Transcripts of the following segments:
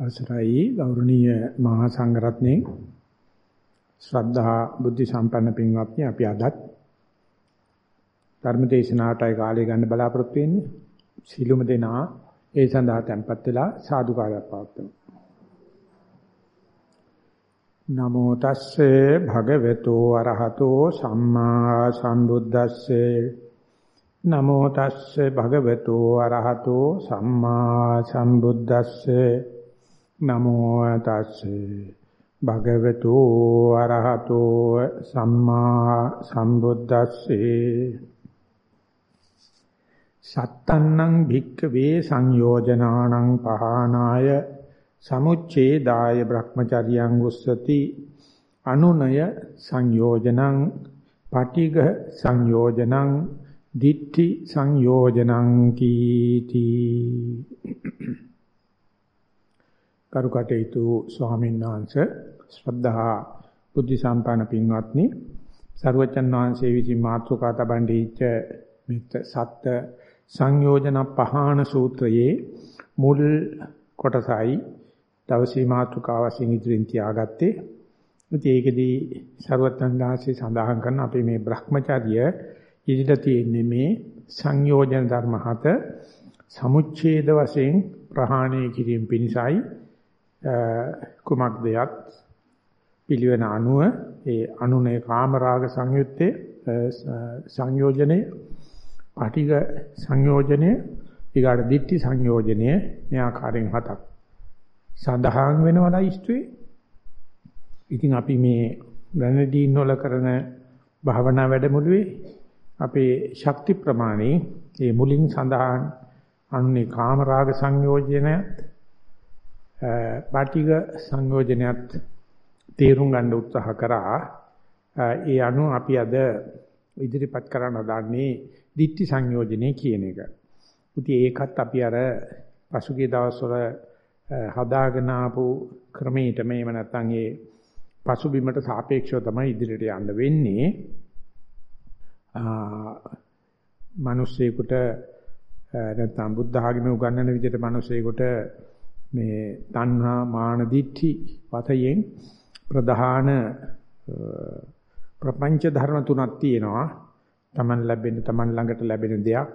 අවසරයි. ගෞරවනීය මහා සංඝරත්නයේ ශ්‍රද්ධා බුද්ධ සම්පන්න පින්වත්නි අපි අදත් ධර්ම දේශනාවටයි කාලය ගන්න බලාපොරොත්තු වෙන්නේ. සිළුම දෙනා ඒ සඳහා tempත් වෙලා සාදුකාරයක් පවත්වමු. නමෝ තස්සේ භගවතු අරහතෝ සම්මා සම්බුද්දස්සේ. නමෝ තස්සේ භගවතු අරහතෝ සම්මා සම්බුද්දස්සේ. නමෝ තස්සේ. භගවතු අරහතෝ සම්මා සම්බුද්දස්සේ. සත්තන්නං භික්ඛවේ සංයෝජනානං පහනාය. සමුච්ඡේදාය බ්‍රහ්මචර්යං උස්සති. අනුනය සංයෝජනං. පටිඝ සංයෝජනං. දිට්ඨි සංයෝජනං කීති. කරුකටේතු ස්වාමීන් වහන්සේ ශ්‍රද්ධා බුද්ධ සම්පන්න පින්වත්නි සර්වචන් වහන්සේ විසින් මාතෘකා තබණ්ඩීච්ච මෙත් සත්ත සංයෝජන පහාන සූත්‍රයේ මුල් කොටසයි දවසේ මාතෘකාව වශයෙන් ඉදිරියෙන් තියාගත්තේ. ඉතින් ඒකෙදී සර්වචන් වහන්සේ සඳහන් කරන අපේ මේ Brahmacharya ඉදිරියට තියෙන්නේ මේ සංයෝජන ධර්ම හත සමුච්ඡේද වශයෙන් ප්‍රහාණය කිරීම පිණිසයි කුමක් දෙයක් පිළිවෙන අනුව ඒ අනුනේ කාමරාග සංයුත්තේ සංයෝජනේ පාටිග සංයෝජනය ඊගාට දිට්ඨි සංයෝජනය මේ ආකාරයෙන් හතක් සඳහන් වෙනවා ඉස්තුවේ. ඉතින් අපි මේ රණදීන් වල කරන භාවනා වැඩමුළුවේ අපේ ශක්ති ප්‍රමාණය ඒ මුලින් සඳහන් අනුනේ කාමරාග සංයෝජනයත් පාටිග සංයෝජනයත් තේරුම් ගන්න උත්සාහ කරා. ඒ අනුව අපි අද ඉදිරිපත් කරන්න හදන්නේ ditthi සංයෝජනේ කියන එක. ඉතින් ඒකත් අපි අර පසුගිය දවස්වල හදාගෙන ආපු ක්‍රමයටම එහෙම නැත්නම් ඒ පසුබිමට සාපේක්ෂව තමයි ඉදිරියට යන්න වෙන්නේ. මිනිස්සෙකුට නැත්නම් බුද්ධ ආගමේ උගන්වන විදිහට මිනිස්සෙකුට මේ තණ්හා මාන දිට්ඨි වතයෙන් ප්‍රධාන ප්‍රපංච ධර්ම තුනක් තියෙනවා. Taman ලැබෙන Taman ළඟට ලැබෙන දෙයක්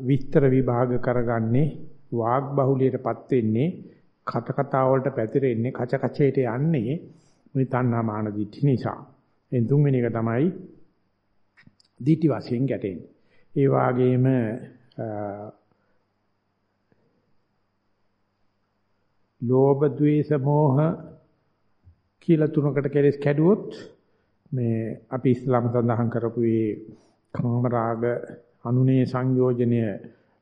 විස්තර විභාග කරගන්නේ වාග් බහුලියටපත් වෙන්නේ කත කතා වලට පැතිරෙන්නේ කච කචේට යන්නේ මේ තණ්හා මාන දිට්ඨි නිසා. එන් තුන්වෙනි එක තමයි දිට්ඨි වශයෙන් ගැටෙන්නේ. ඒ වාගේම ලෝභ ද්වේෂ මෝහ කියලා තුනකට කෙලස් කැඩුවොත් මේ අපි ඉස්ලාම සඳහන් කරපු මේ කාම රාග අනුනේ සංයෝජනය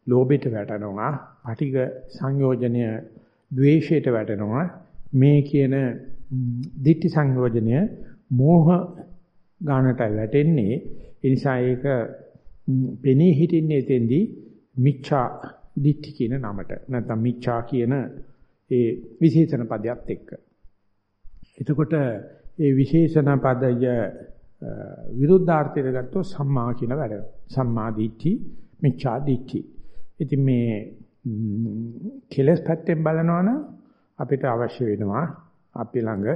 ලෝභයට වැටෙනවා පටිඝ සංයෝජනය ද්වේෂයට වැටෙනවා. මේ කියන ditthi සංයෝජනය මෝහ ගානට වැටෙන්නේ. ඒ නිසා ඒක පෙනී හිටින්නේ එතෙන්දී මිච්ඡා ditthi කියන නමට. නැත්නම් මිච්ඡා කියන ඒ විශේෂණ පදයක් එක්ක. එතකොට ඒ විශේෂණ පදය විරුද්ධාර්ථයට ගත්තොත් සම්මා කියන වැඩ. සම්මා දිට්ඨි, මිච්ඡා දිට්ඨි. ඉතින් මේ කෙලස් පැත්තෙන් බලනවනම් අපිට අවශ්‍ය වෙනවා අපි ළඟ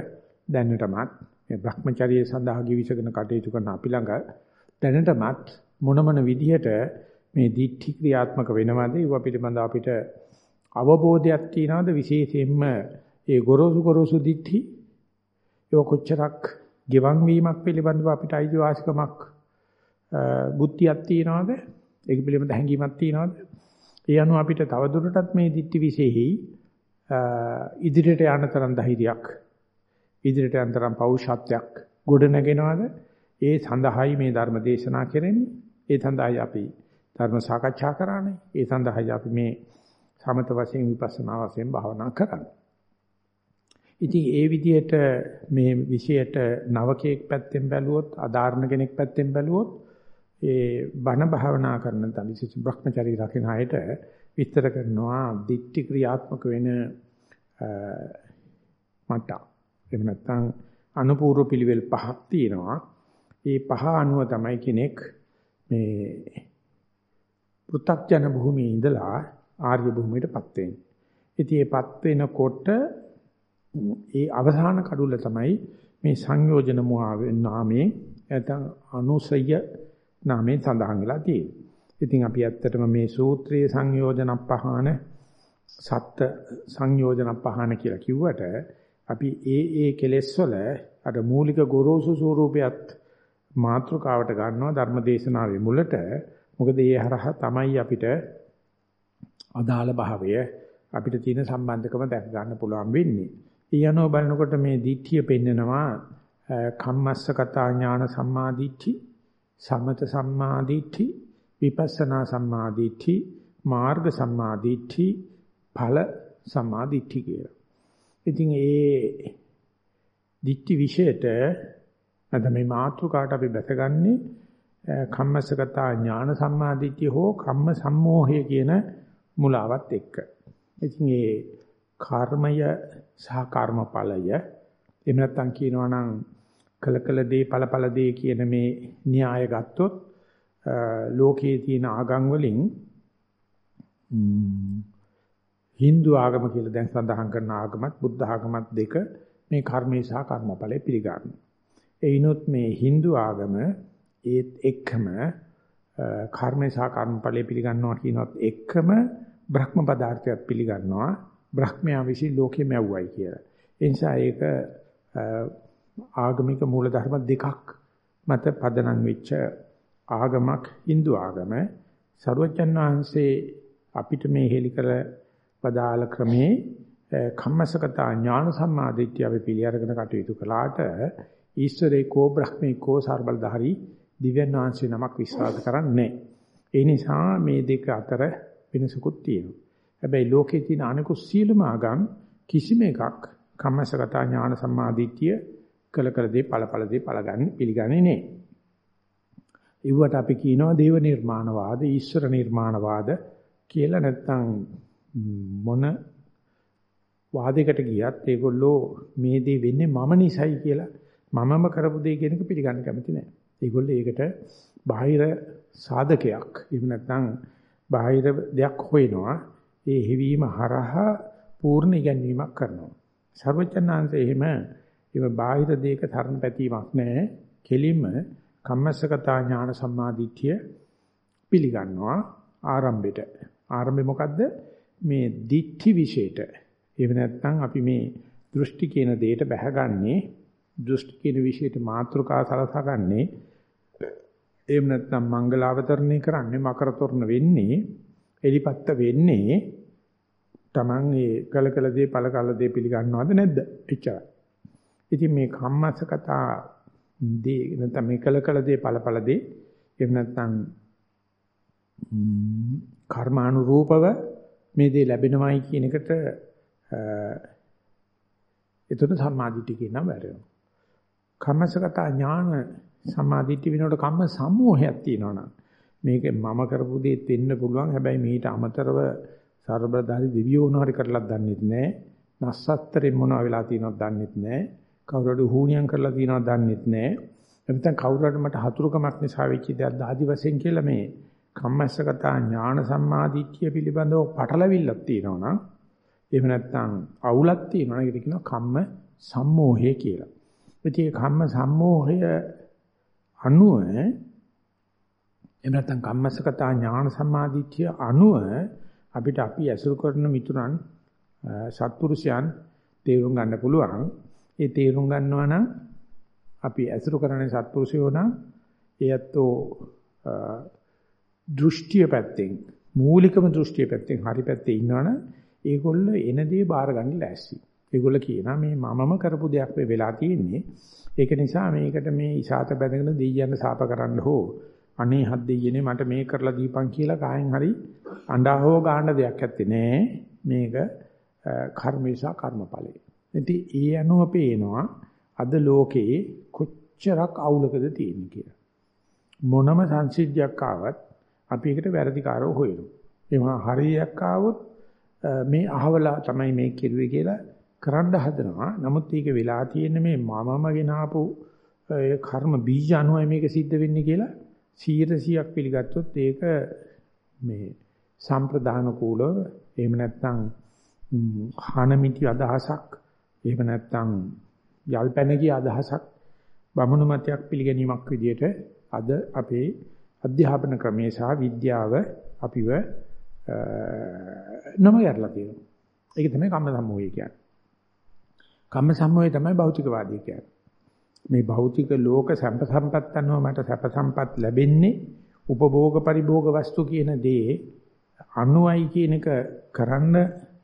දැනටමත් මේ Brahmacharya සඳහා givisagena කටයුතු කරන අපි ළඟ දැනටමත් මොන මොන විදිහට මේ දිට්ඨි ක්‍රියාත්මක වෙනවද ඒව පිළිබඳව අපිට අවබෝධයක් තියනවාද? විශේෂයෙන්ම ඒ ගොරෝසු ගොරෝසු දිට්ඨි. ඒක කොච්චරක් ගෙවන් වීමක් පිළිබඳව අපිට අයිතිවාසිකමක් බුද්ධියක් තියනවාද? ඒක පිළිබඳ හැඟීමක් තියනවාද? ඒ අනුව අපිට තවදුරටත් මේ දිට්ඨි විශේෂෙහි ඉදිරියට යන තරම් ධෛර්යයක් ඉදිරියට යන තරම් පෞරුෂත්වයක් ගොඩ නැගෙනවද ඒ සඳහායි මේ ධර්ම දේශනා කරන්නේ. ඒ සඳහායි අපි ධර්ම සාකච්ඡා කරන්නේ. ඒ සඳහායි අපි මේ සමත වශයෙන් විපස්සනා වශයෙන් භාවනා කරන්නේ. ඉතින් ඒ විදිහට මේ විෂයට නවකෙක් පැත්තෙන් බැලුවොත් අදාරණ කෙනෙක් පැත්තෙන් බැලුවොත් ඒ බණ භාවනා කරන තනිසිස භ්‍රමචරි රකින්න අයට විස්තර කරනවා දිට්ඨි ක්‍රියාත්මක වෙන මට එහෙම නැත්නම් අනුපූර්ව පිළිවෙල් පහක් තියෙනවා. ඒ පහ අනුව තමයි කෙනෙක් මේ පෘථග්ජන භූමියේ ඉඳලා ආර්ය භූමියටපත් වෙන්නේ. ඉතින් ඒපත් වෙනකොට ඒ අවසාන කඩුල තමයි මේ සංයෝජන නාමයෙන් නැත්නම් අනුසය නාමයෙන් සඳහන් වෙලා තියෙන්නේ. ඉතින් අපි ඇත්තටම මේ සූත්‍රයේ සංයෝජන පහන සත්ත්‍ය සංයෝජන පහන කියලා කිව්වට අපි ඒ ඒ කෙලෙස් වල අර මූලික ගොරෝසු ස්වરૂපයත් මාත්‍රකාවට ගන්නවා ධර්මදේශනාවේ මුලට මොකද ඒ හරහා තමයි අපිට අදාළ භාවය අපිට තියෙන සම්බන්ධකම දැක ගන්න පුළුවන් වෙන්නේ. ඊ යනෝ බලනකොට මේ දිට්ඨිය පෙන්නනවා කම්මස්සකතා ඥාන සම්මාදිට්ඨි සමත සම්මාදිට්ඨි විපස්සනා සම්මාදිට්ඨි මාර්ග සම්මාදිට්ඨි ඵල සම්මාදිට්ඨි කියලා. ඉතින් ඒ දිට්ඨි විශේෂයට නැත්නම් මේ මාතෘකාට අපි බැසගන්නේ කම්මස්සගතා ඥාන සම්මාදිට්ඨිය හෝ කම්ම සම්මෝහය කියන මුලාවත් එක්ක. ඉතින් ඒ කර්මය සහ කර්මඵලය එහෙම නැත්නම් කියනවා නම් කල කල දේ ඵලඵල දේ කියන මේ න්‍යාය ගත්තොත් ලෝකයේ තියෙන ආගම් වලින් Hindu ආගම කියලා දැන් සඳහන් කරන ආගමත් බුද්ධ ආගමත් දෙක මේ කර්මේ සහ කර්මඵලය පිළිගන්නවා. එයිනොත් මේ Hindu ආගම ඒත් එක්කම කර්මේ සහ කර්මඵලය පිළිගන්නවා කියනවත් එක්කම බ්‍රහ්ම පදාර්ථයත් පිළිගන්නවා. බ්‍රහ්මයා විසින් ලෝකෙ මැව්වයි කියලා. ඒ නිසා ඒක ආගමික මූලධර්ම දෙකක් මත පදනම් වෙච්ච ආගමක් Hindu ආගම. සරුවචන් වහන්සේ අපිට මේ හෙලි කර පදාල ක්‍රමේ කම්මසකතා ඥාන සම්මාදිට්ඨිය අපි පිළිඅරගෙන කටයුතු කළාට ඊශ්වරේ කෝ බ්‍රහ්මේ කෝ සර්බලධාරී දිව්‍යන් වහන්සේ නමක් විශ්වාස කරන්නේ ඒ නිසා මේ දෙක අතර වෙනසකුත් තියෙනවා. හැබැයි ලෝකේ තියෙන අනිකුත් සීලම ආගම් කිසිම එකක් කම්මසගත ඥාන සම්මාදිට්ඨිය කළ කළ දේ ඵල ඵල දේ ඵල ගන්න පිළිගන්නේ නැහැ. ඒවට අපි කියනවා දේව නිර්මාණවාද, ඊශ්වර නිර්මාණවාද කියලා නැත්නම් මොන වාදයකට ගියත් ඒගොල්ලෝ මේ දේ වෙන්නේ මම නිසයි කියලා මමම කරපු දේ කියන එක පිළිගන්න කැමති නැහැ. ඒගොල්ලෝ ඒකට බාහිර සාධකයක් එහෙම නැත්නම් බාහිර දෙයක් හොයනවා. ඒ හිවීම හරහා පූර්ණ ඉගැන්වීමක් කරනවා. සර්වචන්නාංශ එහෙම එහෙම බාහිර දෙයක තරණ පැතීමක් නැහැ. කෙලින්ම කම්මස්සකතා ඥාන සම්මාදිට්ඨිය පිළිගන්නවා ආරම්භෙට. ආරම්භය මොකද්ද? මේ දිට්ඨි විශේෂයට. එහෙම නැත්නම් අපි මේ දෘෂ්ටි කියන දෙයට බැහැගන්නේ දෘෂ්ටි කියන විශේෂයට මාත්‍රකා සලසගන්නේ එහෙම නැත්නම් මංගල අවතරණය කරන්නේ මකර තොරණ වෙන්නේ එලිපත්ත වෙන්නේ Taman ඒ කලකල දේ පළකල දේ පිළිගන්නවද නැද්ද එච්චරයි. ඉතින් මේ කම්මස්සකතා දේ නැත්නම් මේ කලකල දේ පළපළ දේ එහෙම නැත්නම් කර්මානුරූපව මේ දේ ලැබෙනවයි කියන එකට එතන සම්මාදිට්ඨිය කියන නම වැටෙනවා. කම්මස්සකතා ඥාන සම්මාදිට්ඨිය වෙනකොට කම්ම සම්මෝහයක් තියෙනවනම් මේක මම කරපු දෙයක් වෙන්න පුළුවන් හැබැයි මීට අමතරව ਸਰබදාරි දෙවියෝ උනහරි කරලා දන්නෙත් නැහැ. නස්සත්තරේ මොනවා වෙලා තියෙනවද දන්නෙත් නැහැ. කවුරු හරි හුණියම් කරලා තියෙනවද දන්නෙත් නැහැ. එතන කවුරු හරි මට හතුරුකමක් නිසා වෙච්ච දෙයක් ආදි වශයෙන් කියලා මේ කම්මස්සගතා ඥාන සම්මාදිට්ඨිය පිළිබඳව පටලවිල්ලක් තියෙනවා නම් එහෙම නැත්නම් අවුලක් තියෙනවා නම් ඒකට කියනවා කම්ම සම්මෝහය කියලා. ඉතින් කම්ම සම්මෝහය අනුව එහෙම නැත්නම් කම්මස්සගතා ඥාන සම්මාදිට්ඨිය අනුව අපිට අපි ඇසුරු කරන මිතුරන් සත්පුරුෂයන් තේරුම් ගන්න පුළුවන්. ඒ තේරුම් ගන්නවා නම් අපි ඇසුරු කරන්නේ සත්පුරුෂයෝ නම් එයත්ෝ දෘෂ්ටිය පැත්තෙන් මූලිකම දෘෂ්ටිය පැත්තෙන් හරි පැත්තේ ඉන්නවනම් ඒගොල්ලෝ එන දේ බාර ගන්න ලෑස්ති. ඒගොල්ලෝ කියනවා මේ මමම කරපු දෙයක් මේ වෙලා තියෙන්නේ. ඒක නිසා මේකට මේ ඉසాత බැඳගෙන දෙයියන් සාප කරන්න හෝ අනේ හත් දෙයියනේ මට මේක කරලා දීපන් කියලා කායෙන් හරි අඬා හෝ ගන්න දෙයක් ඇත්තේ නෑ. මේක කර්මේශා කර්මඵලයි. ඉතින් ඒ අනුව පේනවා අද ලෝකේ කොච්චරක් අවුලකද තියෙන්නේ කියලා. මොනම සංසිද්ධියක් ආවත් අපි ඒකට වැරදිකාරව හොයනවා. එහම හරියක් ආවොත් මේ අහවලා තමයි මේ කෙරුවේ කියලා කරන්න හදනවා. නමුත් ඒක වෙලා තියෙන්නේ මේ මමම ගෙනාපු ඒ කර්ම බීජ අනුවයි මේක සිද්ධ වෙන්නේ කියලා 100ක් පිළිගත්තොත් ඒක මේ සම්ප්‍රදාන කූලව එහෙම නැත්නම් හානමිටි අදහසක් එහෙම නැත්නම් යල්පැනගිය අදහසක් බමුණු මතයක් පිළිගැනීමක් විදිහට අද අපේ අධ්‍යාපන ක්‍රමයේ සහ විද්‍යාව අපිව නම යරලා තියෙනවා. ඒක තමයි කම්ම සම්මෝහය කියන්නේ. කම්ම සම්මෝහය තමයි භෞතිකවාදී කියන්නේ. මේ භෞතික ලෝක සම්ප සම්පත් අනුව මට සැප සම්පත් ලැබෙන්නේ උපභෝග පරිභෝග වස්තු කියන දේ අනුයි කියන එක කරන්න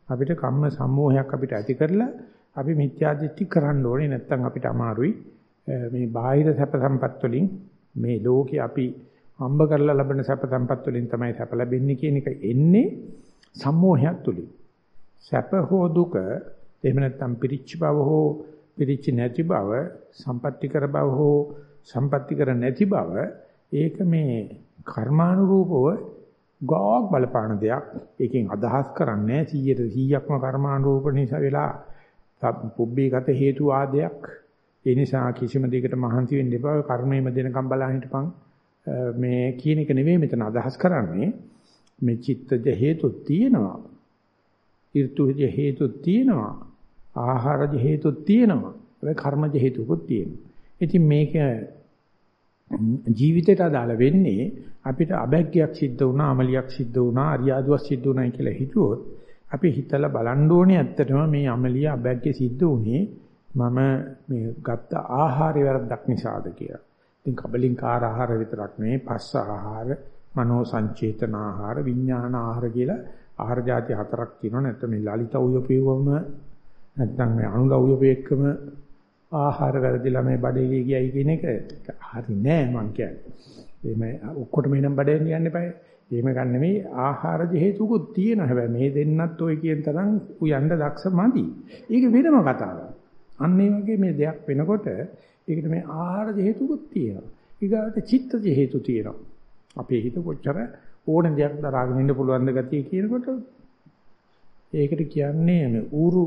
අපිට කම්ම සම්මෝහයක් අපිට ඇති කරලා අපි මිත්‍යා දෘෂ්ටි කරන්න ඕනේ. නැත්නම් අපිට අමාරුයි. මේ බාහිර සැප සම්පත් වලින් මේ ලෝකේ අපි හම්බ කරලා ලබන සැප සම්පත් වලින් තමයි සැප ලැබෙන්නේ කියන එක එන්නේ සම්මෝහයක් තුලින්. සැප හෝ දුක එහෙම නැත්නම් පිරිච්ච බව හෝ පිරිච්ච නැති බව සම්පත්‍ති කර බව හෝ සම්පත්‍ති කර නැති බව ඒක මේ කර්මානුරූපව ගෝක් බලපාන දෙයක්. ඒකෙන් අදහස් කරන්නේ 100ට 100ක්ම කර්මානුරූප නිසා වෙලා පුබ්බේගත හේතු ආදයක්. ඒ නිසා කිසිම දෙයකට මහන්සි වෙන්න එපා. කර්මයේම දෙනකම් බලන් හිටපන්. මේ කියන එක නෙවෙයි මෙතන අදහස් කරන්නේ. මේ චිත්තජ හේතු තියෙනවා. ඍතුජ හේතු තියෙනවා. ආහාරජ හේතු තියෙනවා ඒ කර්මජ හේතුකුත් තියෙනවා ඉතින් මේක ජීවිතයට අදාළ වෙන්නේ අපිට අබැග්ගයක් සිද්ධ වුණා අමලියක් සිද්ධ වුණා අරියාදුවක් සිද්ධ වුණායි කියලා හිතුවොත් අපි හිතලා බලන්න ඕනේ ඇත්තටම මේ අමලිය අබැග්ගේ සිද්ධ වුණේ මම මේ ගත්ත ආහාරය වැරද්දක් නිසාද කියලා. ඉතින් කබලින්කාර ආහාර විතරක් නෙවෙයි පස්ස ආහාර, මනෝ සංචේතන ආහාර, විඥාන ආහාර කියලා ආහාර જાති හතරක් තියෙනවා. නැත්නම් මේ ලලිත උයපේවම නැත්නම් මේ අනුල උයපේකම ආහාර වැරදිලා මේ බඩේ ගියයි කියන එක හරි නෑ මං කියන්නේ. එහෙම ඔක්කොටම එනම් බඩේ යන්න එපා. එහෙම ගන්න නෙමෙයි ආහාර හේතුකුත් තියෙනවා. හැබැයි මේ දෙන්නත් ඔය කියන තරම් උයන්න දක්ෂ මදි. ඒක වෙනම කතාවක්. අන්න ඒ වගේ මේ දෙයක් වෙනකොට ඒකට මේ ආහාර හේතුකුත් තියෙනවා. ඊගාට චිත්තජ හේතු තියෙනවා. අපේ හිත කොච්චර ඕන දෙයක් දරාගෙන ඉන්න පුළුවන්ද ගතිය කියනකොට ඒකට කියන්නේ මේ ඌරු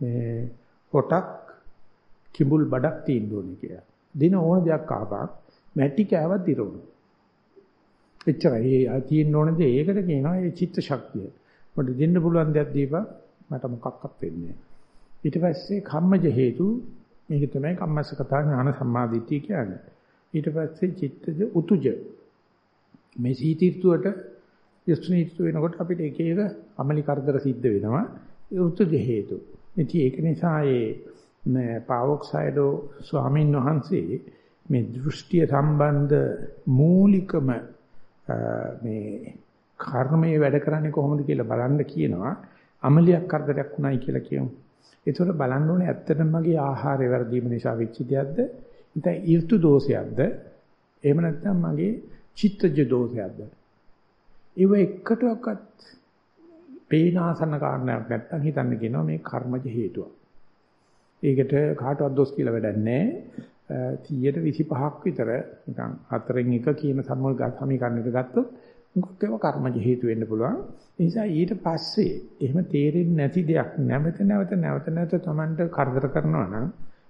මේ කොටක් කිඹුල් බඩක් තියෙන්න ඕනේ කියලා. දින ඕන දෙයක් කාපක් මැටි කෑවත් දිරවනවා. එච්චරයි. ඒ තියෙන්න ඕන දේ ඒකට කියනවා ඒ චිත්ත ශක්තිය. මට දෙන්න පුළුවන් දෙයක් දීපන් මට මොකක්වත් වෙන්නේ නැහැ. ඊට පස්සේ කම්මජ හේතු මේක තමයි කම්මස්සකතා ඥාන සම්මාදිට්ඨිය කියන්නේ. ඊට පස්සේ චිත්තජ උතුජ මේ සීතීර්තුවට යස්තුනීත්තු වෙනකොට අපිට එක එක අමලි කරදර සිද්ධ වෙනවා. ඒ උතුජ හේතු. ඉතින් ඒක නිසා ඒ පාවොක්සයිඩෝ ස්වාමීන් වහන්සේ මේ දෘෂ්ටිය සම්බන්ධ මූලිකම මේ කර්මයේ වැඩ කරන්නේ කොහොමද කියලා බලන්න කියනවා. අමලියක් කරදරයක් උනායි කියලා කියමු. ඒතකොට බලන්න ඕනේ ඇත්තටම මගේ ආහාරය වැරදීම නිසා වෙච්ච දෙයක්ද? නැත්නම් ඍතු දෝෂයක්ද? එහෙම නැත්නම් මගේ චිත්තජ දෝෂයක්ද? ඒව එකටවත් පේනාසන කාරණයක් නැත්නම් හිතන්න කියනවා මේ කර්මජ හේතුව. ඒකට කාටවත් දොස් කියලා වැඩක් නැහැ. 125ක් විතර නිකන් හතරෙන් එක කියන සමීකරණයක ගත්තොත් මොකක් ඒවා කර්මජ හේතු වෙන්න පුළුවන්. ඒ නිසා ඊට පස්සේ එහෙම තේරෙන්නේ නැති දෙයක් නැවත නැවත නැවත නැවත Tamanට කරදර කරනවා නම්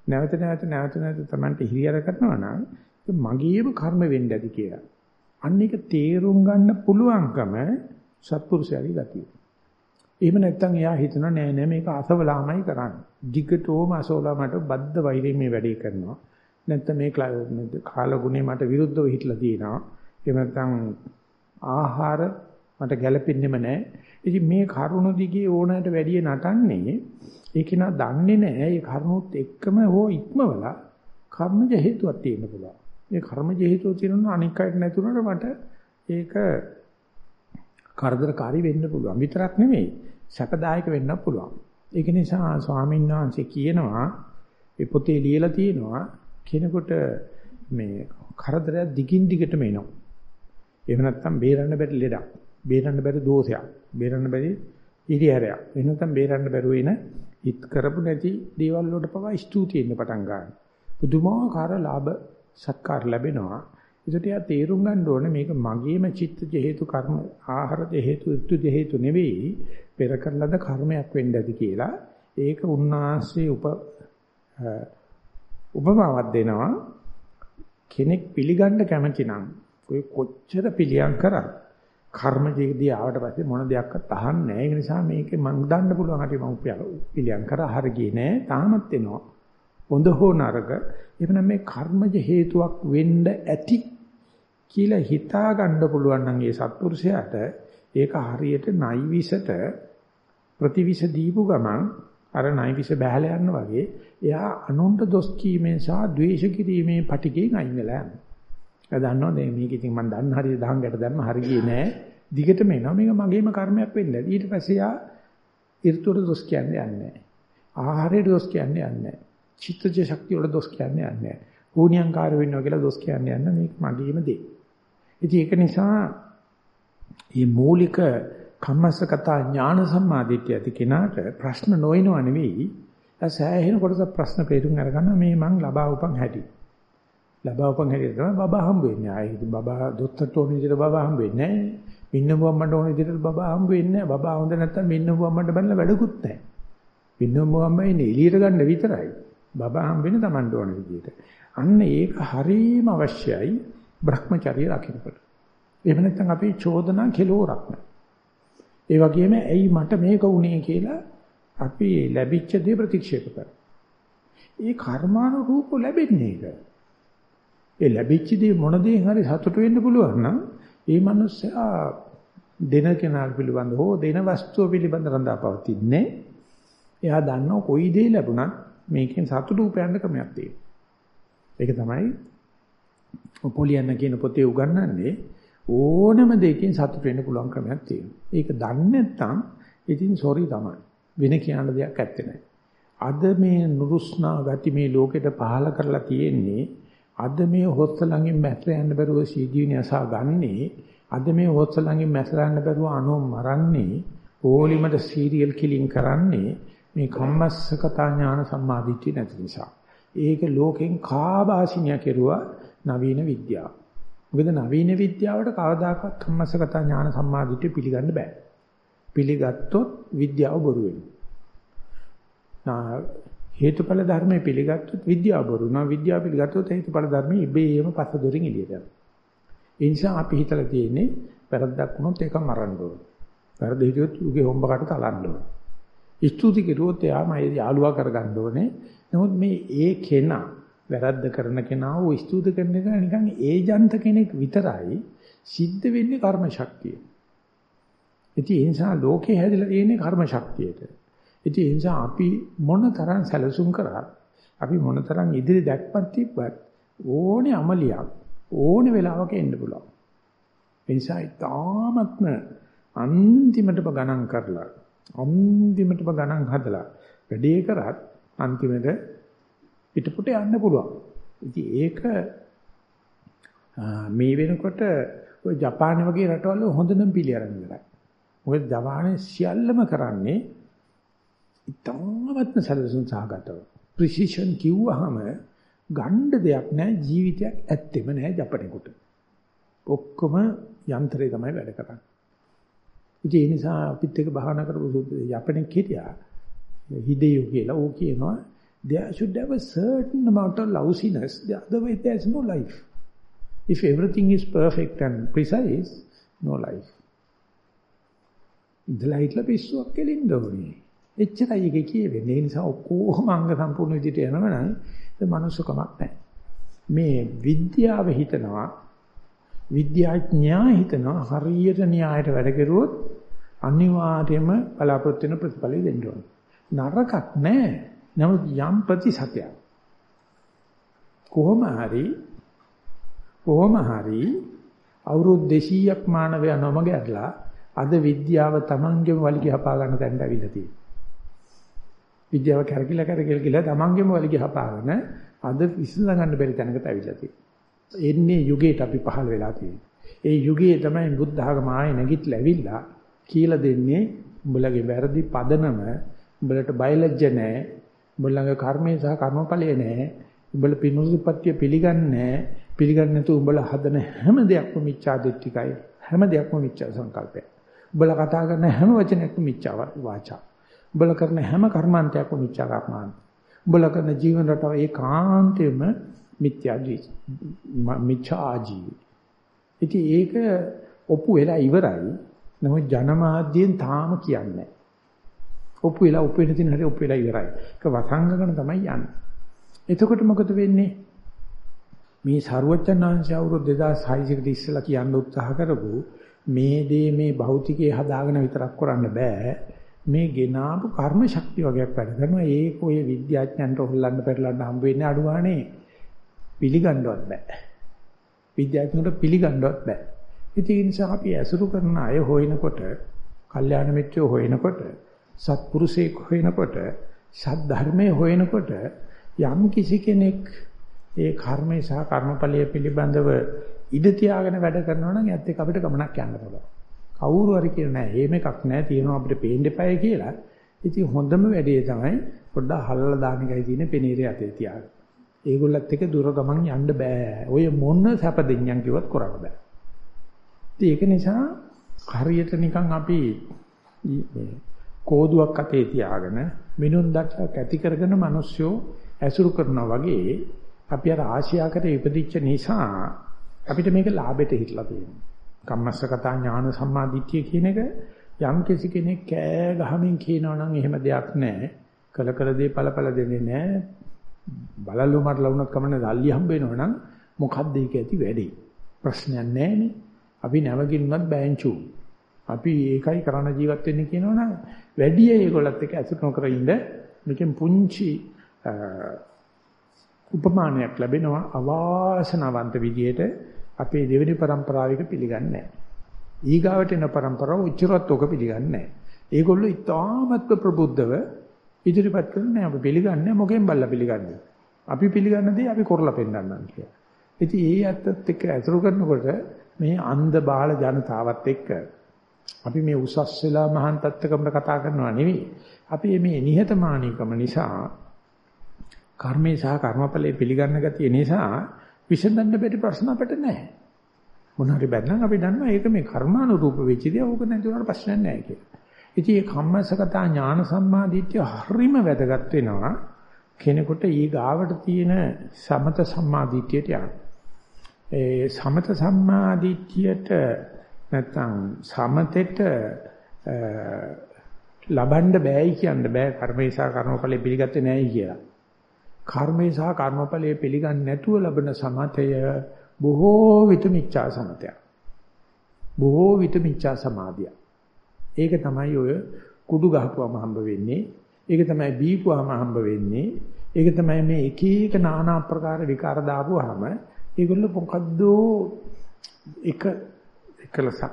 නැවත නැවත නැවත නැවත Tamanට හිරියර කරනවා නම් මගේම කර්ම වෙන්න ඇති කියලා. අන්න ඒක තේරුම් ගන්න පුළුවන්කම සත්පුරුෂයාගේ ගතිය. එහෙම නැත්නම් එයා හිතනවා නෑ නෑ මේක අසවලාමයි කරන්නේ. දිගටම අසවලා මට බද්ධ වෛරයෙන් මේ වැඩේ කරනවා. නැත්නම් මේ කාලගුණේ මට විරුද්ධව හිටලා තියෙනවා. එහෙම නැත්නම් ආහාර මට ගැළපෙන්නෙම නැහැ. ඉතින් මේ කරුණ දිගේ ඕනෑමට වැඩිය නටන්නේ ඒක නා දන්නේ නැහැ. ඒ කරුණුත් එක්කම හෝ ඉක්මවලා කර්මජ හේතුවක් තියෙන්න පුළුවන්. මේ කර්මජ හේතුව තියෙනවා අනික් අයට නැතුනට මට ඒක කරදරකාරී වෙන්න පුළුවන්. විතරක් නෙමෙයි සැපදායක වෙන්න පුළුවන්. ඒක නිසා ස්වාමීන් වහන්සේ කියනවා ඒ පොතේ ලියලා තියෙනවා කෙනෙකුට මේ කරදරයක් දිගින් දිගටම එනවා. එහෙම නැත්නම් බේරන්න බැරි ලෙඩක්. බේරන්න බැරි දෝෂයක්. බේරන්න බැරි ඉරිහැරයක්. එහෙම නැත්නම් බේරන්න බැරුව එන හිත කරපු නැති දේවල් වලට පවා ස්තුති වෙන්න පටන් ගන්නවා. පුදුමාකාර ලාභ සත්කාර ලැබෙනවා. ඒකට යා තේරුම් ගන්න ඕනේ මේක මගේම චිත්තජ හේතු කර්ම ආහාරජ හේතු ඍතුජ හේතු නෙවෙයි පෙර කරලද කර්මයක් වෙන්න ඇති කියලා. ඒක උන්වහන්සේ උප උපමාවක් දෙනවා. කෙනෙක් පිළිගන්න කැමති නම් ඔය කොච්චර පිළියම් කරත් කර්මජීදී ආවට පස්සේ මොන දෙයක්වත් අහන්නේ නැහැ. ඒ නිසා මේකේ මං දාන්න පුළුවන් හරි මං පිළියම් කරා හරිය ගියේ නෑ. තාමත් එනවා. හොඳ හෝ නරක. එවනම් මේ කර්මජ හේතුවක් වෙන්න ඇති කියලා හිතා ගන්න පුළුවන් නම් ඒ සත්පුරුෂයාට ඒක හරියට නයිවිසට ප්‍රතිවිස දීපු ගමන් අර නයිවිස බහැලා යනවා වගේ එයා අනුන්ට දොස් කීමෙන් සහ ද්වේෂ කිරීමේ පටිගෙන් අයින් වෙලා යනවා. එයා දන්නවා දැන් මේක ඉතින් මම දන්න හරිය දහංගට දැම්ම හරියේ නෑ. දිගටම එනවා මේක මගේම කර්මයක් වෙන්න. ඊට පස්සේ යා ඍතුවට දොස් කියන්නේ නැහැ. ආහාරයට දොස් කියන්නේ නැහැ. චිත්තජ ශක්තිය වල දොස් කියන්නේ නැහැ. හෝනියංකාර වෙන්නවා කියලා දොස් කියන්නේ නැහැ. මේක මගේම දේ. ඉතින් ඒක නිසා මේ මූලික කම්මස්සකතා ඥාන සම්මාදිට්ඨිය ඇති කෙනාට ප්‍රශ්න නොයනව නෙවෙයි. ඒ සෑහෙන කොටස ප්‍රශ්න පෙරුම් අරගන්න මේ මං ලබා උපන් හැටි. ලබා උපන් හැටි තමයි බබා හම්බ වෙන්නේ. ආයේ ඉතින් බබා දොස්තරට ඕන විදිහට බබා හම්බ වෙන්නේ නැහැ. මින්නඹම්මට ඕන විදිහට බබා හම්බ වෙන්නේ නැහැ. බබා හොඳ නැත්තම් මින්නඹම්මට බැලලා වැඩකුත් නැහැ. මින්නඹම්ම ඉන්නේ එළියට ගන්න විතරයි. බබා හම්බ වෙන්නේ Tamanට ඕන විදිහට. අන්න ඒක හරීම අවශ්‍යයි Brahmacharya රකින්නකොට. එහෙම නැත්නම් අපි චෝදනා කෙලෝරක් නැහැ. ඒ වගේම ඇයි මට මේක වුනේ කියලා අපි ලැබිච්ච දේ ප්‍රතික්ෂේප කරනවා. ඒ කර්මානුරූප ලැබෙන්නේ ඒක. ඒ ලැබිච්ච දේ මොන දේ හරි සතුට වෙන්න පුළුවන් නම් ඒ මනුස්සයා දෙන කෙනා පිළිබඳ හෝ දෙන වස්තුව පිළිබඳ රඳාපවතින්නේ. එයා දන්නවා කොයි දේ ලැබුණත් මේකෙන් සතුට උපයන්න ක්‍රමයක් තියෙනවා. ඒක තමයි පොලියන්න කියන පොතේ උගන්වන්නේ ඕනම දෙයකින් සතුට වෙන්න පුළුවන් ක්‍රමයක් තියෙනවා. ඒක දන්නේ නැත්නම් ඉතින් සෝරි තමයි. වෙන කියන දෙයක් ඇත්තේ නැහැ. අද මේ නුරුස්නා ගති මේ ලෝකෙට පහල කරලා තියෙන්නේ අද මේ හොස්ස ළඟින් මැස්ලා යන්න බැරුව සීජීවනි අසා ගන්නේ අද මේ හොස්ස ළඟින් මැස්ලා යන්න බැරුව අනෝ මරන්නේ ඕලිමට සීරියල් කිලින් කරන්නේ මේ කම්මස්සකතා ඥාන සම්මාදිට්ඨිය නැති නිසා. ඒක ලෝකෙන් කාබාසිනිය කෙරුවා නවීන විද්‍යාව. මොකද නවීන විද්‍යාවට කවදාකවත් කම්මස්සගත ඥාන සම්මාදිට්ඨිය පිළිගන්න බෑ. පිළිගත්තොත් විද්‍යාව බොරු වෙනවා. හේතුඵල ධර්මයේ පිළිගත්තොත් විද්‍යාව බොරු වෙනවා. විද්‍යාව පිළිගත්තොත් හේතුඵල ධර්මයේ ඉබේම පස්ස දොරින් එළියට යනවා. ඒ නිසා අපි හිතලා තියෙන්නේ වැරද්දක් වුණොත් ඒක මරන්න ඕන. වැරද්ද හිටියොත් උගේ හොම්බකට තලන්න ඕන. ස්තුති කෙරුවොත් එයා මම යාළුවා කරගන්න ඕනේ. නමුත් මේ ඒ කෙනා වැරද්ද කරන කෙනා ਉਹ ස්තුති කරන එක නිකන් ඒජන්ත කෙනෙක් විතරයි සිද්ධ වෙන්නේ කර්ම ශක්තිය. ඉතින් ඒ නිසා ලෝකේ හැදිලා තියෙන්නේ කර්ම ශක්තියට. ඉතින් ඒ නිසා අපි මොන තරම් සැලසුම් කරත් අපි මොන තරම් ඉදිරි දැක්මක් තිබ්බත් ඕනේ අමලියක් ඕනේ වෙලාවක එන්න පුළුවන්. ඒ නිසා ඊටාත්ම අන්තිමටම ගණන් කරලා අන්තිමටම ගණන් හදලා වැඩේ කරත් අන්තිමට පිටපොට යන්න පුළුවන්. ඉතින් ඒක මේ වෙනකොට ඔය ජපානය වගේ රටවල හොඳනම් පිළිඅරන් ඉවරයි. මොකද ජපානයේ සියල්ලම කරන්නේ ඉතාමත්ම සැලසුම් සහගතව. ප්‍රිසිෂන් කිව්වහම ගණ්ඩ දෙයක් නැහැ ජීවිතයක් ඇත්තෙම නැහැ ජපනේකට. ඔක්කොම යන්ත්‍රය තමයි වැඩ කරන්නේ. ඉතින් ඒ නිසා අපිත් එක භාවනා කරපු යපනෙක් හිටියා. හිදේයෝ කියලා ඕක කියනවා there should have a certain amount of lousiness. Otherwise, there's no life. If everything is perfect and precise, no life. ඉඳලා හිටලා පිස්සුවක් කෙලින්න ඕනේ. එච්චරයි ඒක කියවෙන්නේ. ඒ නිසා ඔක්කොම අංග සම්පූර්ණ විදිහට යනවනම් ඒ මනුස්සකමක් නැහැ. මේ විද්‍යාව හිතනවා විද්‍යාඥයා හිතනවා හරියට න්‍යායට වැඩ කරුවොත් අනිවාර්යයෙන්ම බලාපොරොත්තු වෙන ප්‍රතිඵලය දෙන්න ඕන. නරකක් නැහැ. නමුත් යම් ප්‍රතිශතයක් කොහොම හරි කොහොම හරි අවුරුදු 200ක් මානවය නොමග ඇරලා අද විද්‍යාව Tamanගෙම වලිගය හපා ගන්න තැනට අවිල්ලා තියෙනවා. විද්‍යාව කරකිලා කරකිලා කියලා Tamanගෙම වලිගය හපාගෙන අද විසඳ ගන්න බැරි තැනකට අවිල්ලා තියෙනවා. එන්නේ යුගයට අපි පහළ වෙලා තියෙන්නේ. ඒ යුගයේ තමයි බුද්ධ ආගම ආයේ නැගිටලා ඇවිල්ලා කියලා දෙන්නේ උඹලගේ වැරදි පදනම උඹලට බයලජ්ජ නැහැ උඹලගේ කර්මය සහ කර්මඵලය නැහැ. උඹල පිනුසුපත්‍ය පිළිගන්නේ නැහැ. පිළිගන්නේ නැතුව උඹල හදන හැම දෙයක්ම මිච්ඡා දිට්ඨිකයි. හැම දෙයක්ම මිච්ඡා සංකල්පය. උඹල කතා කරන හැම වචනයක්ම මිච්ඡා වාචා. උඹල කරන හැම කර්මාන්තයක්ම මිච්ඡා කර්මාන්ත. උඹල කරන ජීවන රටාව ඒකාන්තයෙන්ම මිත්‍යා මිච්ඡා ආජීවි. ඉතින් ඒක ඔප්පු වෙලා ඉවරයි. නමුත් ජනමාධ්‍යයෙන් තාම කියන්නේ ඔප්පු වෙලා ඔප්පු වෙන තින හැටි ඔප්පු වෙලා ඉවරයි. ඒක වසංගකන තමයි යන්නේ. එතකොට මොකද වෙන්නේ? මේ ਸਰුවචනාංශය අවුරුදු 2600 කට ඉස්සෙල්ලා කියන්න උත්සාහ කරපු මේ දේ මේ භෞතිකයේ හදාගෙන විතරක් කරන්න බෑ. මේ ගෙනාවු කර්ම ශක්තිය වගේක් වැඩ කරනවා. ඒක ඔය විද්‍යාඥයන්ට හොල්ලන්න පෙරලන්න හම්බ වෙන්නේ අඩුවානේ පිළිගන්නවත් බෑ. විද්‍යාඥයන්ට පිළිගන්නවත් බෑ. ඉතින් ඒ නිසා අපි ඇසුරු කරන අය හොයනකොට, කල්යාණ මිත්‍රයෝ හොයනකොට, සත්පුරුෂයෙක් හොයනකොට, සත් ධර්මයේ හොයනකොට යම් කිසි කෙනෙක් ඒ කර්මය සහ කර්මඵලය පිළිබඳව ඉඩ තියාගෙන වැඩ කරනවා නම් ඇත්ත එක අපිට ගමනක් යන්න පුළුවන්. කවුරු හරි කියන නෑ එහෙම එකක් නෑ තියෙනවා අපිට පේන්න එපායි කියලා. ඉතින් හොඳම වැඩේ තමයි පොඩ්ඩක් හල්ලලා දාන එකයි තියෙන්නේ පෙනීරේ අතේ තියාගන්න. ඒගොල්ලත් එක්ක දුර ගමන් යන්න බෑ. ඔය මොන සැප දෙඤ්ඤම් කිව්වත් කරන්න බෑ. ඒක නිසා හරියට නිකන් අපි කෝදුවක් අතේ තියාගෙන මිනුම් දැක්ක ඇති කරගෙන මිනිස්සු ඇසුරු කරනවා වගේ අපි අර ආශියාකට ඉපදිච්ච නිසා අපිට මේක ලාභෙට හිටලා තියෙනවා. කම්මස්සකතා ඥාන සම්මාදිට්ඨිය කියන එක යම් කිසි කෙනෙක් කෑ ගහමින් කියනවා නම් එහෙම දෙයක් නැහැ. කල කල දේ පළපළ දෙන්නේ නැහැ. බලලු මරලා වුණත් කමන්නේ දල්ලි හම්බ වෙනවනම් මොකද්ද ඒක ඇති වැඩේ? ප්‍රශ්නයක් නැහැනේ. අපි නැවගින්නත් බෑන්චු. අපි ඒකයි කරන ජීවත් වෙන්නේ කියනවනම් වැඩි ඒගොල්ලත් එක්ක ඇසුරු නොකර ඉඳ මේකෙන් පුංචි උපමානයක් ලැබෙනවා අවාසනාවන්ත විදියට අපේ දෙවෙනි પરම්පරාවක පිළිගන්නේ නැහැ. ඊගාවට එන પરම්පරාව උච්චරත් ඔක පිළිගන්නේ නැහැ. ඒගොල්ලෝ ඉතාමත්ව ප්‍රබුද්ධව ඉදිරිපත් කරන්නේ අපි පිළිගන්නේ මොකෙන් බල්ලා පිළිගන්නේ. අපි පිළිගන්න දේ අපි කරලා පෙන්නන්නම් කියලා. ඉතින් ඒ ඇත්තත් එක්ක ඇසුරු කරනකොට මේ අන්ධ බාල ජනතාවත් එක්ක අපි මේ උසස් වෙලා මහාන් තත්ත්වකමකට කතා කරනවා නෙවෙයි. අපි මේ නිහතමානීකම නිසා කර්මේ සහ කර්මඵලයේ පිළිගන්න ගතිය නිසා විසඳන්න බැරි ප්‍රශ්න අපිට නැහැ. මොන හරි බැන්නම් අපි දන්නවා ඒක මේ කර්මානුරූප වෙච්ච දේ ඕක නැති වුණාට ප්‍රශ්නයක් නැහැ කියලා. ඉතින් මේ කම්මසගතා ඥාන සම්මාදිට්ඨිය හරිම වැදගත් වෙනවා කෙනෙකුට ඊ ගාවට තියෙන සමත සම්මාදිට්ඨියට යන්න. ඒ සමත සම්මාදිට්ඨියට නැත්තම් සමතෙට ලබන්න බෑයි කියන්න බෑ කර්මේසා කර්මඵලෙ පිළිගත්තේ නෑයි කියලා. කර්මේ සහ කර්මඵලයේ පිළිගන්නේ නැතුව ලබන සමතය බොහෝ විට මිච්ඡා සමතයක්. බොහෝ විට මිච්ඡා සමාධිය. ඒක තමයි ඔය කුඩු ගහපුවම හම්බ වෙන්නේ. ඒක තමයි බීපුවම හම්බ වෙන්නේ. ඒක තමයි මේ එක එක নানা ආකාර විකාර දාපුවාම ඒගොල්ලෝ මොකද්ද එක එකලසක්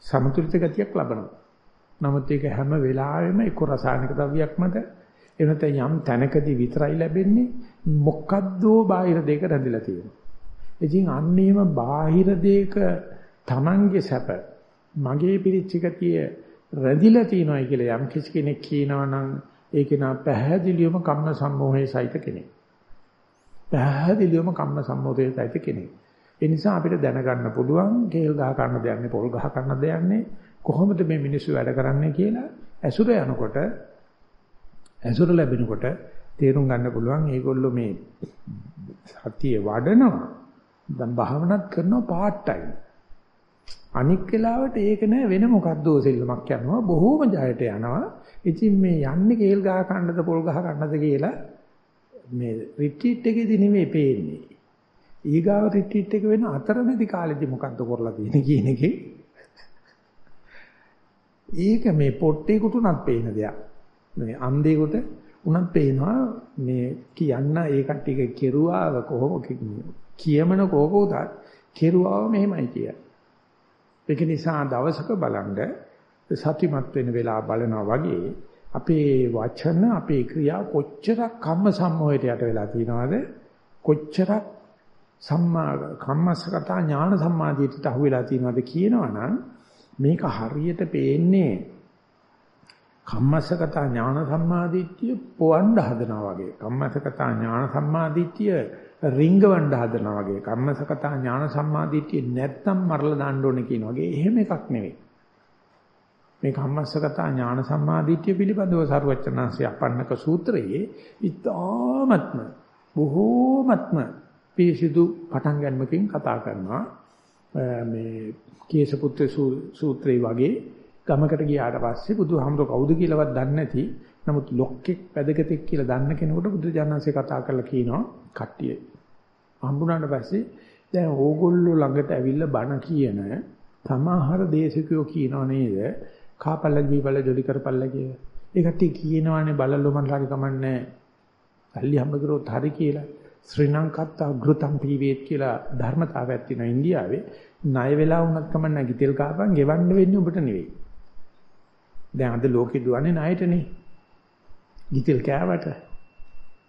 සමතුලිත ගතියක් ලබනවා. නමුත් ඒක හැම වෙලාවෙම එක්ක රසායනික ද්‍රව්‍යයක් මත එනත යම් තැනකදී විතරයි ලැබෙන්නේ මොකද්දෝ බාහිර දෙයක රැඳිලා තියෙනවා. ඉතින් අන්නේම බාහිර දෙයක Tamange සැප මගේ පිරිච්ච ගතිය රැඳිලා තියෙනවායි කියලා යම් කිසි කෙනෙක් කියනවා නම් ඒක නා පැහැදිලිවම කම්ම සම්මෝහයේ සහිත කෙනෙක්. පැහැදිලිවම කම්ම සම්මෝහයේ සහිත කෙනෙක්. ඒ නිසා අපිට දැනගන්න පුළුවන් කේල් ගහ ගන්න දෙන්නේ පොල් ගහ ගන්න දෙන්නේ කොහොමද මේ මිනිස්සු වැඩ කරන්නේ කියලා ඇසුර යනකොට ඇසුර ලැබෙනකොට තේරුම් ගන්න පුළුවන් මේගොල්ලෝ මේ සතිය වඩනවා දැන් භාවනාත් කරනවා පාට් ටයිම් අනික් වෙලාවට ඒක නෑ වෙන මොකද්දෝ සෙල්ලමක් යනවා බොහෝම ජයට යනවා. ඉතින් මේ යන්නේ කේල් ගහ කන්නද පොල් ගහ කන්නද කියලා මේ රිට්‍රීට් එකේදී නෙමෙයි පේන්නේ. ඊගාව රිට්‍රීට් එක වෙන අතරමැදි කාලෙදි මොකද්ද කරලා තියෙන්නේ කියන එකේ. ඒක මේ පොට්ටේ කුටුනක් පේන දෙයක්. මේ අන්ධයෙකුට උනත් පේනවා මේ කියන්න ඒ කට්ටියක කෙරුවාව කොහොම කියමන කෝකෝදත් කෙරුවාව මෙහෙමයි කිය. ඒක නිසා දවසක බලන්න සතිමත් වෙන වෙලාව බලනවා වගේ අපේ වචන අපේ ක්‍රියා කොච්චරක් කම්ම සම්මෝහයට යට වෙලා තියෙනවද? කොච්චරක් සම්මා කම්මසගතා ඥාන සම්මාදියට අහු වෙලා තියෙනවද කියනවනම් මේක හරියට පේන්නේ කම්මස්සගත ඥාන සම්මාදිට්ඨිය පොවන්න හදනවා වගේ. කම්මස්සගත ඥාන සම්මාදිට්ඨිය රිංගවන්න හදනවා වගේ. කම්මස්සගත ඥාන සම්මාදිට්ඨිය නැත්තම් මරලා දාන්න ඕනේ කියන වගේ. එහෙම එකක් නෙවෙයි. මේ කම්මස්සගත ඥාන සම්මාදිට්ඨිය පිළිබඳව සරුවචනාංශය අපන්නක සූත්‍රයේ ඉතාමත්ම බොහෝමත්ම පිරිසිදු පටන් ගන්නමකින් කතා කරනවා. මේ කේසපුත්‍ර සූත්‍රය වගේ ගමකට ගියාට පස්සේ බුදුහාමුදුර කවුද කියලාවත් දන්නේ නැති නමුත් ලොක්කෙක් වැදගතෙක් කියලා දන්න කෙනෙකුට බුදුජානන්සේ කතා කරලා කියනවා කට්ටිය හම්බුනාට පස්සේ දැන් ඕගොල්ලෝ ළඟට ඇවිල්ලා බණ කියන සමහර දේශකයෝ කියනව නේද කාපල්ල දීපල්ල ජොලි කරපල්ල කිය. ඒ කට්ටිය කියනවානේ බලලෝ මන් හරි කමන්නේ. සල්ලි හම්බ කරොත් හරි කියලා. ශ්‍රී ලංකත් අග්‍රතම් පීවේත් කියලා ධර්මතාවයක් තියෙනවා ඉන්දියාවේ. ණය වෙලා වුණත් කමන්නේ ගිතෙල් කාපන් ගෙවන්න වෙන්නේ ඔබට නෙවෙයි. දැන් අද ලෝකෙ දුවන්නේ ණයටනේ. ගිතෙල් කෑවට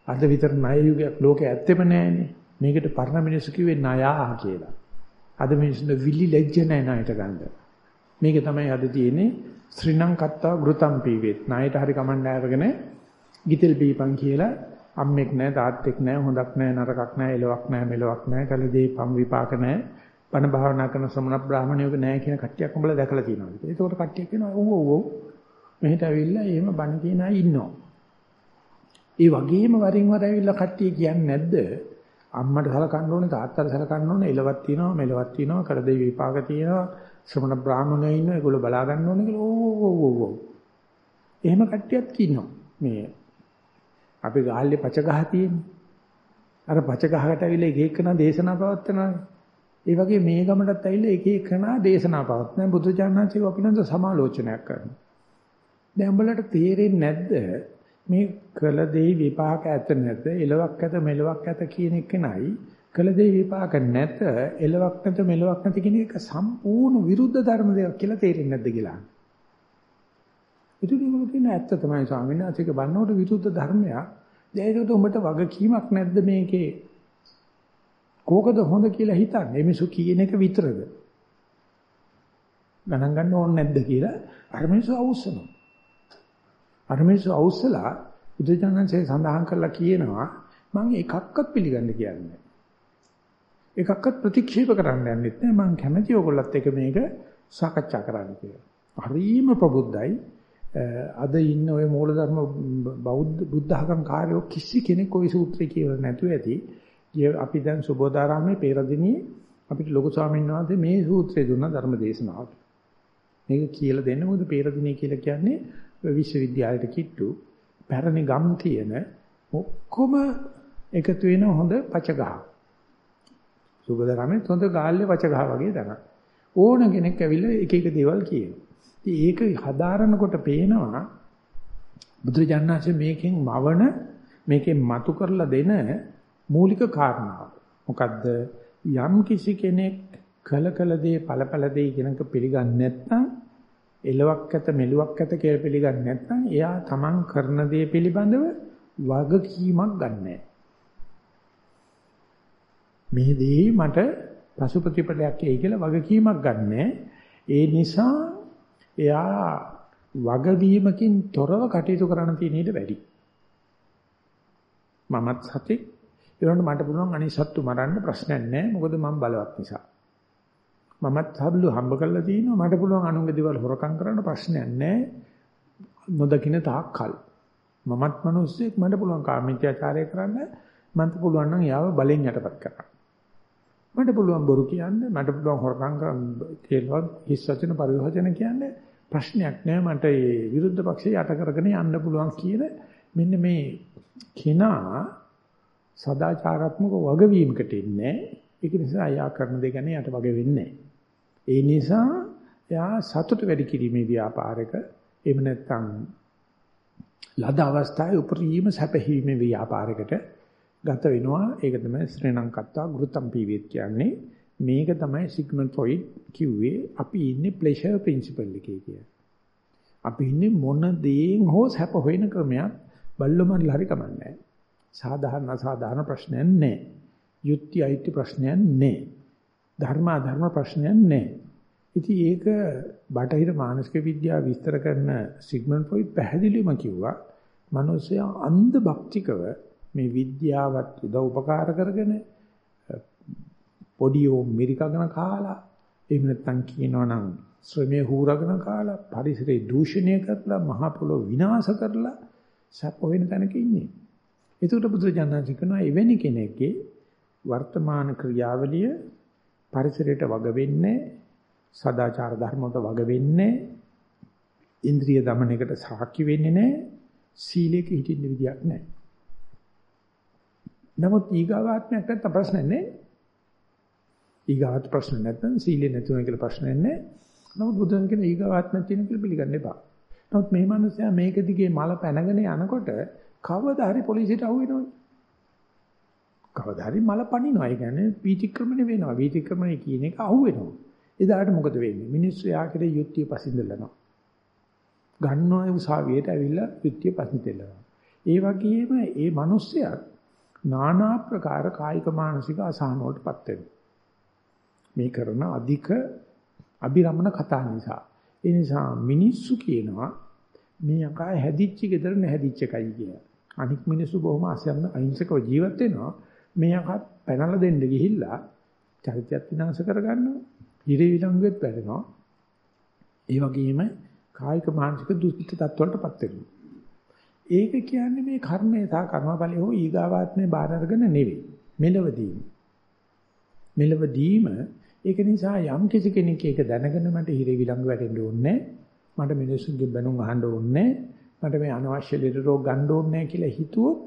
අද විතර ණය යුගයක් ලෝකේ ඇත්තෙම නැහැනේ. මේකට පරණ මිනිස්සු කිව්වේ ණයා කියලා. අද මිනිස්සුන්ට විලි ලැජ්ජ නැහැ ණයට ගන්න. මේක තමයි අද තියෙන්නේ ශ්‍රී ලංකත්තා ගෘතම් පීවෙත්. ණයට හරි කමන්න අරගෙන ගිතෙල් බීපන් කියලා අම්මෙක් නැහැ තාත්තෙක් නැහැ හොඳක් නැහැ නරකක් නැහැ එලොවක් නැහැ මෙලොවක් නැහැ කලදී පම් විපාක නැහැ බණ භාවනා කරන ශ්‍රමණ බ්‍රාහමණයෝක නැහැ කියන කට්ටියක් උඹලා දැකලා තියෙනවා. ඒකෝට කට්ටියක් කියනවා ඔව් ඔව් ඔව් මෙහෙට ඇවිල්ලා එහෙම බණ කියන අය ඉන්නවා. ඒ වගේම වරින් වර ඇවිල්ලා කට්ටිය කියන්නේ නැද්ද? අම්මට සලකන්න ඕනේ තාත්තට සලකන්න ඕනේ එලවක් තියෙනවා මෙලවක් තියෙනවා කරදේ විපාක තියෙනවා ශ්‍රමණ බ්‍රාහමණයෝ ඉන්නවා ඒගොල්ලෝ බලා ගන්න ඕනේ කියලා ඕ ඕ ඕ ඕ. එහෙම කට්ටියක් ඉන්නවා. මේ අපි ගාල්ලේ පච ගහ තියෙන්නේ. අර පච ගහකට ඇවිල්ලා එක එකනා දේශනා පවත්වනවානේ. ඒ වගේ මේ ගමටත් ඇවිල්ලා එක එකනා දේශනා පවත්වන බුදුචානන්සේ අපිනන්ද සමාලෝචනයක් කරනවා. දැන් උඹලට තේරෙන්නේ නැද්ද මේ කළ දෙයි විපාක ඇත නැත එලවක් ඇත මෙලවක් ඇත කියන එක නයි කළ දෙයි විපාක නැත එලවක් නැත මෙලවක් නැති කියන එක සම්පූර්ණ විරුද්ධ ධර්ම දෙයක් කියලා තේරෙන්නේ නැද්ද කියලා. ඒතුළු ඒගොල්ලෝ කියන ඇත්ත තමයි ස්වාමීන් වහන්සේක බannකොට විරුද්ධ ධර්මයක්. දැන් ඒකට උඹට වගකීමක් නැද්ද මේකේ? කෝකද හොඳ කියලා හිතන්නේ මිසු කියන එක විතරද? ගණන් ගන්න ඕනේ නැද්ද කියලා අර මිනිස්සු අවුස්සනවා. අර මිනිස්සු අවුස්සලා බුදුජානන්සේ සඳහන් කරලා කියනවා මම එකක්වත් පිළිගන්න කියන්නේ එකක්වත් ප්‍රතික්ෂේප කරන්න යන්නෙත් නෑ මම කැමැති ඔයගොල්ලත් එක මේක සාකච්ඡා කරන්න කියලා. හරීම ප්‍රබුද්ධයි. අද ඉන්න ඔය මූලධර්ම බෞද්ධ බුද්ධ ආගම් කාර්යෝ කිසි කෙනෙක් ওই සූත්‍රය කියලා නැතුව ඇති. අපි දැන් සුබෝධාරාමේ පෙරදිනේ අපිට ලොකු ස්වාමීන් වහන්සේ මේ සූත්‍රය දුන්න ධර්ම දේශනාවට. මේක කියලා දෙන්න මොකද පෙරදිනේ කියලා කියන්නේ විශ්වවිද්‍යාලයට කිට්ටු පැරණි ගම් තියෙන ඔක්කොම එකතු වෙන හොඳ පචගහ. සුබදරමේ හොඳ ගාල්ලේ පචගහ වගේ තමයි. ඕන කෙනෙක් ඇවිල්ලා එක එක දේවල් කියනවා. ඒක හදාරනකොට පේනවා බුදුරජාණන්සේ මේකෙන් මවන මේකෙන් මතු කරලා දෙන මූලික කාරණාව. මොකද්ද? යම් කිසි කෙනෙක් කල කල දේ ඵලඵල දේ කියනක පිළිගන්නේ නැත්නම් එලවක් ඇත මෙලුවක් ඇත කියලා පිළිගන්නේ නැත්නම් එයා තමන් කරන දේ පිළිබඳව වගකීමක් ගන්නෑ. මේ දේ මට පසු ප්‍රතිපලයක් එයි කියලා වගකීමක් ගන්නෑ. ඒ නිසා එයා වගවීමකින් තොරව කටයුතු කරන්න තියෙන ඊට වැඩි. මමත් සතෙක්. ඒ මට පුළුවන් අනිත් සත්තු මරන්න ප්‍රශ්නයක් නැහැ. මොකද මම බලවත් නිසා. මමත් හබ්ලු හම්බ කරලා තිනවා මට පුළුවන් අනුන්ගේ දේවල් හොරකම් කරන්න ප්‍රශ්නයක් නැහැ. නොදකින්න තාක්කල් මමත් මිනිස්සෙක්. මට පුළුවන් කාමීත්‍යාචාරය කරන්න. මන්ට පුළුවන් නම් යාව බලෙන් යටපත් කරන්න. මට පුළුවන් බොරු කියන්න මට පුළුවන් හොරකම් කියලා හිස් වචන පරිවචන කියන්නේ ප්‍රශ්නයක් නෑ මට ඒ විරුද්ධ පක්ෂය යට කරගෙන යන්න පුළුවන් කියන මෙන්න මේ කෙනා සදාචාරාත්මක වගවීමකට ඉන්නේ ඒක නිසා යා කරන දේ ගැන යට වගේ වෙන්නේ නැහැ ඒ නිසා එයා සතුට වැඩි කිරීමේ ව්‍යාපාරයක එහෙම නැත්නම් ලද අවස්ථාවේ උපරිම සැපහීමේ ව්‍යාපාරයකට ගත වෙනවා. ඒක තමයි ශ්‍රී ලංකත්තා ගෘතම් පීවිත් කියන්නේ. මේක තමයි සිග්මන්ඩ් ෆ්‍රොයිඩ් කිව්වේ අපි ඉන්නේ ප්ලෙෂර් ප්‍රින්සිපල් එකේ කියලා. අපි ඉන්නේ මොන දේෙන් හෝ සැප හොයන ක්‍රමයක් බල්ලොමන් හරි කමන්නේ සාධාරණ අසාධාරණ ප්‍රශ්නයක් නැහැ. යුක්ති අයිති ප්‍රශ්නයක් නැහැ. ධර්මා ධර්ම ප්‍රශ්නයක් නැහැ. ඉතින් ඒක බටහිර මානසික විද්‍යාව විස්තර කරන සිග්මන්ඩ් ෆ්‍රොයිඩ් පැහැදිලිවම කිව්වා මිනිස්සයා අන්ධ භක්තිකව මේ විද්‍යාවත් උදව් උපකාර කරගෙන පොඩි ඕම් මිරිකගෙන කාලා එහෙම නැත්නම් කියනවනම් ශ්‍රමයේ හූරගෙන කාලා පරිසරේ දූෂණය කරලා මහ පොළොව විනාශ කරලා සැප වෙන තැනක ඉන්නේ. ඒකට බුදුරජාණන් කියනවා එවැනි කෙනෙක්ගේ වර්තමාන ක්‍රියාවලිය පරිසරයට වග වෙන්නේ සදාචාර ධර්මවලට වග වෙන්නේ ඉන්ද්‍රිය দমনයකට සාක්ෂි වෙන්නේ නැහැ සීලයක හිටින්න විදියක් නැහැ. නමුත් ඊගාවාත්මයක් නැත්නම් ප්‍රශ්න නැහැ. ඊගාවත් ප්‍රශ්න නැත්නම් සීලේ නැතුන කියලා ප්‍රශ්න නැහැ නමුත් බුදුන් කියන ඊගාවාත්මයක් තියෙන කියලා පිළිගන්න එපා නමුත් මේ මිනිස්සයා මේක දිගේ මල පැනගෙන යනකොට කවදා හරි පොලිසියට අහු වෙනවනේ කවදා හරි මල පනිනවා. ඒ කියන්නේ වීතික්‍රමණය වෙනවා. වීතික්‍රමණය කියන එක අහු වෙනවා. එදාට මොකද වෙන්නේ? මිනිස්සු යාකේ යුක්තිය පසින්දලනවා. ගන්නවා උසාවියට ඇවිල්ලා යුක්තිය පසින්දලනවා. ඒ වගේම ඒ මිනිස්සයා নানা ප්‍රකාර කායික මානසික අසහන වලටපත් වෙනවා. මේ කරන අධික අබිරමණ කතා නිසා. ඒ නිසා මිනිස්සු කියනවා මේ අකා හැදිච්ච ගෙදර නැහැදිච්ච එකයි කියලා. අනික් මිනිස්සු බොහොම අසන්න අහිංසකව ජීවත් වෙනවා. මෙයාට පැනලා දෙන්න ගිහිල්ලා චරිතයත් විනාශ කරගන්නවා. හිරේ විලංගුවෙත් වැඩෙනවා. ඒ වගේම කායික මානසික දුෂ්ට තත්ත්වවලටපත් වෙනවා. ඒක කියන්නේ මේ කර්මය සහ කර්මඵලය හෝ ඊගාවාත්මේ බාර අරගෙන නෙවෙයි. මෙලවදීම. මෙලවදීම ඒක නිසා යම් කිසි කෙනෙක් ඒක දැනගෙන මට හිරේ විලංගු වැටෙන්න ඕනේ මට මිනිස්සුන්ගේ බැනුම් අහන්න ඕනේ මට මේ අනවශ්‍ය ලෙඩ රෝග ගන්න ඕනේ කියලා හිතුවොත්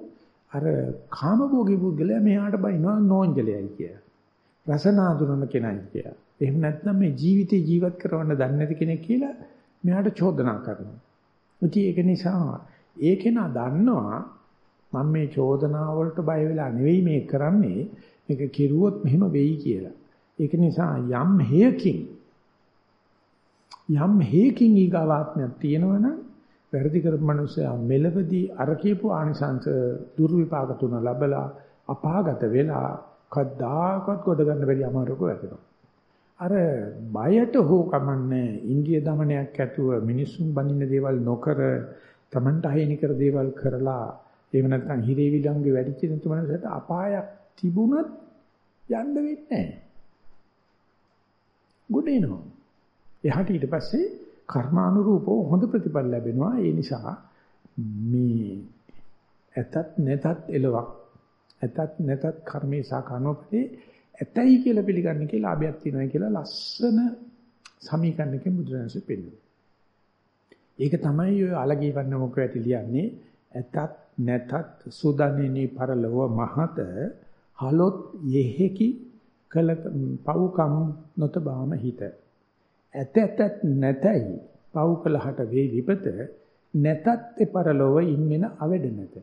අර කාමභෝගී පුද්ගලයා මෙහාට බයිනවා නෝන්ජලයි කිය. රසනාඳුනන කෙනයි කිය. එහෙම නැත්නම් මේ ජීවිතේ ජීවත් කරවන්න දන්නේ නැති කෙනෙක් කියලා මෙහාට චෝදනා කරනවා. ඉතින් ඒක නිසා ඒ කෙනා දන්නවා මම මේ චෝදනා වලට බය වෙලා නෙවෙයි මේ කරන්නේ මේක කෙරුවොත් මෙහෙම වෙයි කියලා. ඒක නිසා යම් හේයකින් යම් හේයකින් ඊගාවාත්මයක් තියෙනවනම් වැරදි කරපු මනුස්සයා මෙලවදී අර කියපු ආනිසංස දුර්විපාක තුන ලැබලා අපාගත වෙලා කද්දාකත් කොට ගන්න බැරි අමාරුකම වැටෙනවා. අර බයට හෝ කමන්නේ ඉන්දිය දමනයක් ඇතුව මිනිස්සුන් බනින්න දේවල් නොකර Tamanට අහිමි කර දේවල් කරලා එහෙම නැත්නම් හිරේ විලංගේ වැඩිචින තුමනසට අපායක් තිබුණත් යන්න වෙන්නේ නැහැ. ගොඩේනවා. එහාට ඊට පස්සේ කර්මානුරූපව හොඳ ප්‍රතිඵල ලැබෙනවා. ඒ නිසා මේ ඇතත් නැතත් එලවක් ඇතත් නැතත් කර්මේ සහ කර්මපතේ ඇතයි කියලා පිළිගන්න කියලා ආභයක් තියෙනවා කියලා ලස්සන සමීකරණයකින් බුදුරජාණන්සේ පෙන්නනවා. ඒක තමයි ඔය අලගී වන්න මොක ඇති ලියන්නේ ඇතත් නැතත් සුදනිනි පරලව මහත හලොත් යෙහෙකි කල පව්කම් නොතබාම හිත. ඇත ඇතත් නැතයි පව් කළහට වේ විපත නැතත් එපරලොව ඉන්නෙන අවඩ නැත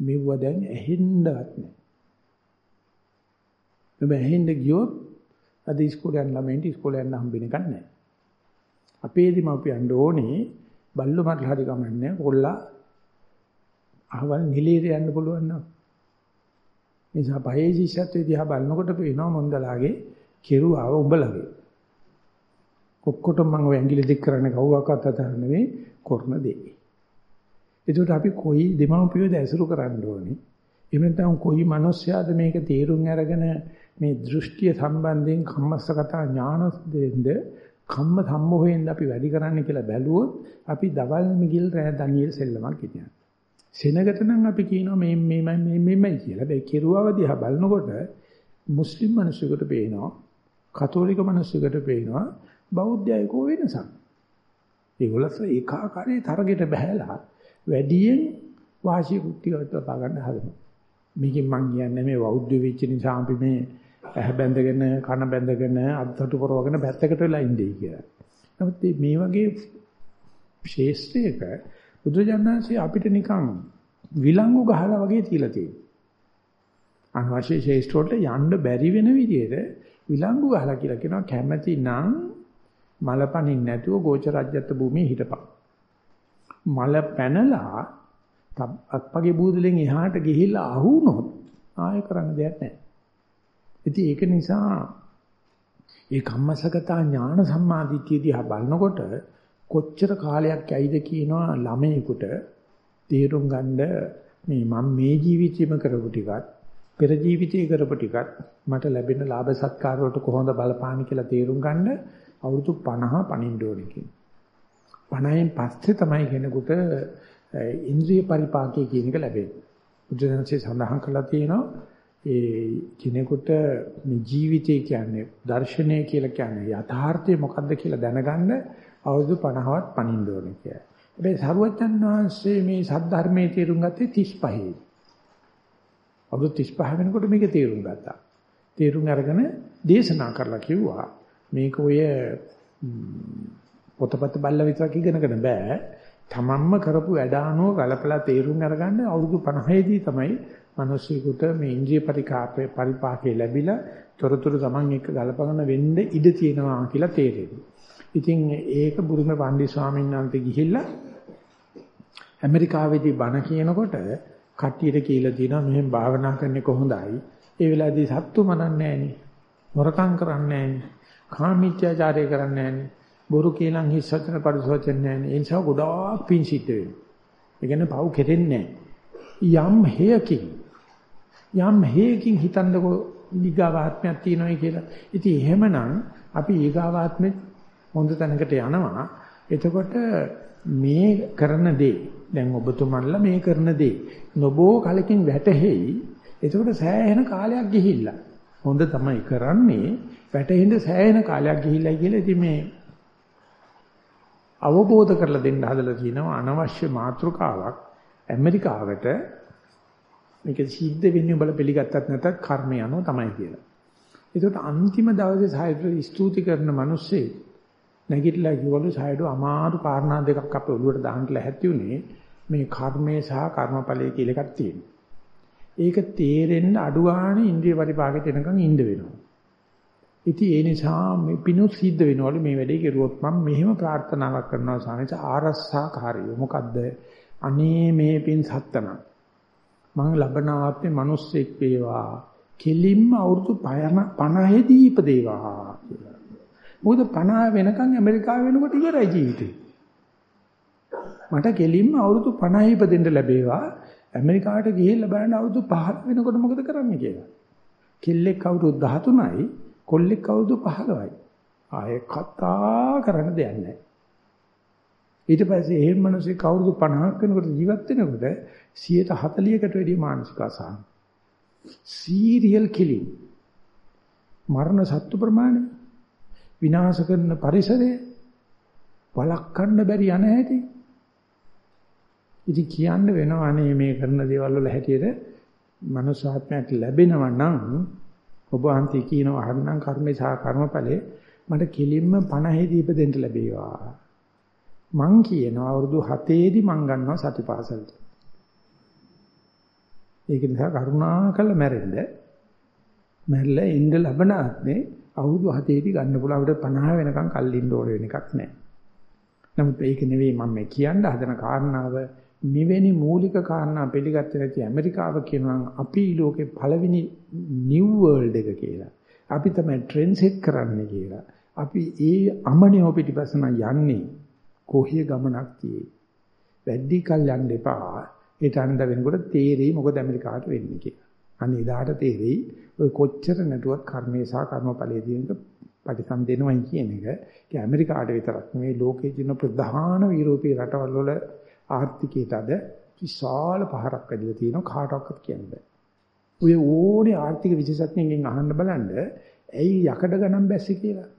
මෙව්ව දැන් ඇහෙන්නවත් නැහැ. ඔබ ඇහෙන්න ගියොත් අද ඉස්කෝලේ යන ළමයින්ට ඉස්කෝලේ යන්න හම්බෙන්නේ නැහැ. අපේ දීමපියන් ඕනේ බල්ලු මරලා හරි ගමන්නේ කොල්ලා අහවල් නිලීර යන්න පුළුවන් නම්. නිසා පහේ ශිෂ්‍යත්වයේ දිහා බලනකොට පේනවා මොන්දලාගේ කෙරුවාව උඹලගේ ඔක්කොටම මම ඔය ඇඟිලි දික් කරන්නේ කවුවක්වත් අතර නෙවෙයි කරන දේ. ඒකට අපි කොයි දෙමව්පියෝද ඇසුරු කරන්න ඕනේ? එහෙම නැත්නම් කොයි මිනිස්යාද මේක තේරුම් අරගෙන මේ දෘෂ්ටිය සම්බන්ධයෙන් කම්මස්සගත ඥාන දෙන්න කම්ම සම්මෝහයෙන් අපි වැඩි කරන්න කියලා බැලුවොත් අපි දවල් මිගිල් රෑ ඩැනියෙල් සෙල්ලමක් කියනවා. සෙනගට නම් අපි කියනවා මේ මේ මේ මේමයි කියලා. හැබැයි කෙරුවව දිහා බලනකොට මුස්ලිම් මිනිසෙකුට පේනවා, කතෝලික මිනිසෙකුට පේනවා බෞද්ධයයි කෝ වෙනසක්. ඒගොල්ලෝ ඒකාකාරී තරගෙට බහැලා වැඩියෙන් වාසිය කුට්ටියට පා ගන්න හදනවා. මේකෙන් මං කියන්නේ මේ බෞද්ධ වෙච්ච නිසා අපි මේ ඇහ බැඳගෙන කන බැඳගෙන අද්දටු පරවගෙන පැත්තකට වෙලා ඉන්නේ කියලා. නමුත් මේ වගේ ශේෂ්ත්‍රයක බුදුජානනාංශي අපිට නිකන් විලංගු ගහලා වගේ තියලා තියෙනවා. අනවශ්‍ය ශේෂ්ත්‍ර වලට යන්න බැරි වෙන විදිහට විලංගු ගහලා කියලා කියනවා කැමැති නම් මලපණින් නැතුව ගෝචරජ්‍යත් භූමියේ හිටපන්. මල පැනලා අත්පගේ බූදලෙන් එහාට ගිහිල්ලා අහුනොත් ආයෙ කරන්න දෙයක් නැහැ. ඉතින් ඒක නිසා ඒ කම්මසගතා ඥාන සම්මාදිට්ඨිය දිහා බලනකොට කොච්චර කාලයක් ඇයිද කියනවා ළමයෙකුට තේරුම් ගන්න මේ මම මේ ජීවිතේම කරපු ටිකත් පෙර ජීවිතේ කරපු ටිකත් මට ලැබෙන ලාභ සත්කාර වලට කොහොමද බලපාන්නේ කියලා තේරුම් ගන්න අවුරුදු 50 පණින්න ඕනේ කියන. 50න් පස්සේ තමයි කෙනෙකුට ඉන්ද්‍රිය පරිපාකය කියන එක ලැබෙන්නේ. බුදුදහමේ සඳහන් කරලා තියෙනවා ඒ කෙනෙකුට මේ ජීවිතය කියන්නේ දර්ශනය කියලා කියන්නේ යථාර්ථය මොකද්ද කියලා දැනගන්න අවුරුදු 50වත් පණින්න ඕනේ කියලා. හැබැයි සරුවචන් වහන්සේ මේ සද්ධර්මයේ තේරුම් ගත්තේ 35. අවුරුදු 35 වෙනකොට මේක තේරුම් ගත්තා. තේරුම් අරගෙන දේශනා කරලා කිව්වා මේක ඔය පොතපත බල්ල විතරක් ඉගෙනගෙන බෑ. තමන්ම කරපු වැඩ අනුව ගලපලා තේරුම් අරගන්න අවුරුදු 50ේදී තමයි මිනිස්සුෙකුට මේ ඉන්ද්‍රිය පරිකාපේ පරිපාකේ ලැබිලා තොරතුරු තමන් එක්ක ගලපගෙන වෙන්න ඉඩ තියෙනවා කියලා තේරෙන්නේ. ඉතින් ඒක බුරුම පන්දි ස්වාමීන් වහන්සේ ගිහිල්ලා ඇමරිකාවේදී බණ කියනකොට කට්ටියට කියලා දිනවා මෙහෙම භාවනා කරන්නේ කොහොඳයි. ඒ වෙලාවේදී සත්තු මනන්නේ නැහෙනි. මොරකම් කරන්නේ නැහෙනි. කාමීත්‍යාචාරය කරන්නේ නැහෙනි. බොරු කියලන් හිස් වචන පරිසවචන නැහැ. ඒ නිසා ගොඩාක් පිං සිද්ධ වෙනවා. ඒ කියන්නේ පව් කෙරෙන්නේ යම් හේයකින් යම් හේයකින් හිතන්නකෝ ඊගාවාත්මයක් තියෙනවයි කියලා. ඉතින් එහෙමනම් අපි ඊගාවාත්මෙත් හොඳ තැනකට යනවා. එතකොට මේ කරන දේ දැන් ඔබතුමන්ලා මේ කරන දේ නොබෝ කලකින් වැටහෙයි. එතකොට සෑහෙන කාලයක් ගිහිල්ලා. හොඳ තමයි කරන්නේ වැටෙන්න සෑහෙන කාලයක් ගිහිල්ලා කියලා ඉතින් මේ අවබෝධ කරලා දෙන්න හදලා තියෙනවා අනවශ්‍ය මාතෘකාවක් ඇමරිකාවට මේක සිද්ධ වෙන්නේ උඹලා පිළිගත්තත් නැතත් කර්මය අනුව තමයි කියලා. ඒකට අන්තිම දවසේ සායදු ස්තුති කරන මිනිස්සේ නැගිටලා කිව්වලු සායදු අමාරු කාරණා දෙකක් අපේ ඔළුවට දාන්න ලැහැත්ති උනේ මේ කර්මය සහ කර්මඵලය කියලා එකක් තියෙනවා. ඒක තේරෙන්න අඩු ගන්න ඉන්ද්‍රිය පරිපාකයට එනකන් ඉන්න වෙනවා. ඉතින් ඒ නිසා මේ පිණු සිද්ධ වෙනවලු මේ වැඩේ කෙරුවොත් මම මෙහෙම ප්‍රාර්ථනාවක් කරනවා සානිත ආරස්සාකාරිය. මොකද්ද? අනේ මේ පින් සත්තන. මම ලබන ආත්මේ මිනිස්සෙක් වේවා. කෙලින්ම අවුරුදු 50 දී ඉපදේවා කියලා. මොකද 50 වෙනකන් ඇමරිකාව වෙනකොට ඉවරයි ජීවිතේ. මට කෙලින්ම අවුරුදු 50 ඉපදෙන්න ලැබේවා. ඇමරිකාවට ගිහිල්ලා බලන්න අවුරුදු 5 වෙනකොට මොකද කරන්නේ කියලා. කෙල්ලෙක් අවුරුදු 13යි කොල්ලෙක් අවුරුදු 15යි. ආයේ කතා කරන්න දෙයක් නැහැ. ඊට පස්සේ එහෙම මිනිස්සු කවුරුදු 50ක් වෙනකොට ජීවත් වෙනකොට 140කට වැඩිය මානසික අසහන. සීරියල් කිලින්. මරණ සත්තු ප්‍රමාණය විනාශ කරන පරිසරය වළක්වන්න බැරි යන හැටි. ඉතින් කියන්න වෙනවා අනේ මේ කරන දේවල් වල හැටියට මනුෂ්‍යාත්මයක් ලැබෙනවා නම් ඔබ වහන්සේ කියනවා අහන්නම් කර්මේ සහ කර්මඵලේ මට කෙලින්ම 50 දීප දෙන්න ලැබේවා. මං කියනවා අවුරුදු 7 දී මං ගන්නවා සතිපාසලට. ඒක නිසා කරුණාකර මැරෙන්න. මැරලා ඉන්න ලබන ආත්මේ අවුරුදු 7 දී ගන්න පුළුවන් අපිට 50 වෙනකන් කල්ලින්න ඕන වෙන එකක් නැහැ. නමුත් ඒක නෙවෙයි මම මේ කියන්න හදන කාරණාව මෙවැනි මූලික කාරණා පිළිගත්තේ නැති ඇමරිකාව කියනවා අපි ලෝකේ පළවෙනි නිව් වර්ල්ඩ් එක කියලා. අපි තමයි ට්‍රෙන්ඩ් සෙට් කරන්නේ කියලා. අපි ඒ අමනියෝ පිටිපස්සන යන්නේ කොහේ ගමනක් තියේ. වැඩි කල් යන්න එපා. ඒට අනද වෙනකොට තේරෙයි මොකද ඇමරිකාවට වෙන්නේ කියලා. අන්න එදාට තේරෙයි ඔය කොච්චර නැටුවත් කර්මේ සහ කර්මඵලයේ තියෙන පරිසම්දෙනවයි කියන එක. ඒ ඇමරිකාවට විතරක් නෙවෙයි ලෝකයේ තියෙන ප්‍රධාන යුරෝපීය රටවල් වල ආර්ථිකයට අද විශාල පහරක් ඇදලා තියෙනවා කාටවත් කියන්න බෑ. ඔය ඕනේ ආර්ථික විශේෂඥයෙන් අහන්න බලන්න ඇයි යකඩ ගණන් බැස්සේ කියලා.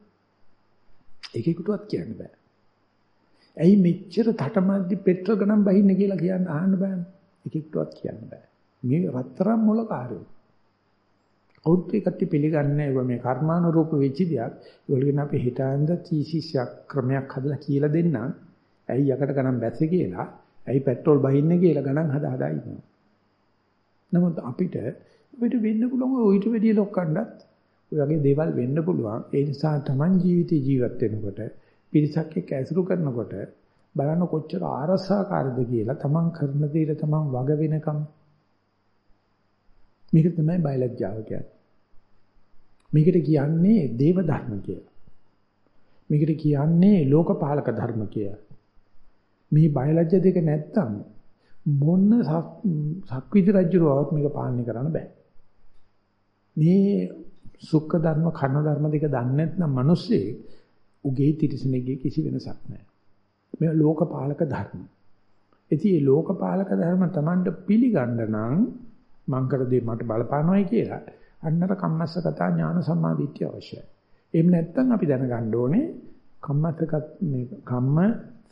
ඒකෙකුටවත් කියන්න බෑ. ඇයි මෙච්චර තටමැද්දි පෙට්‍රල් ගණන් බහින්නේ කියලා කියන්න අහන්න බෑනේ. ඒකෙකුටවත් කියන්න බෑ. මේ රත්තරන් මොල කාර්යෝ. කවුරුත් ඒකට පිළිගන්නේ නැහැ. මේ කර්මානුරූප වෙච්ච දෙයක්. ඒගොල්ලෝ අපි හිතාන්ද තීසිස්යක් ක්‍රමයක් හදලා කියලා දෙන්නම්. ඇයි යකට ගණන් බැස්සේ කියලා, ඇයි පෙට්‍රල් බහින්නේ කියලා ගණන් හදා හදා ඉන්නවා. නමුත් අපිට අපිට වෙන්න පුළුවන් ඔය ඊට වැඩිය ලොක්කණ්ඩත් ඔය වගේ දේවල් වෙන්න පුළුවන්. ඒ නිසා Taman ජීවිතේ ජීවත් වෙනකොට පිරිසක් එක්ක ඇසුරු කරනකොට බලන්න කොච්චර ආරසාකාරද කියලා Taman කරන දේට Taman වග වෙනකම් මේක තමයි බයලජ්ජාව කියන්නේ. මේකට කියන්නේ දේව ධර්ම කියලා. මේකට කියන්නේ ලෝකපාලක ධර්ම කියලා. මේ බයලජ්‍ය දෙක නැත්තම් මොන සක්විති රජුරවත් මේක පාලනය කරන්න බෑ. මේ සුඛ ධර්ම කර්ම ධර්ම දෙක දන්නේ නැත්නම් මිනිස්සේ උගේ තිරසනෙගේ කිසි වෙනසක් නැහැ. මේ ලෝකපාලක ධර්ම. ඉතින් මේ ලෝකපාලක ධර්ම Tamanට පිළිගන්න නම් මං කර දේ මට බලපානවායි කියලා අන්නතර කම්මස්සගතා ඥාන සම්මාදිට්ඨිය අවශ්‍යයි. එහෙම නැත්නම් අපි දැනගන්න ඕනේ කම්මස්සගත මේ කම්ම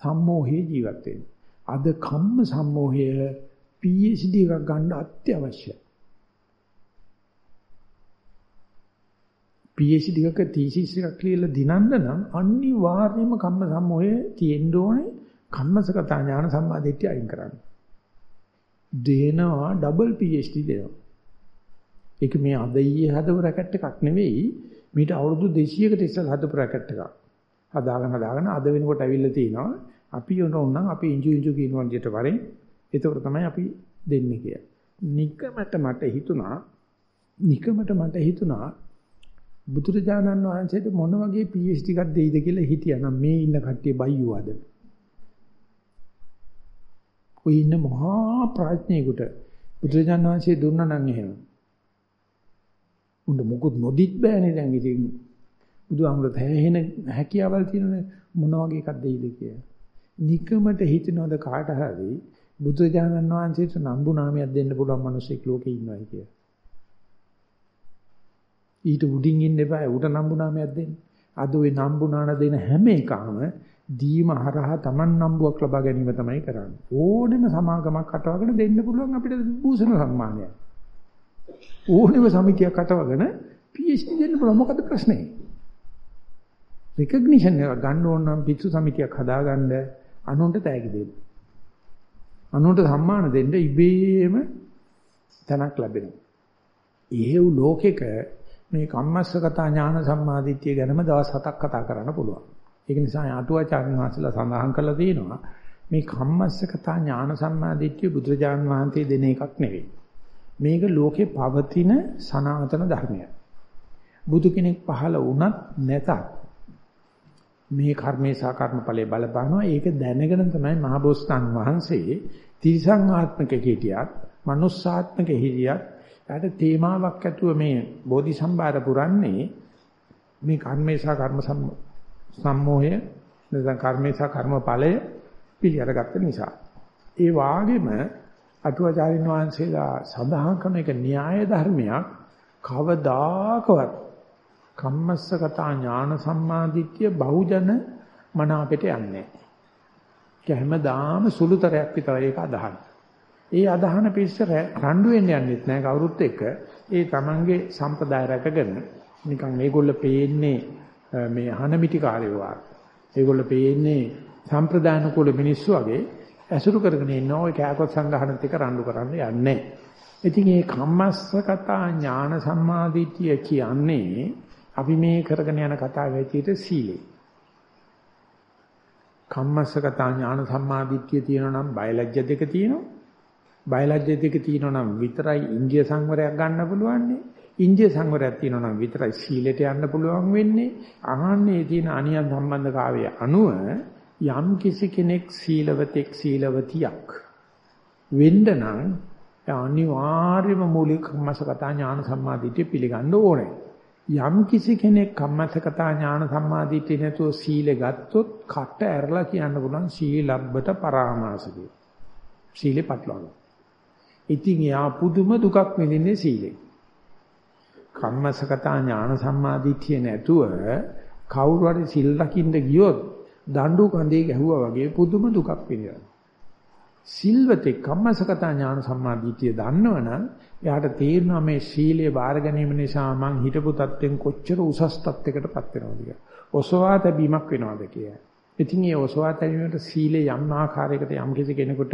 සම්මෝහයේ ජීවත් වෙන්න. අද කම්ම සම්මෝහය PhD එකක් ගන්න අත්‍යවශ්‍යයි. PhD එකක thesis එකක් ලියලා දිනන්න නම් අනිවාර්යයෙන්ම කම්ම සම්මෝහය තියෙන්න ඕනේ කම්මසගත ඥාන සම්මාදිට්ඨිය අයින් කරන්න. දෙනවා ඩබල් PhD දෙනවා. ඒක මේ අද ඊයේ හදපු රැකට් එකක් නෙවෙයි මීට අවුරුදු 200කට ඉස්සෙල්ලා හදපු රැකට් එකක්. හදාගෙන හදාගෙන අද වෙනකොට ඇවිල්ලා තිනවා අපි උනොන්නම් අපි ඉංජු ඉංජු කියන වන්දියට වරෙන් ඒක තමයි අපි දෙන්නේ කියලා. නිකමට මට හිතුණා නිකමට මට හිතුණා බුදුරජාණන් වහන්සේට මොන වගේ PhD එකක් දෙයිද කියලා හිටියානම් මේ ඉන්න කට්ටිය බයියුවාද? ඔය ඉන්න මහා ප්‍රඥේකට බුදුරජාණන් වහන්සේ දුන්නා නම් එහෙම. උන්ට මොකුත් නොදිත් බෑනේ දැන් ඉතින් බුදුහාමුදුරුවෝ හැහෙන හැකියාවල් තියෙනනේ මොන වගේ එකක් දෙයිද කියලා. නිකමට හිතනවද කාට හරි බුදුරජාණන් වහන්සේට නම්බු නාමයක් දෙන්න පුළුවන් මිනිස්සෙක් ලෝකේ ඉන්නවයි කියලා. ඊට උඩින් ඉන්න එපා උඩ නම්බු නාමයක් දෙන්න. අද ওই නම්බු නාන දෙන හැම එකම දීම හරහා Taman නම්බුවක් ලබා ගැනීම තමයි කරන්නේ. ඕනෙම සමාගමක් අටවගෙන දෙන්න පුළුවන් අපිට භූෂණ සම්මානයක්. ඕනෙම සමිතියක් අටවගෙන PhD දෙන්න පුළුවන් මොකද ප්‍රශ්නේ? recognition එක ගන්න ඕන නම් පිටු සමිතියක් හදාගන්න අනුන්ට තෑගි දෙන්න. අනුන්ට සම්මාන දෙන්න ඉබේම තැනක් ලැබෙනවා. එහෙව් ලෝකෙක මේ කම්මස්සගත ඥාන සම්මාදිට්ඨිය ගැනම දවස් හතක් කතා කරන්න පුළුවන්. ඒක නිසා ආතුවාචාර්ය වහන්සේලා සඳහන් කරලා තියෙනවා මේ කම්මස්සගත ඥාන සම්මාදිට්ඨිය බුදුරජාන් වහන්සේ දෙන එකක් නෙවෙයි. මේක ලෝකේ පවතින සනාතන ධර්මයක්. බුදු කෙනෙක් පහළ වුණත් නැතත් මේ කර්මේ සහ කර්මඵලයේ බලපානවා ඒක දැනගෙන තමයි මහබෝසතාන් වහන්සේ තිරිසං ආත්මක හිටියත් මනුස්සාත්මක හිටියත් යාට තේමාවක් ඇතුව මේ බෝධි සම්භාර පුරන්නේ මේ කර්මේ සහ කර්ම සම්මෝහය නැත්නම් කර්මේ සහ කර්මඵලය පිළිඅරගත්ත නිසා. ඒ වාගේම අටුවාචාරින් වහන්සේලා සඳහන් කරන එක න්‍යාය ධර්මයක් කවදාකවත් කම්මස්සගත ඥාන සම්මාදිට්ඨිය බහුජන මනාපෙට යන්නේ නැහැ. ඒක හැමදාම සුළුතරයක් විතරයි ඒක අදහන්නේ. ඒ අදහන පිස්ස රණ්ඩු වෙන්න යන්නෙත් නෑ කවුරුත් එක්ක. ඒ Tamange සම්ප්‍රදාය රැකගෙන නිකන් මේගොල්ල පේන්නේ මේ හනමිටි කාර්යවා. ඒගොල්ල පේන්නේ සම්ප්‍රදාන කුල මිනිස්සු වගේ ඇසුරු කරගෙන ඉන්න ඔය කෑකොත් සංගහනත් එක්ක රණ්ඩු කරන්න යන්නේ. ඉතින් මේ කම්මස්සකතා ඥාන සම්මාදිටිය කියන්නේ අපි මේ කරගෙන යන කතාවේ ඇතුළත සීලය. කම්මස්සකතා ඥාන සම්මාදිටිය තියෙනවා නම් බයලජ්‍ය දෙක තියෙනවා. බයලජ්‍ය දෙක තියෙනවා නම් විතරයි ඉන්දිය සංවරයක් ගන්න පුළුවන්නේ. ඉන්දිය සංවරයක් තියෙනවා නම් විතරයි සීලයට යන්න පුළුවන් වෙන්නේ. අහන්නේ තියෙන අනියම් සම්බන්ධතාවය අනුව යම් කිසි කෙනෙක් සීලවතෙක් සීලවතියක් වෙන්න නම් අනිවාර්යම මූලික කම්මසගත ඥාන සම්මාදිටිය පිළිගන්න ඕනේ. යම් කිසි කෙනෙක් කම්මසගත ඥාන සම්මාදිටිය නැතුව සීලෙ ගත්තොත් කට ඇරලා කියන්න පුළුවන් සීලබ්බත පරාමාසකේ. සීලේ පටලවනවා. ඉතින් එයා පුදුම දුකක් විඳින්නේ සීලෙන්. කම්මසගතා ඥාන සම්මාදිට්ඨිය නැතුව කවුරු හරි සිල් රකින්න ගියොත් දඬු කඳේ ගැහුවා වගේ පුදුම දුකක් විඳිනවා. සිල්වතේ කම්මසගතා ඥාන සම්මාදිට්ඨිය දන්නවනම් එයාට තේරෙනවා මේ සීලය බාර ගැනීම නිසා මං හිතපු තත්ත්වෙන් කොච්චර උසස් තත්යකටපත් වෙනවද කියලා. ඔසවා තැබීමක් වෙනවද කියලා. ඉතින් මේ ඔසවා තැබීමට සීලේ යම් ආකාරයකට යම් කිසි කෙනෙකුට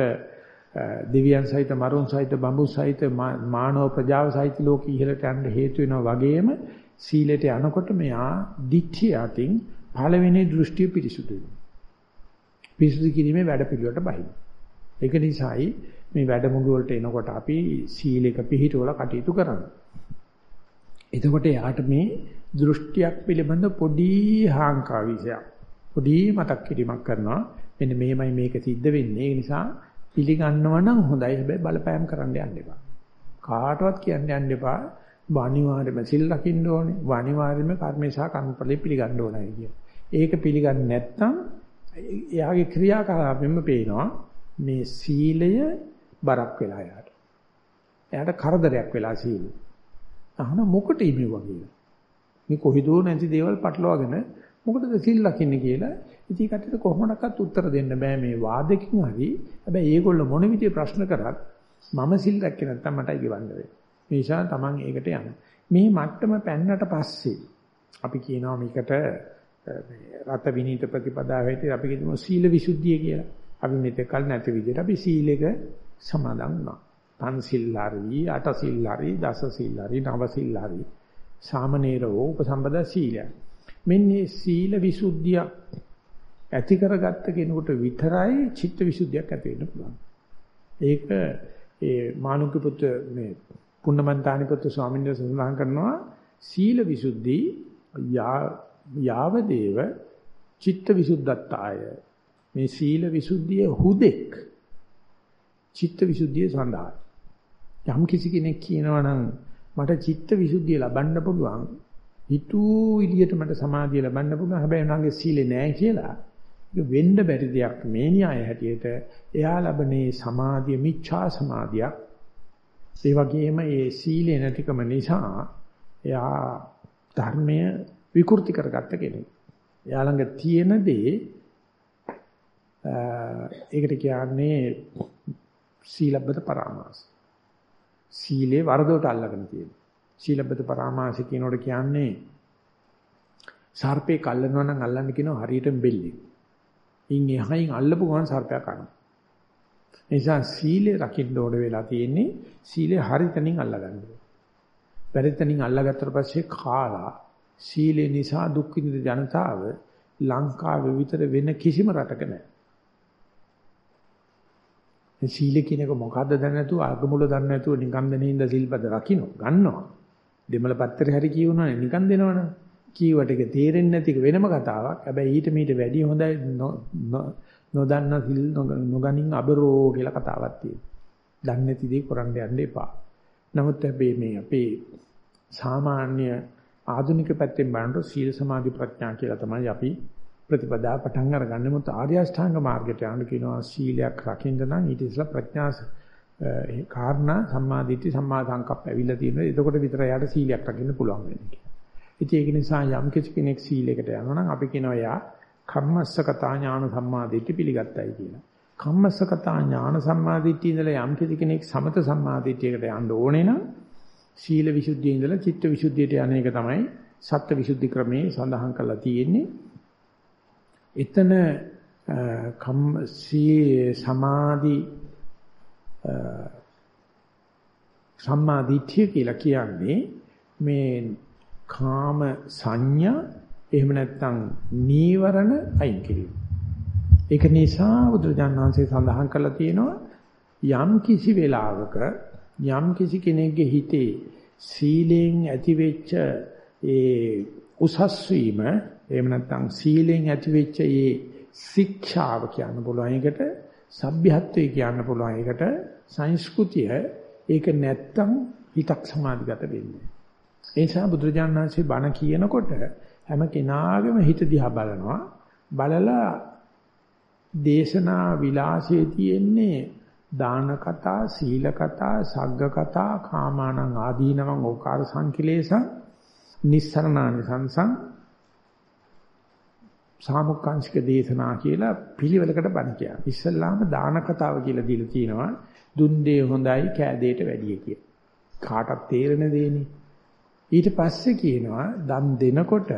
දෙවියන් සහිත මරුන් සහිත බඹුන් සහිත මානව ප්‍රජාව සහිත ලෝක ඉහළට යන්න හේතු වෙනවා වගේම සීලයට යනකොට මෙයා දික්ඨිය අතින් පළවෙනි දෘෂ්ටිය පිරිසුදු වෙනවා. පිරිසුදු කිරීමේ වැඩ පිළිවෙලට බහින. ඒක නිසායි මේ වැඩමුළු වලට එනකොට අපි සීලයක පිළිහිටවල කටයුතු කරන්නේ. එතකොට යාට මේ දෘෂ්ටියක් පිළිබඳ පොඩි හාංකා විෂයක් පොඩි මතක් කිරීමක් කරනවා. මෙන්න මෙහෙමයි මේක සිද්ධ වෙන්නේ. ඒ නිසා පිළිගන්නව නම් හොඳයි. හැබැයි බලපෑම් කරන්න යන්න එපා. කාටවත් කියන්න යන්න එපා. අනිවාර්යයෙන්ම සිල් ලකින්න ඕනේ. අනිවාර්යයෙන්ම කර්මේ සහ කර්මඵලෙ පිළිගන්න ඕනයි කිය. ඒක පිළිගන්නේ නැත්නම් එයාගේ ක්‍රියාකාරකෙම පේනවා මේ සීලය බරක් වෙලා යාට. එයාට කරදරයක් වෙලා සීලෙ. අහන මොකට ඉමෙව්වා කියලා. මේ කොහිදෝ නැති දේවල් පටලවාගෙන මොකටද සිල් ලකින්නේ කියලා ඉතින් කටට කොහොමඩක්වත් උත්තර දෙන්න බෑ මේ වාදකින් හරි. හැබැයි ඒගොල්ලෝ මොන විදිහේ ප්‍රශ්න කරත් මම සිල් රැක්කේ නැත්තම් මටයි ගෙවන්න වෙන්නේ. මේ නිසා Taman ඒකට යන්න. මේ මට්ටම පැන්නට පස්සේ අපි කියනවා මේකට රත විනීත ප්‍රතිපදාවට අපි කියමු සීල විසුද්ධිය කියලා. අපි මෙතකල් නැති විදිහට අපි සීලෙක සමාදන් වුණා. පන්සිල් හරි, අට සිල් හරි, දස සිල් හරි, නව සිල් හරි. සාමනීරෝ උපසම්පදා සීලය. මෙන්න සීල විසුද්ධිය ඇති කරගත්ත කෙනෙකුට විතරයි චිත්ත විසුද්ධියක් ඇති වෙන්න පුළුවන්. ඒක ඒ මානුක පුත්‍ර මේ පුන්නමන්තානි පුත්‍ර ස්වාමීන් වහන්සේ සඳහන් කරනවා සීල විසුද්ධි යාව දේව චිත්ත විසුද්ධත්තාය මේ සීල විසුද්ධිය හුදෙක් චිත්ත විසුද්ධිය සඳහා යම් කිසි කෙනෙක් කියනවා නම් මට චිත්ත විසුද්ධිය ලබන්න පුළුවන් හිතූ විදියට මට සමාධිය ලබන්න පුළුවන් හැබැයි උනාගේ සීලේ නැහැ කියලා වෙන්න බැරි දෙයක් මේ න්‍යාය හැටියට එයා ලබනේ සමාධිය මිච්ඡා සමාධියක් ඒ වගේම ඒ සීලේ නැතිකම නිසා එයා ධර්මය විකෘති කරගත්ත කෙනෙක්. එයා ළඟ තියෙන දේ ඒකට කියන්නේ සීලබ්බත පරාමාස. සීලේ වරදොට අල්ලගෙන තියෙන. සීලබ්බත පරාමාස කියනකොට කියන්නේ සර්පේ කල්ලනවා නම් අල්ලන්න කියනවා හරියටම බෙල්ලේ. ඉන් එහයින් අල්ලපු ගමන් සර්පයා කනවා. නිසා සීලේ රකින්න ඕන වෙලා තියෙන්නේ සීලේ හරිතනින් අල්ලගන්න. පරිතනින් අල්ලගත්තට පස්සේ කාලා සීලේ නිසා දුක් විඳින ජනතාව ලංකාවේ විතර වෙන කිසිම රටක නැහැ. මේ සීල කියන එක මොකද්ද දන්නේ නැතුව අගමුල දන්නේ නැතුව නිකන් දෙනින්ද සිල්පද රකින්න ගන්නවා. දෙමළ පත්‍රේ හරි කියවනවනේ නිකන් දෙනවනේ. කීවට එක තේරෙන්නේ නැති එක වෙනම කතාවක්. හැබැයි ඊට මීට වැඩිය හොඳයි නොදන්න සිල් නොගනින් අබරෝ කියලා කතාවක් තියෙනවා. දන්නේ නැති දේ කරන්න යන්න එපා. නමුත් හැබැයි මේ අපේ සාමාන්‍ය ආධුනික පැත්තෙන් බලනකොට සීල සමාධි ප්‍රඥා කියලා තමයි අපි ප්‍රතිපදා පටන් අරගන්නේ. මොකද ආර්ය අෂ්ටාංග මාර්ගයට යන්න කියනවා සීලයක් රකින්න නම් ඊට ඉස්සෙල්ලා ප්‍රඥා කාරණා සම්මාදිට්ඨි සම්මා සංකප්ප ඇවිල්ලා තියෙනවා. එතකොට විතර යාට සීලයක් රකින්න පුළුවන් වෙන්නේ. ඉතින් ඒක නිසා යම් කිසි කෙනෙක් සීලයකට යනවා නම් අපි කියනවා යා කම්මස්සකතා ඥාන සම්මාදිට්ඨි පිළිගත්තයි කියලා. කම්මස්සකතා ඥාන සම්මාදිට්ඨිය ඉඳලා යම් කිසි කෙනෙක් සමත සම්මාදිට්ඨියකට යන්න ඕනේ නම් සීල විසුද්ධිය ඉඳලා චිත්ත විසුද්ධියට යන එක තමයි සත්‍ය විසුද්ධි ක්‍රමයේ සඳහන් කරලා තියෙන්නේ. එතන කම් සී සමාධි සම්මාදිට්ඨිය කියලා කියන්නේ මේ කාම සංඥා එහෙම නැත්නම් නීවරණ අයින් කිරීම. ඒක නිසා බුදුරජාණන් වහන්සේ සඳහන් කරලා තියෙනවා යම් කිසි වෙලාවක යම් කිසි කෙනෙක්ගේ හිතේ සීලෙන් ඇතිවෙච්ච ඒ උසස් වීම එහෙම නැත්නම් සීලෙන් ඇතිවෙච්ච ඒ ශික්ෂාව කියන්න පුළුවන් එකට සભ્યත්වය කියන්න පුළුවන් එකට සංස්කෘතිය ඒක නැත්තම් හිතක් සමාධිගත වෙන්නේ ඒ නිසා බුදුරජාණන් වහන්සේ බණ කියනකොට හැම කෙනාගේම හිත දිහා බලනවා. බලලා දේශනා විලාසයේ තියෙන්නේ දාන කතා, සීල කතා, සග්ග කතා, කාමානං ආදීනවං ඕකාර සංකිලේසං, නිස්සරණානි සංසං සාමුක්කාංශික දේශනා කියලා පිළිවෙලකට බණ කියනවා. ඉස්සල්ලාම දාන කතාව කියලා දීලා තිනවා. දුන් දේ හොඳයි කෑ වැඩිය කියලා. කාටත් තේරෙන දෙන්නේ. ඊට පස්සේ කියනවා දන් දෙනකොට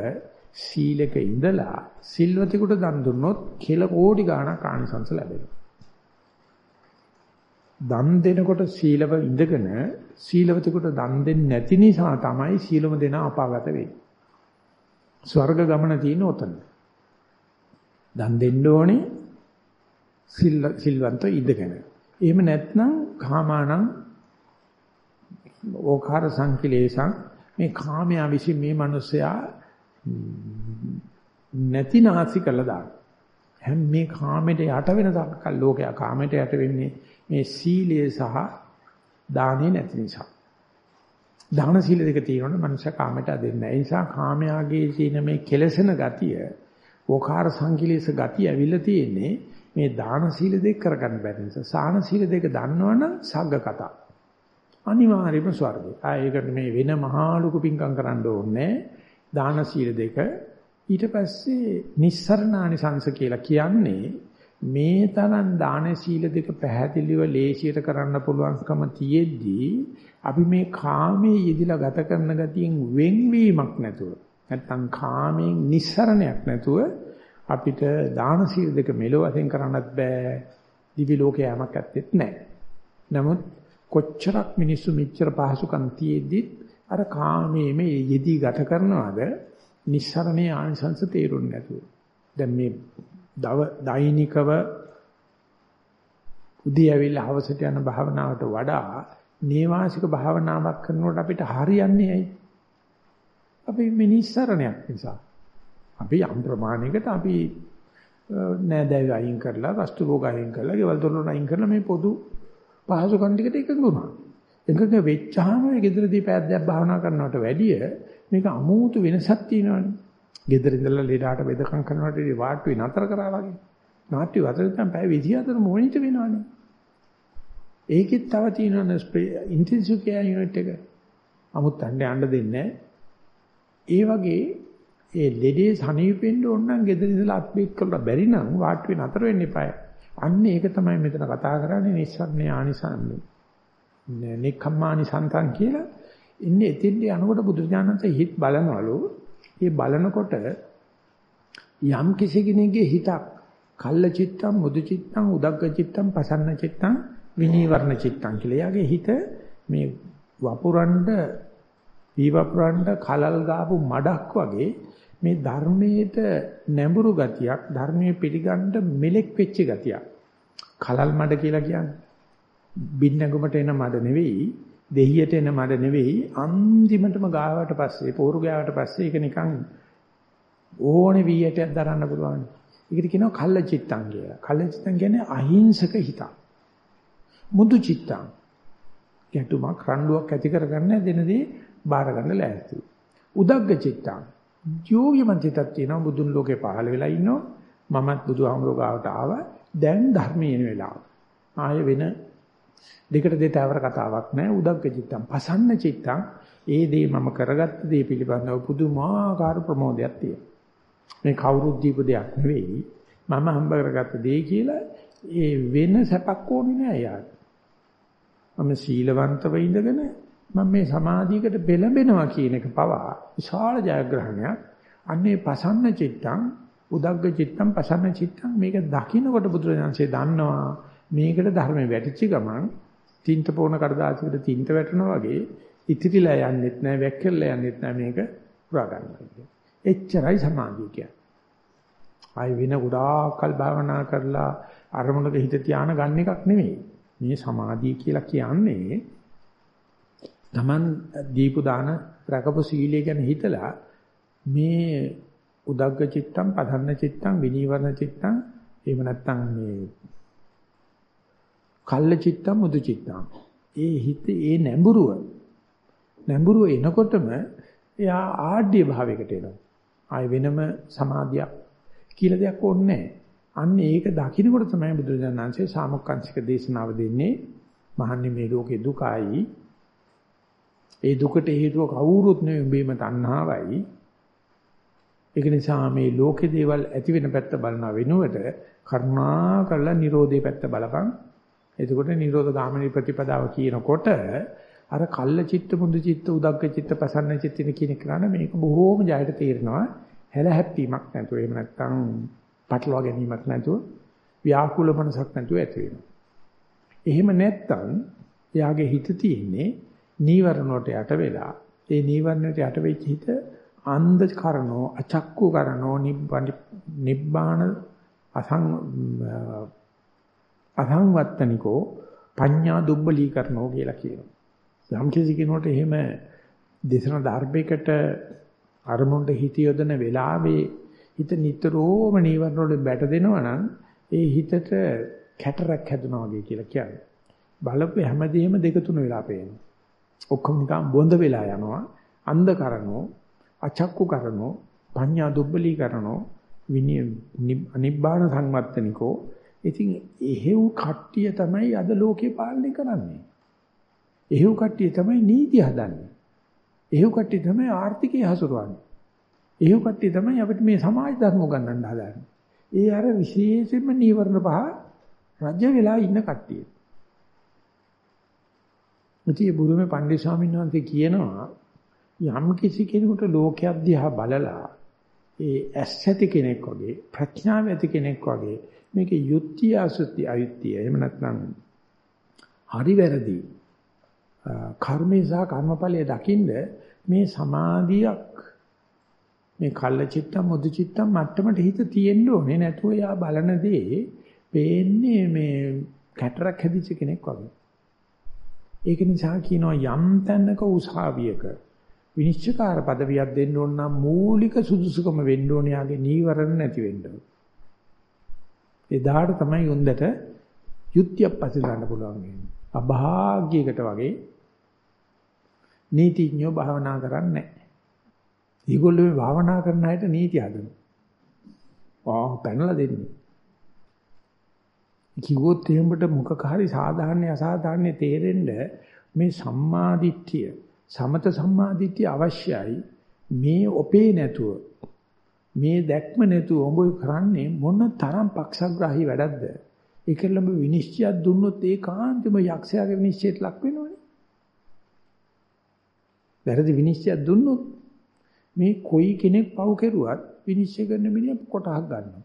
සීලක ඉඳලා සිල්වතෙකුට දන් දුන්නොත් කෙල කෝටි ගාණක් ආනිසංස ලැබෙනවා. දන් දෙනකොට සීලව ඉඳගෙන සීලවතෙකුට දන් දෙන්නේ නැති නිසා තමයි සීලම දෙන අපාගත වෙන්නේ. ස්වර්ග ගමන තියෙන උතන. දන් දෙන්න ඕනේ සිල් සිල්වන්ත ඉඳගෙන. එහෙම නැත්නම් කාමානං ඕකාර සංකිලේසං මේ කාමයා විසින් මේ මිනිස්සයා නැතිනාසි කළා දාන. හැම මේ කාමයට යට වෙන තාක්කල් ලෝකයා කාමයට යට වෙන්නේ මේ සීලය සහ දානේ නැති නිසා. දාන සීල දෙක තියෙනවනේ මනුෂ්‍ය කාමයට දෙන්නේ. ඒ නිසා කාමයාගේ තියෙන මේ කෙලසන ගතිය, ඕකාර සංකිලේශ ගතිය ඇවිල්ලා තියෙන්නේ මේ දාන සීල දෙක කරගන්න බැරි නිසා. සාන සීල දෙක දන්නවනම් සග්ග කතා. අනිවාර්යයෙන්ම ස්වර්ගය. ආ ඒකට මේ වෙන මහා ලොකු පිංකම් කරන්න ඕනේ. දාන සීල දෙක ඊට පස්සේ නිස්සරණානිසංස කියලා කියන්නේ මේ තරම් දාන සීල දෙක පැහැදිලිව ලේසියට කරන්න පුළුවන්කම තියෙද්දී අපි මේ කාමයේ යෙදිලා ගත කරන ගතියෙන් වෙන්වීමක් නැතුව නැත්තම් කාමයෙන් නිස්සරණයක් නැතුව අපිට දාන සීල දෙක මෙලොව වශයෙන් කරන්නත් බෑ දිවි ලෝකේ යමක් ඇත්තෙත් නැහැ. නමුත් කොච්චරක් මිනිස්සු මෙච්චර පහසුකම් තියෙද්දි අර කාමයේ මේ යෙදී ගත කරනවාද නිස්සරණේ ආනිසංස තේරුන්නේ නැතුව. දැන් මේ දව දෛනිකව උදේ ඇවිල්ලා හවසට යන භාවනාවට වඩා නේවාසික භාවනාවක් කරනකොට අපිට හරියන්නේ ඇයි? අපි මේ නිස්සරණයක් නිසා. අපි යම් ප්‍රමාණයකට අපි නෑදෑයෝ අයින් කරලා වස්තු භෝග අයින් කරලා ගෙවල් දොරවල් අයින් කරලා මේ පොදු පහසුකම් ටිකට එකඟ වුණා. එකඟ වෙච්චාම ඒ ගෙදරදී පැයක් භාවනා කරනවට වැඩිය මේක අමූතු වෙනසක් තියෙනවානේ. ගෙදර ඉඳලා ලේඩාට වෙදකම් කරනවට වාට්ටුවේ නතර කරා වගේ. නාට්‍ය වතර දැන් පැය 24 මොනිට වෙනවනේ. ඒකෙත් තව තියෙනවා ඉන්ටෙන්සිව් කෙයාර් යුනිට් එක. 아무ත් අඬ යන්න දෙන්නේ ඒ වගේ ඒ ලෙඩේ සනීපෙන්න ඕන නම් ගෙදර ඉඳලා අත්පීත් කරලා බැරි නම් වාට්ටුවේ නතර වෙන්න එපාය. අන්න ඒක තමයි මෙතන කතා කරන්නේ නිස්සාරණේ ආනිසංස. නෙක්ඛම්මානි සන්තන් කියලා ඉන්නේ එතෙන්ට යනකොට බුදුඥානන්ත හිත බලනවලු. ඒ බලනකොට යම් කිසි කෙනෙකුගේ හිතක් කල්ල චිත්තම් මුදු චිත්තම් උදග්ග චිත්තම් පසන්න චිත්තම් විනීවරණ චිත්තම් කියලා. යාගේ හිත මේ වපුරන්ඩ දීවපුරන්ඩ කලල් ගාපු මඩක් වගේ මේ ධර්මයේට නැඹුරු ගතියක් ධර්මයේ පිළිගන්න මෙලෙක් වෙච්ච ගතියක්. කලල් මඩ කියලා කියන්නේ බින්නඟුමට එන මඩ නෙවෙයි දෙහියට එන මඩ නෙවෙයි අන්තිමටම ගාවට පස්සේ පෝරු ගාවට පස්සේ ඒක නිකන් ඕනේ වීයටයක් දරන්න පුළුවන්. ඒකට කියනවා කල්ල චිත්තං කියලා. කල්ල චිත්තං කියන්නේ අහිංසක හිතක්. මුදු චිත්තං. ගැටුමක් රණ්ඩුවක් ඇති කරගන්න දෙනදී බාර ගන්න ලෑස්ති. උදග්ග චිත්තං. යෝගිමන්තිතක් තියෙනවා බුදුන් ලෝකේ පහළ වෙලා ඉන්නවා. මමත් බුදුහාමුදුරුවෝ ගාවට ආවා. දැන් ධර්මයේ එන වෙලාව. ආය වෙන දෙකට දෙතවර කතාවක් නැහැ උදග්ග චිත්තං පසන්න චිත්තං ඒ දේ මම කරගත්ත දේ පිළිබඳව පුදුමාකාර ප්‍රමෝදයක් තියෙනවා මේ කවුරුත් දීපු දෙයක් නෙවෙයි මම හම්බ කරගත්ත දේ කියලා ඒ වෙන සැපක් ඕනේ නෑ යාට මම සීලවන්තව ඉඳගෙන මම මේ සමාධියකට බෙලඹෙනවා කියන එක පවා විශාල ජයග්‍රහණයක් අන්නේ පසන්න චිත්තං උදග්ග චිත්තං පසන්න චිත්තං මේක දකින්නකොට බුදුරජාන්සේ දන්නවා මේකට ධර්මයේ වැටිච්ච ගමන් තින්ත පොණ කඩදාසියකට තින්ත වැටෙනවා වගේ ඉතිරිලා යන්නෙත් නැහැ වැක්කෙල්ලා යන්නෙත් නැහැ මේක පුරා ගන්නවා එච්චරයි සමාධිය කියන්නේ. ආයි වෙන ගොඩාක්කල් භාවනා කරලා අරමුණක හිත තියාන ගන්න එකක් නෙමෙයි. මේ සමාධිය කියලා කියන්නේ Taman දීපු දාන රකපු සීලය ගැන හිතලා මේ උදග්ග චිත්තම් පධන්න චිත්තම් විනීවරණ චිත්තම් එහෙම නැත්නම් මේ කල්ල චිත්තම් මුදු චිත්තම්. ඒ හිත ඒ නැඹුරුව නැඹුරුව එනකොටම එයා ආඩ්‍ය භාවයකට එනවා. ආය වෙනම සමාධියක් කියලා දෙයක් ඕනේ අන්න ඒක දකින්නකොට තමයි බුදුරජාණන්සේ සාමුක්කාංශික දේශනාව දෙන්නේ. මහන්නේ මේ ලෝකේ දුකයි. ඒ දුකට හේතුව කවුරුත් නෙවෙයි උඹේම තණ්හාවයි. ඒක නිසා මේ ලෝකේ දේවල් ඇති වෙන පැත්ත බලන වෙනුවට කරුණා කරලා Nirodhe පැත්ත බලපන් එතකොට නිරෝධ ගාමිනී ප්‍රතිපදාව කියනකොට අර කල්ල චිත්ත මුදු චිත්ත උදග්ග චිත්ත පසන්න චිත්තින කියන කරාන මේක බොහෝම ජයට තේරෙනවා හැල හැප්පීමක් නැතුව එහෙම නැත්නම් පටලවා ගැනීමක් නැතුව ව්‍යාකූල මනසක් නැතුව ඇති වෙනවා. එහෙම නැත්නම් එයාගේ හිත තියෙන්නේ නීවරණ වලට යට වෙලා ඒ නීවරණයට යට වෙච්ච හිත අන්ධ කරනෝ අචක්කු කරනෝ නිබ්බාන අසං අසංවත්තනිකෝ පඤ්ඤා දුබ්බලීකරණෝ කියලා කියනවා. යම් කිසි කෙනෙකුට එහෙම දේශන ධර්මයකට අරමුණට හිත යොදන වෙලාවේ හිත නිතරම නීවරණ වලින් බැට දෙනවා නම් ඒ හිතට කැටරක් හැදුනා වගේ කියලා කියන්නේ. බලපු හැමදේම දෙක තුන වෙලා පේනවා. ඔක්කොම නිකන් බොඳ වෙලා යනවා. අන්ධ කරනෝ, අචක්කු කරනෝ, පඤ්ඤා දුබ්බලී කරනෝ, විනි අනිබ්බාන සංවත්තනිකෝ ඉතින් එහෙව් කට්ටිය තමයි අද ලෝකේ පාලනය කරන්නේ. එහෙව් කට්ටිය තමයි නීති හදන්නේ. එහෙව් කට්ටිය තමයි ආර්ථිකය හසුරවන්නේ. එහෙව් කට්ටිය තමයි අපිට මේ සමාජ ධර්ම උගන්වන්න හදන්නේ. ඒ අර විශේෂයෙන්ම නීවරණ පහ රජ වෙලා ඉන්න කට්ටිය. මුතිය බුරුමේ පණ්ඩිත ස්වාමීන් වහන්සේ කියනවා යම් කිසි කෙනෙකුට ලෝකයක් දිහා බලලා ඒ ඇස් ඇති කෙනෙක් වගේ ප්‍රඥාව ඇති කෙනෙක් වගේ මේකේ යුක්තිය අසුත්‍ය අයුක්තිය එහෙම නැත්නම් හරි වැරදි කර්මේ සහ කර්මඵලයේ දකින්ද මේ සමාධියක් මේ කල්ල චිත්තම් මුදු චිත්තම් මට්ටමට හිත තියෙන්න ඕනේ නැතුව යා බලන දේ පේන්නේ මේ කැටරක් හැදිච්ච කෙනෙක් වගේ. ඒක නිසා කියනවා යම් තැනක උසාවියක විනිශ්චයකාර পদවියක් දෙන්න ඕන නම් මූලික සුදුසුකම වෙන්න ඕනේ යාගේ නීවරණ නැති වෙන්න ඕනේ. එදාට තමයි උන්දට යුක්තියක් පස්සේ ගන්න පුළුවන් වෙන්නේ. අභාග්‍යයකට වගේ නීතිඥයෝ භාවනා කරන්නේ නැහැ. ඒගොල්ලෝ මේ භාවනා කරන අයට නීති හදනවා. ආ පැනලා දෙන්නේ. කිව්වොත් එහෙමකට මොකක් හරි සාධාරණ අසාධාරණ තේරෙන්න මේ සම්මාදිට්ඨිය සමත සම්මාදිට්ඨිය අවශ්‍යයි. මේ ඔපේ නැතුව මේ දැක්ම නැතුව ඔබ කරන්නේ මොන තරම් පක්ෂග්‍රාහී වැඩක්ද? ඒකලම විනිශ්චයක් දුන්නොත් ඒකාන්තම යක්ෂයාගේ විනිශ්චයට ලක් වෙනවනේ. වැරදි විනිශ්චයක් දුන්නොත් මේ කොයි කෙනෙක් පව් කෙරුවත් විනිශ්චය කරන මිනිහ කොටහක් ගන්නවා.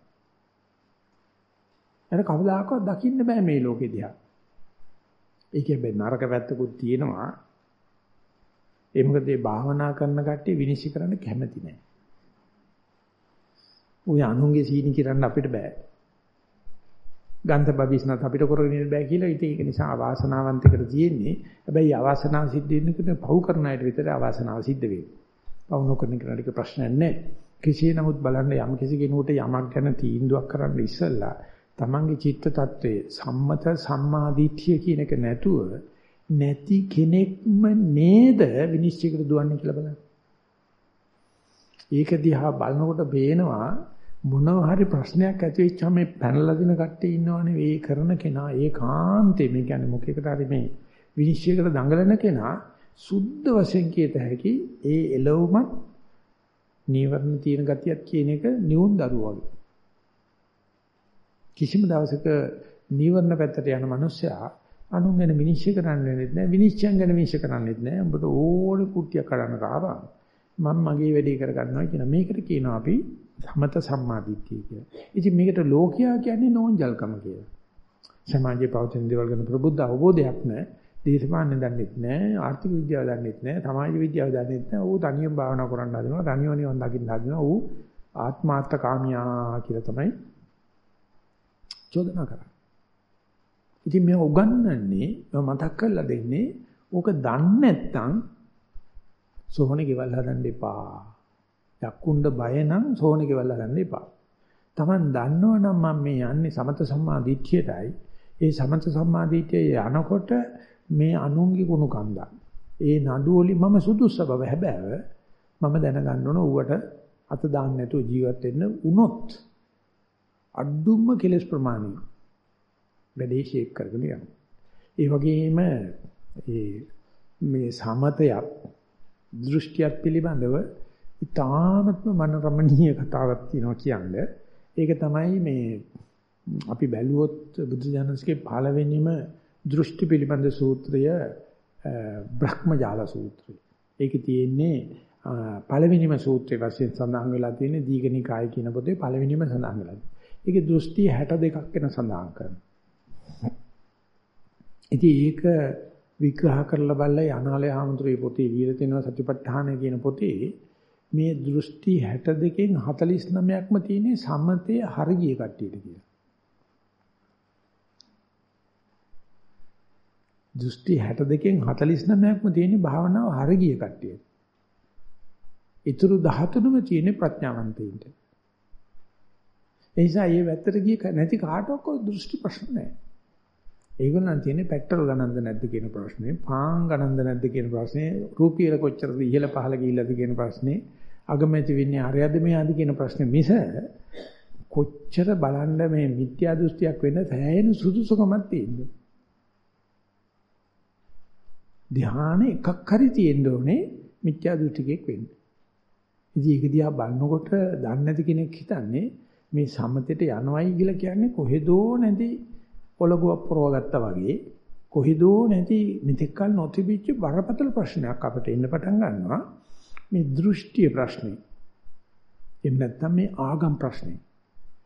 අර කවදාකවත් දකින්න බෑ මේ ලෝකෙ දිහා. ඒකේ බෑ නරක පැත්තකුත් තියෙනවා. ඒ මොකද මේ භාවනා කරන කට්ටිය විනිශ්චය කරන්න කැමති නෑ. ඔය අනුන්ගේ සීනි කිරන්න අපිට බෑ. ගන්ධ බබිස්නත් අපිට කරගෙන ඉන්න බෑ කියලා ඉතින් ඒක නිසා අවාසනාවන්තයකට තියෙන්නේ. හැබැයි අවාසනාව සිද්ධ වෙන්නේ පව් කරන අයට විතර අවාසනාව සිද්ධ වෙන්නේ. පව් නොකරන කෙනාට ප්‍රශ්නයක් නැහැ. කෙසේ නමුත් බලන්න යම් කිසි කෙනෙකුට යමක් ගැන තීන්දුවක් කරන්න ඉස්සෙල්ලා තමන්ගේ චිත්ත tattve සම්මත සම්මාදිට්ඨිය කියන එක නැතුව නැති කෙනෙක්ම නේද විනිශ්චයකට දුවන්නේ කියලා බලන්න. ඒක දිහා බලනකොට බේනවා මොනවා හරි ප්‍රශ්නයක් ඇති වෙච්චාම මේ පැනලා දින කට්ටිය ඉන්නවනේ ඒ කරන කෙනා ඒකාන්තේ මේ කියන්නේ මොකේකට හරි මේ විනිශ්චයකට දඟලන කෙනා සුද්ධ වශයෙන් කියත හැකි ඒ එළවුමත් නීවරණ තියෙන ගතියක් කියන එක නියුන් දරුවා වගේ. කිසිම දවසක නීවරණ පැත්තට යන මිනිස්සයා අනුන් ගැන විනිශ්චය කරන්නෙත් නැහැ විනිශ්චයන් ගැන විනිශ්චය කරන්නෙත් නැහැ. උඹට ඕනේ කුට්ටියක් කඩන්න කාවා. මම මගේ වැඩේ කරගන්නවා කියන මේකට කියනවා අපි සමත සම්මාදිට්ඨිය කියලා. ඉතින් මේකට ලෝකයා කියන්නේ නෝන්ජල්කම කියලා. සමාජයේ පවතින දේවල් ගැන ප්‍රබුද්ධ අවබෝධයක් නැහැ. දේශපාලන දන්නෙත් නැහැ, ආර්ථික විද්‍යාව දන්නෙත් නැහැ, සමාජ විද්‍යාව දන්නෙත් නැහැ. ඌ තනියම භාවනා කරන්න හදනවා, තනියම නිවන් දකින්න හදනවා. ඌ ආත්මාර්ථ කාමියා කියලා තමයි චෝදනා කරන්නේ. ඉතින් මේ උගන්වන්නේ මතක් කරලා දෙන්නේ ඕක දන්නේ නැත්නම් සෝහනේ ගෙවල් හදන්න එපා. යක්කුණ්ඩ බය නම් සෝහනේ ගෙවල් හදන්න එපා. Taman දන්නවනම් මම මේ යන්නේ සමත සම්මා දිට්ඨියටයි. ඒ සමත සම්මා දිට්ඨිය යනකොට මේ අනුන්ගේ කුණු කන්දක්. ඒ නඩු වලින් මම සුදුස්ස බව හැබැයි මම දැනගන්න ඕන ඌවට අත දාන්න නැතුව ජීවත් වෙන්න උනොත් අඩුම කෙලස් ප්‍රමාණය වැඩේ ෂේප් කරගෙන යනවා. ඒ වගේම ඒ මේ සමතයක් දෘෂ්ටියක් පිළිබඳව ඉතාමත්ම මනරමණීය කතාවක් තියෙනවා කියන්නේ. ඒක තමයි මේ අපි බැලුවොත් බුදු දහමස්ගේ පළවෙනිම දෘෂ්ටි පිළිබඳ සූත්‍රය බ්‍රහ්මජාල සූත්‍රය. ඒකේ තියෙන්නේ පළවෙනිම සූත්‍රයේ වශයෙන් සඳහන් වෙලා තියෙන්නේ දීඝනිකාය කියන පොතේ පළවෙනිම සඳහන් වෙලා. ඒකේ දෘෂ්ටි 62ක් වෙන සඳහන් කරනවා. ඉතින් ඒක විග්‍රහ කරලා බලලා යනාලේ ආමතුරේ පොතේ ලියලා තියෙනවා සතිපට්ඨාන කියන පොතේ මේ දෘෂ්ටි 62කින් 49ක්ම තියෙන්නේ සම්මතයේ හරිය කට්ටියට කියලා. දෘෂ්ටි 62කින් 49ක්ම තියෙන්නේ භාවනාව හරිය කට්ටියට. ඊතුරු 13ම තියෙන්නේ ප්‍රඥාවන්තයින්ට. ඒ නිසා මේ වැත්තට ගිය නැති කාටවත් දෘෂ්ටි ප්‍රශ්න නැහැ. ඒගොල්ලන් තියෙන්නේ පෙට්‍රල් ගණන්ද නැද්ද කියන ප්‍රශ්නේ, පාන් ගණන්ද නැද්ද කියන ප්‍රශ්නේ, රූපියල කොච්චරද ඉහළ පහළ ගිහිල්ලාද කියන ප්‍රශ්නේ, අගමැති වෙන්නේ හරියද මෙයාද කියන ප්‍රශ්නේ මිස කොච්චර බලන්න මේ මිත්‍යා දෘෂ්ටියක් වෙන්න සෑහෙන සුදුසුකමක් තියෙනවා. ධ්‍යාන එකක් හරි තියෙන්න ඕනේ මිත්‍යා දෘෂ්ටිකෙක් වෙන්න. ඉතින් ඒක දිහා බලනකොට දන්නේ නැති කෙනෙක් හිතන්නේ මේ සමතෙට යනවයි කියලා කියන්නේ කොහෙදෝ නැති පොළගුවක් පරවගත්තා වගේ කොහෙදෝ නැති මෙතෙක්කල් නොතිබිච්ච බරපතල ප්‍රශ්නයක් අපිට එන්න පටන් ගන්නවා මේ දෘෂ්ටි ප්‍රශ්නේ. එහෙම නැත්නම් මේ ආගම් ප්‍රශ්නේ.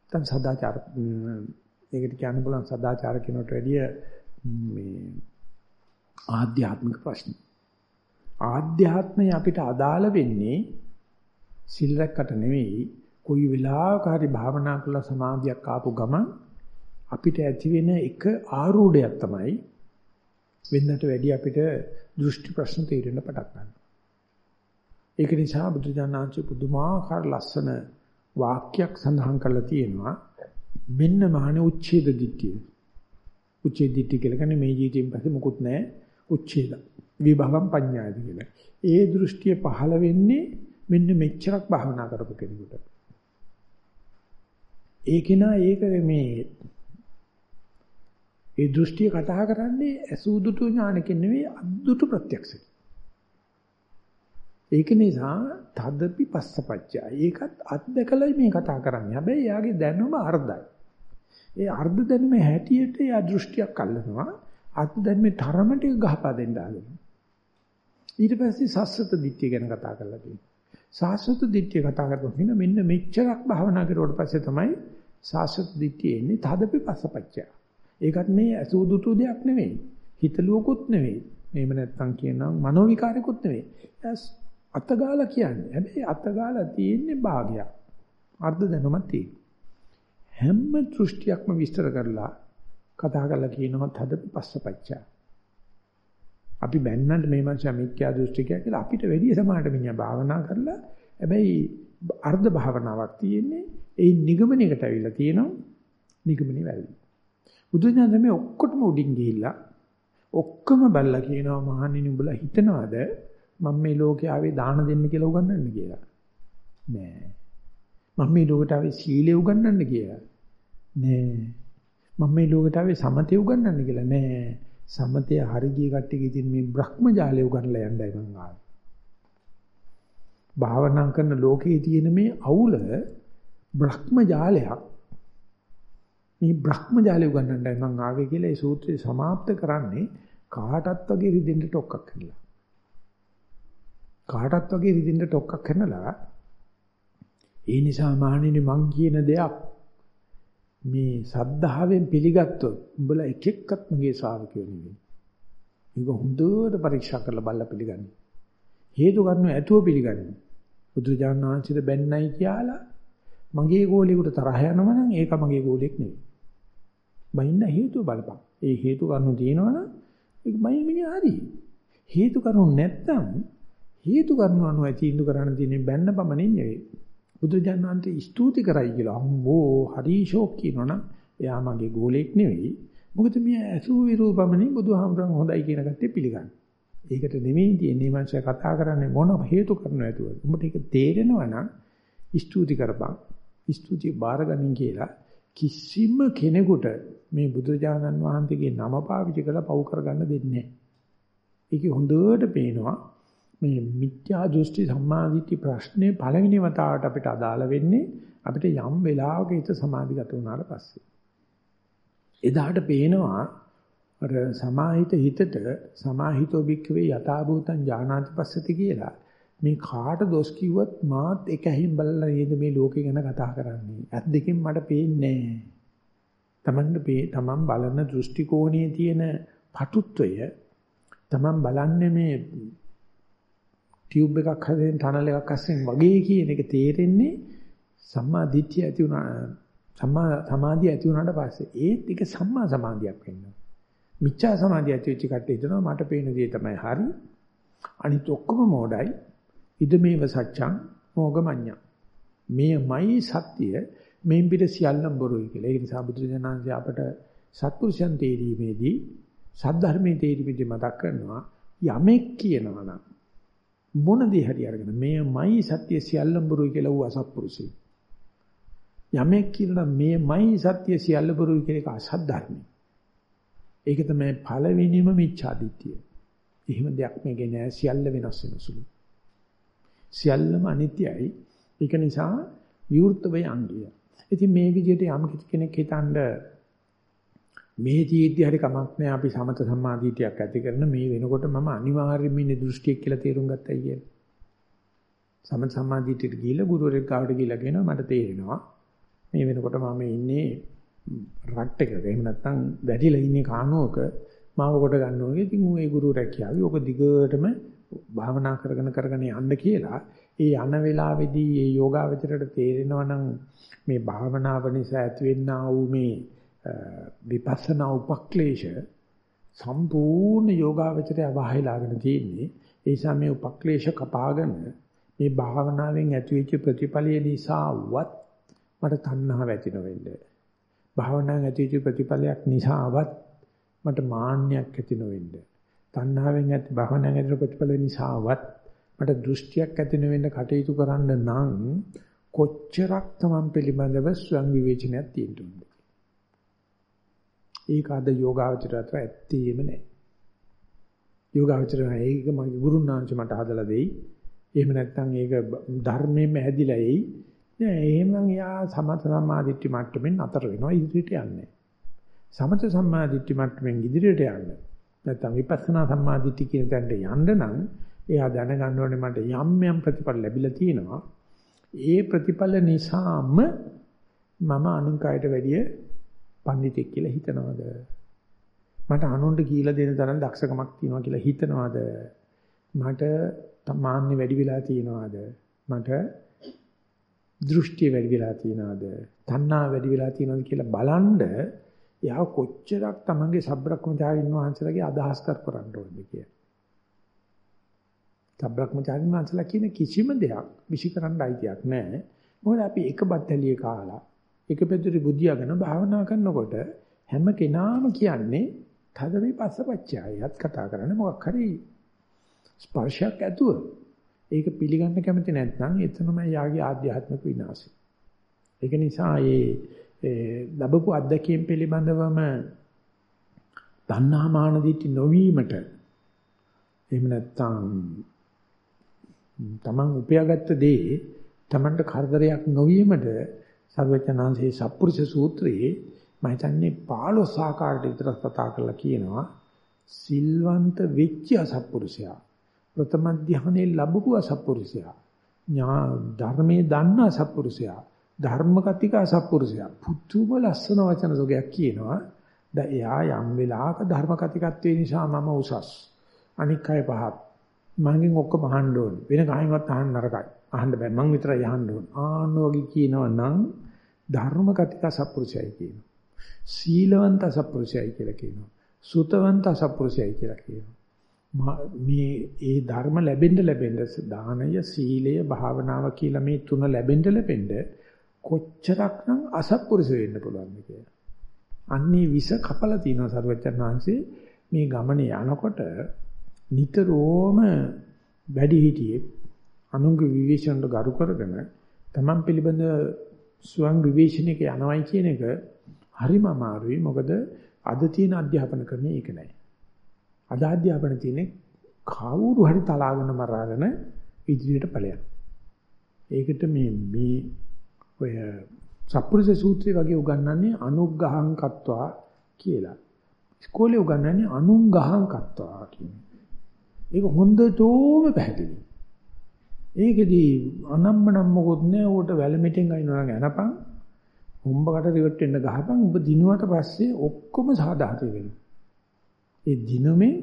නැත්නම් සදාචාර ඒකට කියන්න පුළුවන් සදාචාර කියනට වැඩිය මේ ආධ්‍යාත්මික ප්‍රශ්න. ආධ්‍යාත්මය අපිට අදාළ වෙන්නේ සිල් රැක්කට නෙවෙයි කොයි වෙලාවක හරි භාවනා කරලා සමාධියක් ආපු ගමන් අපිට ඇති වෙන එක ආරූඪයක් තමයි වෙනදට වැඩි අපිට දෘෂ්ටි ප්‍රශ්න තීරණ පටන් ගන්නවා. ඒක නිසා බුදුජානනාංශ පුදුමාකාර ලස්සන වාක්‍යයක් සඳහන් කරලා තියෙනවා. මෙන්න මහණේ උච්ඡේද දිට්ඨිය. උච්ඡේද දිට්ඨිය කියලා කියන්නේ මේ ජීවිතයෙන් පස්සේ මුකුත් නැහැ උච්ඡේද. විභවම් පඤ්ඤායති කියලා. ඒ දෘෂ්ටිය පහළ වෙන්නේ මෙන්න මෙච්චරක් භාවනා කරපු කෙනෙකුට. ඒ කෙනා ඒක මේ ඒ දෘෂ්ටිය කතා කරන්නේ අසුදුතු ඥානකින් නෙවෙයි අද්දුතු ප්‍රත්‍යක්ෂයි. ඒක නිසා තදපි පස්සපච්චය. ඒකත් අත්දකලයි මේ කතා කරන්නේ. හැබැයි යාගේ දැනුම අර්ධයි. ඒ අර්ධ දැනුමේ හැටියට යා දෘෂ්ටියක් අල්ලනවා. අත් දැනුමේ තරමට ගහපා දෙන්න ආදෙනවා. ඊට පස්සේ සස්සත දිට්ඨිය ගැන කතා කරලා තියෙනවා. සාස්වත දිට්ඨිය කතා කරපුවා කියන මෙන්න මෙච්චරක් භාවනා කරුවට පස්සේ තමයි සාස්වත දිට්ඨිය එන්නේ තදපි පස්සපච්චය. ඒකත් මේ අසුදුතු දෙයක් නෙවෙයි. හිතලුවකුත් නෙවෙයි. එහෙම නැත්නම් කියනවා මනෝ විකාරයකුත් නෙවෙයි. අතගාලා කියන්නේ. හැබැයි අතගාලා තියෙන්නේ භාගයක්. අර්ධ දැනුමක් තියෙනවා. හැම දෘෂ්ටියක්ම විස්තර කරලා කතා කරලා කියනවා තදපි පස්සපච්චය. අපි බැන්නට මේ මාංශ මිත්‍යා දෘෂ්ටිකය කියලා අපිට වැඩි සමානට මිනිහා භාවනා කරලා හැබැයි අර්ධ භාවනාවක් තියෙන්නේ ඒ නිගමනයකට අවිලා තියෙනවා නිගමනේ වැරදි. බුදුඥාන මේ ඔක්කොටම උඩින් ගිහිල්ලා ඔක්කොම බල්ලා කියනවා මහණෙනි උඹලා හිතනවාද මම මේ ලෝකේ ආවේ දාන දෙන්න කියලා උගන්වන්න කියලා. නෑ. මම මේ ලෝකයට ආවේ සීලය උගන්වන්න කියලා. නෑ. මම මේ ලෝකයට ආවේ සමතය උගන්වන්න කියලා. නෑ. සමතය හරිය කට්ටියක ඉතින් මේ බ්‍රහ්මජාලය උගන්ලා යන්නයි මං ආවේ. භාවනා කරන ලෝකයේ තියෙන මේ අවුල බ්‍රහ්මජාලයක්. මේ බ්‍රහ්මජාලය උගන්වන්නයි මං ආවේ කියලා ඒ සූත්‍රය સમાપ્ત කරන්නේ කාටත් වගේ රිදෙන්න ටොක්ක්ක් කරලා. කාටත් වගේ රිදෙන්න ටොක්ක්ක් කරනලා ඒ නිසා මහණෙනි මං කියන දෙයක් මේ සද්ධාවෙන් පිළිගත්තොත් උඹලා එක එක්කත් මගේ ශ්‍රාවකයෝ නෙවෙයි. මේක හොඳට පරීක්ෂා කරලා බලලා පිළිගන්න. හේතු ගන්න ඇතුව පිළිගන්න. බුදුජානක ආංශිත බැන්නයි කියලා මගේ ගෝලියෙකුට තරහ යනවා නම් ඒක මගේ ගෝලියෙක් නෙවෙයි. බයින්න හේතුව බලපන්. ඒ හේතු කරුණු තියෙනවනම් ඒක බයින් මිනිහ හරි. හේතු කරුණු නැත්තම් හේතු කරුණු අනුව තීන්දුව කරන්න තියෙන බැන්න පමණින් නෙවෙයි. බුදුජානන්ට ස්තුති කරයි කියලා. අම්බෝ හරි ෂෝක් කියනවනම් එයා මගේ ගෝලෙක් නෙවෙයි. මොකද මේ ඇසු විරූපමනේ බුදුහාමුදුරන් හොඳයි කියන කට්ටිය පිළිගන්න. ඒකට නෙමෙයි තියෙන්නේ මං කතා කරන්නේ මොන හේතු කරනව ඇතුවද. උඹට ඒක තේරෙනවා නම් ස්තුති කරපන්. ස්තුති බාරගනින් කියලා කිසිම කෙනෙකුට මේ බුදුජානන් වහන්සේගේ නම පාවිච්චි කරලා පව් කරගන්න දෙන්නේ නැහැ. ඒක හොඳට පේනවා මේ මිත්‍යා දෘෂ්ටි සම්මාදිට්ඨි ප්‍රශ්නේ පළවෙනි වතාවට අපිට අදාළ වෙන්නේ අපිට යම් වෙලාවක හිත සමාධිගත වුණාට පස්සේ. එදාට පේනවා අර සමාහිත හිතට සමාහිතෝ භික්ඛවේ යථාභූතං ඥානාති පස්සති කියලා මේ කාට දොස් කිව්වත් මාත් එක ඇහින් බලලා නේද මේ ලෝකේ ගැන කතා කරන්නේ. ඇත් දෙකෙන් මට පේන්නේ නැහැ. තමන්ට තමන් බලන දෘෂ්ටි කෝණයේ තියෙන පටුත්වය තමන් බලන්නේ මේ ටියුබ් එකක් හදෙන් ටනල් එකක් අස්සෙන් වගේ කියන එක තේරෙන්නේ සම්මා දිට්ඨිය ඇති වුණා සම්මා සමාධිය ඇති වුණාට පස්සේ ඒත් ඒක සම්මා සමාධියක් වෙනවා. මිච්ඡා සමාධිය ඇති වෙච්ච කට්ටිය හිතනවා මට පේන දේ තමයි හරි. අනිත් ඔක්කොම මෝඩයි. ඉදමේව සත්‍යං මොගමඤ්ඤං. මේමයි සත්‍ය මේන් පිට සියල්ලම බොරුයි කියලා. ඒ නිසා බුදුරජාණන්සේ අපට සත්පුරුෂයන් තේරීමේදී සද්ධර්මයේ තේරීමේදී මතක් කරනවා යමෙක් කියනවා නම් මොන දේ හරි අරගෙන මේමයි සත්‍ය සියල්ලම බොරුයි කියලා ඌ අසත්පුරුෂයි. යමෙක් කියනවා මේමයි සත්‍ය සියල්ල බොරුයි කියන එක අසත් ධර්මයි. ඒක තමයි පළවෙනිම මිච්ඡාදිත්‍ය. එහෙම දෙයක් මේකේ නෑ සියල්ල වෙනස් වෙන සුළු. සියල්ලම අනිත්‍යයි. ඒක නිසා විවෘත වේ අංගය. ඉතින් මේ විදිහට යම් කෙනෙක් හිතනද මේ තීත්‍ය හරි කමක් නෑ අපි සමත සම්මාදීතියක් ඇති කරන මේ වෙනකොට මම අනිවාර්යයෙන්ම ඉන්නේ දෘෂ්ටියක් කියලා තේරුම් ගත්තයි කියන්නේ. සමත සම්මාදීතියට ගිහිල්ලා ගුරුවරයෙක් ගාවට ගිහිල්ලා කියනවා මට තේරෙනවා මේ වෙනකොට මම ඉන්නේ රට් එකක. එහෙම නැත්නම් වැඩිලා ඉන්නේ කානුවක මාව කොට ගන්න ඕනේ. ඉතින් ඌ ඒ ගුරුවරයා කියාවි. ඔක දිගටම භාවනා කරගෙන කරගෙන යන්න කියලා. ඒ යන වෙලාවේදී මේ යෝගාවචරයට තේරෙනවා නම් මේ භාවනාව නිසා ඇතිවෙනා වූ මේ විපස්සනා උපක්ලේශ සම්පූර්ණ යෝගාවචරය වහයලාගෙන තියෙන්නේ. ඒ නිසා මේ උපක්ලේශ කපාගෙන මේ භාවනාවෙන් ඇතිවෙච්ච ප්‍රතිඵලය නිසාවත් මට තණ්හාව ඇති නොවෙන්නේ. භාවනාවෙන් ඇතිවෙච්ච ප්‍රතිඵලයක් නිසාවත් මට මාන්නයක් ඇති නොවෙන්නේ. තණ්හාවෙන් ඇති භාවනාවෙන් ඇති ප්‍රතිඵල නිසාවත් මට දෘෂ්ටියක් ඇති නොවෙන්න කටයුතු කරන්න නම් කොච්චරක් තමන් පිළිබඳව ස්වයං විවේචනයක් තියෙන්න ඒක අද යෝගාවචරයට ඇත්තේම නැහැ. යෝගාවචරය ඒක මගේ ගුරුනාංශ මට හදලා දෙයි. එහෙම නැත්නම් ඒක ධර්මයෙන්ම හැදිලා එයි. නෑ එහෙමනම් යා සමත සම්මාදිට්ඨි මට්ටමින් අතර වෙනවා ඉදිරියට යන්නේ. සමත සම්මාදිට්ඨි මට්ටමින් ඉදිරියට යන්න. නැත්නම් විපස්සනා සම්මාදිට්ඨි කියන තැනට යන්න නම් එයා දැනගන්න ඕනේ මට යම් යම් ප්‍රතිඵල ලැබිලා තියෙනවා. ඒ ප්‍රතිඵල නිසාම මම අනුන්කයට වැඩිය පඬිතෙක් කියලා හිතනවද? මට අනුන්ට කියලා දෙන තරම් දක්ෂකමක් තියෙනවා කියලා හිතනවද? මට මාන්නේ වැඩි වෙලා තියෙනවද? මට දෘෂ්ටි වැඩි වෙලා තියෙනවද? තණ්හා වැඩි වෙලා තියෙනවද කියලා බලන්ඩ එයා කොච්චරක් තමන්ගේ සබ්‍රක්‍මචාරින් වහන්සේලාගේ අදහස් කර කරන්න ඕනද කියලා. සබ්‍රක්‍මචාරින් වහන්සේලා කියන කිසිම දෙයක් විශ්ිකරන්න අයිතියක් නැහැ. මොකද අපි එක බත්තලිය කාලා එක පෙදුරි බුදියාගෙන භාවනා කරනකොට හැම කෙනාම කියන්නේ තද මේ පස්සපච්චයයත් කතා කරන්නේ මොකක් හරි ස්පර්ශයක් ඇතුව. ඒක පිළිගන්න කැමති නැත්නම් එතනම යාගේ ආධ්‍යාත්මික විනාශය. ඒක නිසා මේ ලැබපු අත්දැකීම් පිළිබඳවම තණ්හා මාන දිටි නොවීමට එහෙම නැත්නම් තමන් උපයාගත්ත දේ තමන්ට කරදරයක් නොවීමට සර්වචනාංශේ සත්පුරුෂ සූත්‍රයේ මම හිතන්නේ 15 ආකාරයට විතර කතා කරලා කියනවා සිල්වන්ත වෙච්ච අසත්පුරුෂයා ප්‍රථම ධානයේ ලැබපු අසත්පුරුෂයා ඥා ධර්මයේ දන්න අසත්පුරුෂයා ධර්ම කතික අසත්පුරුෂයා පුතුම ලස්සන වචන සොගයක් කියනවා. ද එයා යම් වෙලාවක ධර්ම කතිකත්වයේ නිසා මම උසස්. අනික් අය පහත්. මගෙන් ඔක්කොම අහන්න ඕනේ. වෙන කායින්වත් අහන්න නරකයි. අහන්න බෑ. මං විතරයි අහන්න ඕන. ආන්න වගේ කියනවා නම් ධර්ම කතික සත්පුරුෂයයි කියනවා. සීලවන්ත සත්පුරුෂයයි කියලා කියනවා. සුතවන්ත සත්පුරුෂයයි කියලා කියනවා. මේ ඒ ධර්ම ලැබෙන්න ලැබෙන්න දානය සීලය භාවනාව කියලා මේ තුන ලැබෙන්න ලැබෙන්න කොච්චරක්නම් අසත්පුරුෂ වෙන්න පුළුවන්ද කියලා. අන්නේ විස කපලා තියෙනවා සරුවච්චන් වහන්සේ මේ ගමනේ යනකොට නිතරම වැඩි හිටියේ අනුන්ගේ විවේචනට ගරු කරගෙන Taman පිළිබඳ ස්වයං විවේචනයක යනවයි කියන එක හරිම අමාරුයි. මොකද අද තියෙන අධ්‍යාපන ක්‍රමයේ ඒක නැහැ. අද අධ්‍යාපන තියෙන්නේ කවුරු හරි තලාගෙන මරාගෙන ඉදිරියට ඵලයක්. ඒකට මේ මේ ඔය සප්පුරුෂ සූත්‍රය වගේ උගන්වන්නේ අනුග්‍රහං කත්වා කියලා. ඉස්කෝලේ උගන්වන්නේ අනුංගහං කත්වා කියන්නේ. ඒක හොඳටම පැහැදිලි. ඒකෙදී අනම්මනම් මොකොත් නෑ උකට වැලමිටෙන් අයින්නවා නම් යනපන් උඹකට රිවර්ට් වෙන්න ගහපන් උඹ දිනුවට පස්සේ ඔක්කොම සාධාරණ වෙනවා ඒ දිනුමේ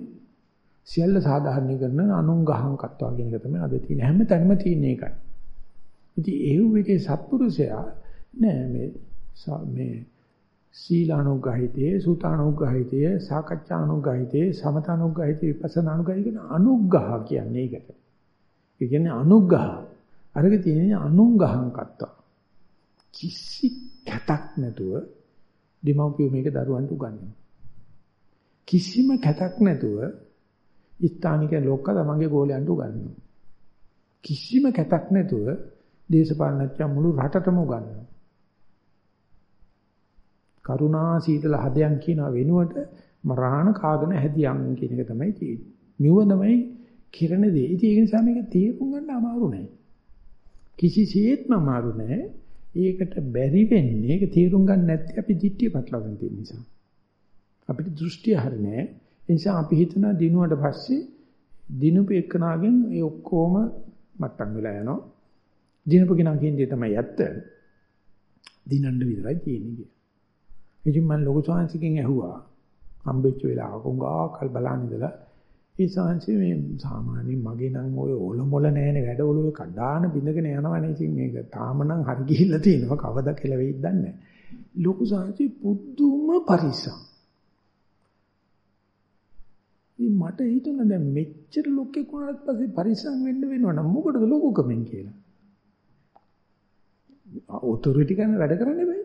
සියල්ල සාධාරණීකරණ අනුංගහං කත්වා කියන එක තමයි අද තියෙන හැම තැනම තියෙන එකයි ඉතින් ඒ වගේ සත්පුරුෂයා නෑ මේ මේ සීලානුගහිතේ සුතානුගහිතේ සාකච්ඡානුගහිතේ සමතානුගහිතේ විපස්සනානුගහිතේ කියන අනුග්‍රහ කියන්නේ ඒකට ඒ කියන්නේ අනුග්‍රහ. අරක තියෙන්නේ අනුංගහං කත්තා. කිසි කැතක් නැතුව දෙමව්පියෝ මේක දරුවන්ට උගන්වනවා. කිසිම කැතක් නැතුව ස්ථානික ලෝක තමන්ගේ ගෝලයන්ට උගන්වනවා. කිසිම කැතක් නැතුව දේශපාලනඥයා මුළු රටටම උගන්වනවා. කරුණා සීතල හදයන් කියන වෙනුවට මරාණ කාගෙන හැදියන් කියන එක තමයි තියෙන්නේ. නිවනමයි කිරණ දේ. ඉතින් ඒ නිසා මේක තේරුම් ගන්න අමාරු නෑ. කිසිසේත්ම අමාරු නෑ. ඒකට බැරි වෙන්නේ ඒක තේරුම් ගන්න නැත්නම් අපි දිට්ඨිය පටලවාගෙන තියෙන නිසා. අපිට දෘෂ්ටිය හරිය නෑ. ඒ නිසා අපි හිතනවා දිනුවට පස්සේ දිනුපු එකනාගෙන් ඒ ඔක්කොම මට්ටම් වෙලා යනවා. දිනපු කෙනා කියන්නේ තමයි ඇත්ත. දිනන්න විතරයි තියෙන්නේ. ඉතින් මම ලොකු සාංශිකෙන් ඇහුවා. හම්බෙච්ච වෙලාවක උඟා කල් බලන් ඉඳලා ඒ සාංශි මේ සාමාන්‍යයෙන් මගේ නම් ඔය ඔල මොල නැහැනේ වැඩ ඔලුවේ කඩාන බින්දගෙන යනවනේ. ඉතින් මේක තාම නම් හරි ගිහිල්ලා තියෙනවා. කවදා කියලා වෙයිද දන්නේ නැහැ. ලොකු සාංශි පුදුම පරිස්සම්. ඉතින් මට හිතුණා දැන් මෙච්චර ලොකෙක් වුණාට පස්සේ පරිස්සම් වෙන්න වෙනවනම් මොකටද ලොකුකමෙන් කියලා. ඔතොරිටි ගන්න වැඩ කරන්න බෑ.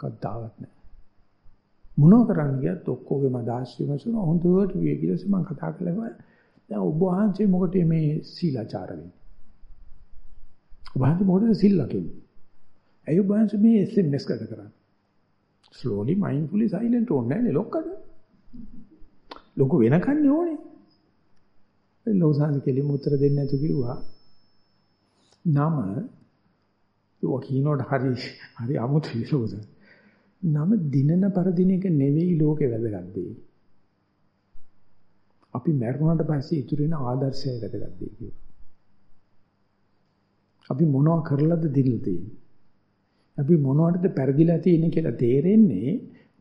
කද්දාවත් නෑ. මොනව කරන්න ගියත් ඔක්කොගේම අදහස් විමසන හොඳට විය කියලා මම කතා කළා. දැන් ඔබ වහන්සේ මොකටද මේ සීලාචාර වෙන්නේ? ඔබ වහන්සේ මොකටද සිල් ලකින්නේ? ඇයි ඔබ වහන්සේ මේ SMS කඩ කරන්නේ? slowly mindfully silent ඕනේ නෑනේ ලොක්කද? ලොකු වෙනකන්නේ ඕනේ. ලෝසාන් කෙලිම උත්තර දෙන්නේ නැතු කිව්වා. නම ඒක කිනෝට හරි හරි අමුතුයි ලෝසාන්. නම දිනන පරදින එක නෙවෙයි ලෝකේ වැදගත් දෙය. අපි මැරුණාට පස්සේ ඉතුරු වෙන ආදර්ශය වැදගත් දෙය කියනවා. අපි මොනවා කරලාද දිනලා තියෙන්නේ? අපි මොනවටද පෙරදිලා තියෙන්නේ කියලා තේරෙන්නේ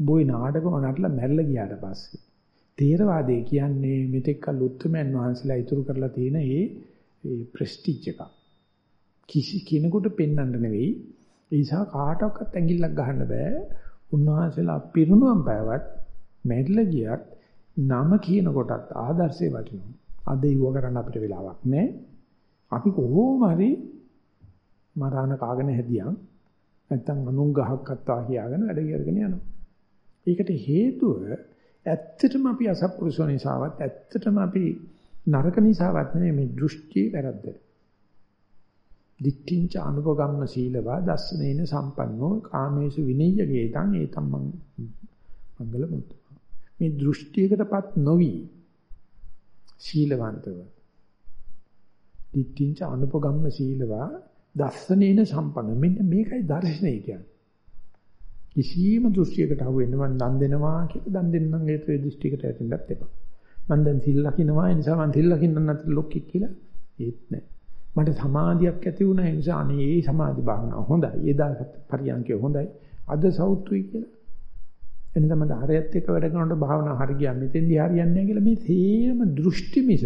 බොයි නාටකම නටලා මැරලා ගියාට පස්සේ. තේරවාදය කියන්නේ මෙතෙක්කල් උත්තරමයන් වහන්සේලා ඉතුරු කරලා තියෙන ඒ ඒ ප්‍රෙස්ටිජ් එක. කිසි කෙනෙකුට පෙන්වන්න නෙවෙයි. ඒ නිසා කාටවත් ඇඟිල්ලක් ගහන්න බෑ. උන්වහන්සේලා පිරුණුවම් පෑවත් මැරිලා ගියත් නම කියන කොටත් ආදර්ශේ වටිනවා. අද ඉව කරන්න අපිට වෙලාවක් නැහැ. අපි කොහොම හරි මරාණ කාගෙන හැදියම් නැත්තම් අනුන් ගහක් අත්තා කියාගෙන වැඩ කරගෙන යනවා. ඒකට හේතුව ඇත්තටම අපි අසත්පුරුෂ නිසාවත් ඇත්තටම අපි නරක නිසාවත් නෙමෙයි මේ දෘෂ්ටි වැරද්ද. දික්ඨින්ච අනුපගම්ම සීලවා දස්සනේන සම්පන්නෝ කාමේසු විනීයගේතං ඒතම් මංගල මුත් මේ දෘෂ්ටියකටපත් නොවි සීලවන්තව. දික්ඨින්ච අනුපගම්ම සීලවා දස්සනේන සම්පන්න. මෙන්න මේකයි දර්ශනය කියන්නේ. කිසියම් දෘෂ්ටියකට අහු වෙන්න මම දන් දෙනවා කියලා දන් දෙන්නම් ඒ ත්‍රි දෘෂ්ටියකට ඇතුළත් එපා මම දැන් සිල් ලකිනවා ඒ නිසා මම සිල් ලකින්න නැත්නම් ලොක්කෙක් කියලා ඒත් නෑ මට සමාධියක් ඇති වුණා ඒ නිසා අනේ ඒ සමාධි භාවනාව හොඳයි. එදා පරියන්කේ හොඳයි. අද සෞතුයි කියලා. එනිසා මට හරියත් එක්ක වැඩ කරනකොට භාවනාව හරි ගියා. මෙතෙන්දී හරියන්නේ නැහැ කියලා මේ තේරම දෘෂ්ටි මිස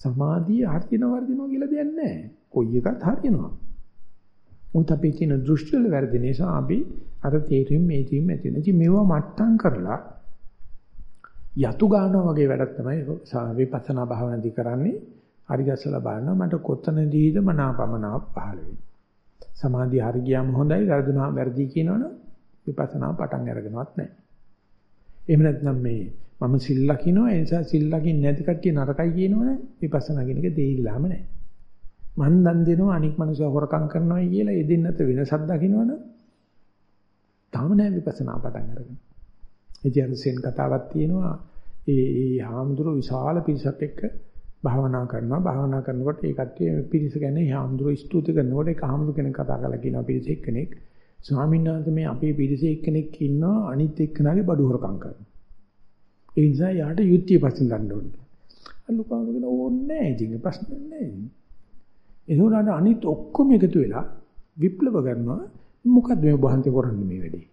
සමාධිය හරියන වර්ධිනවා කියලා දෙයක් නැහැ. කොයි එකත් හරියනවා. උත් අපි කියන දෘෂ්ටි වල වැරදි නිසා අපි අර තේරීම් මේ තීම් ඇති වෙන. ඉතින් මේවා මට්ටම් කරලා යතු ගන්නවා වගේ වැඩක් තමයි විපස්සනා භාවනාදී කරන්නේ. හරි ගැස්සලා බලනවා මට කොතනදීද මනාපමනාප පහළ වෙන්නේ. සමාධිය හරි ගියාම හොඳයි, වැරදුනා වැරදි කියනවනම් විපස්සනා පටන් අරගෙනවත් නැහැ. එහෙම නැත්නම් මේ මම සිල් ලකිනවා ඒ නිසා සිල් ලකින් නැති කට්ටිය නරකයි කියනවනේ විපස්සනා කියන එක දෙයිලාම නැහැ. මන් දන් දෙනවා අනික් මනුස්සය හොරකම් කරනවායි කියලා ඒ දෙන්නත් වෙනසක් දකින්නවනේ. තාම නැහැ විපස්සනා පටන් අරගෙන. ඒ කියන්නේ සෙන් කතාවක් තියෙනවා ඒ ඒ හාමුදුරුවෝ විශාල පිරිසක් එක්ක භාවනා කරනවා. භාවනා කරනකොට ඒ කට්ටිය පිරිස ගැන හාමුදුරුවෝ ස්තුති කරනකොට ඒක හාමුදුරු කෙනෙක් කතා කරලා කියනවා පිරිස එක්කෙනෙක්. ස්වාමීන් වහන්සේ මේ අපේ පිරිසේ එක්කෙනෙක් ඉන්නවා අනිත් එක්කෙනාගේ බඩු හොරකම් කරනවා. ඒ නිසා යාට යුක්තිය පස්සෙන් ගන්න ඕනේ. අලුකාම කියන ඕනේ නැහැ ඉතින් ප්‍රශ්න ඒ වුණාට අනිත් ඔක්කොම එකතු වෙලා විප්ලව කරනවා මොකද්ද මේ වහන්සේ කරන්නේ මේ වැඩේ.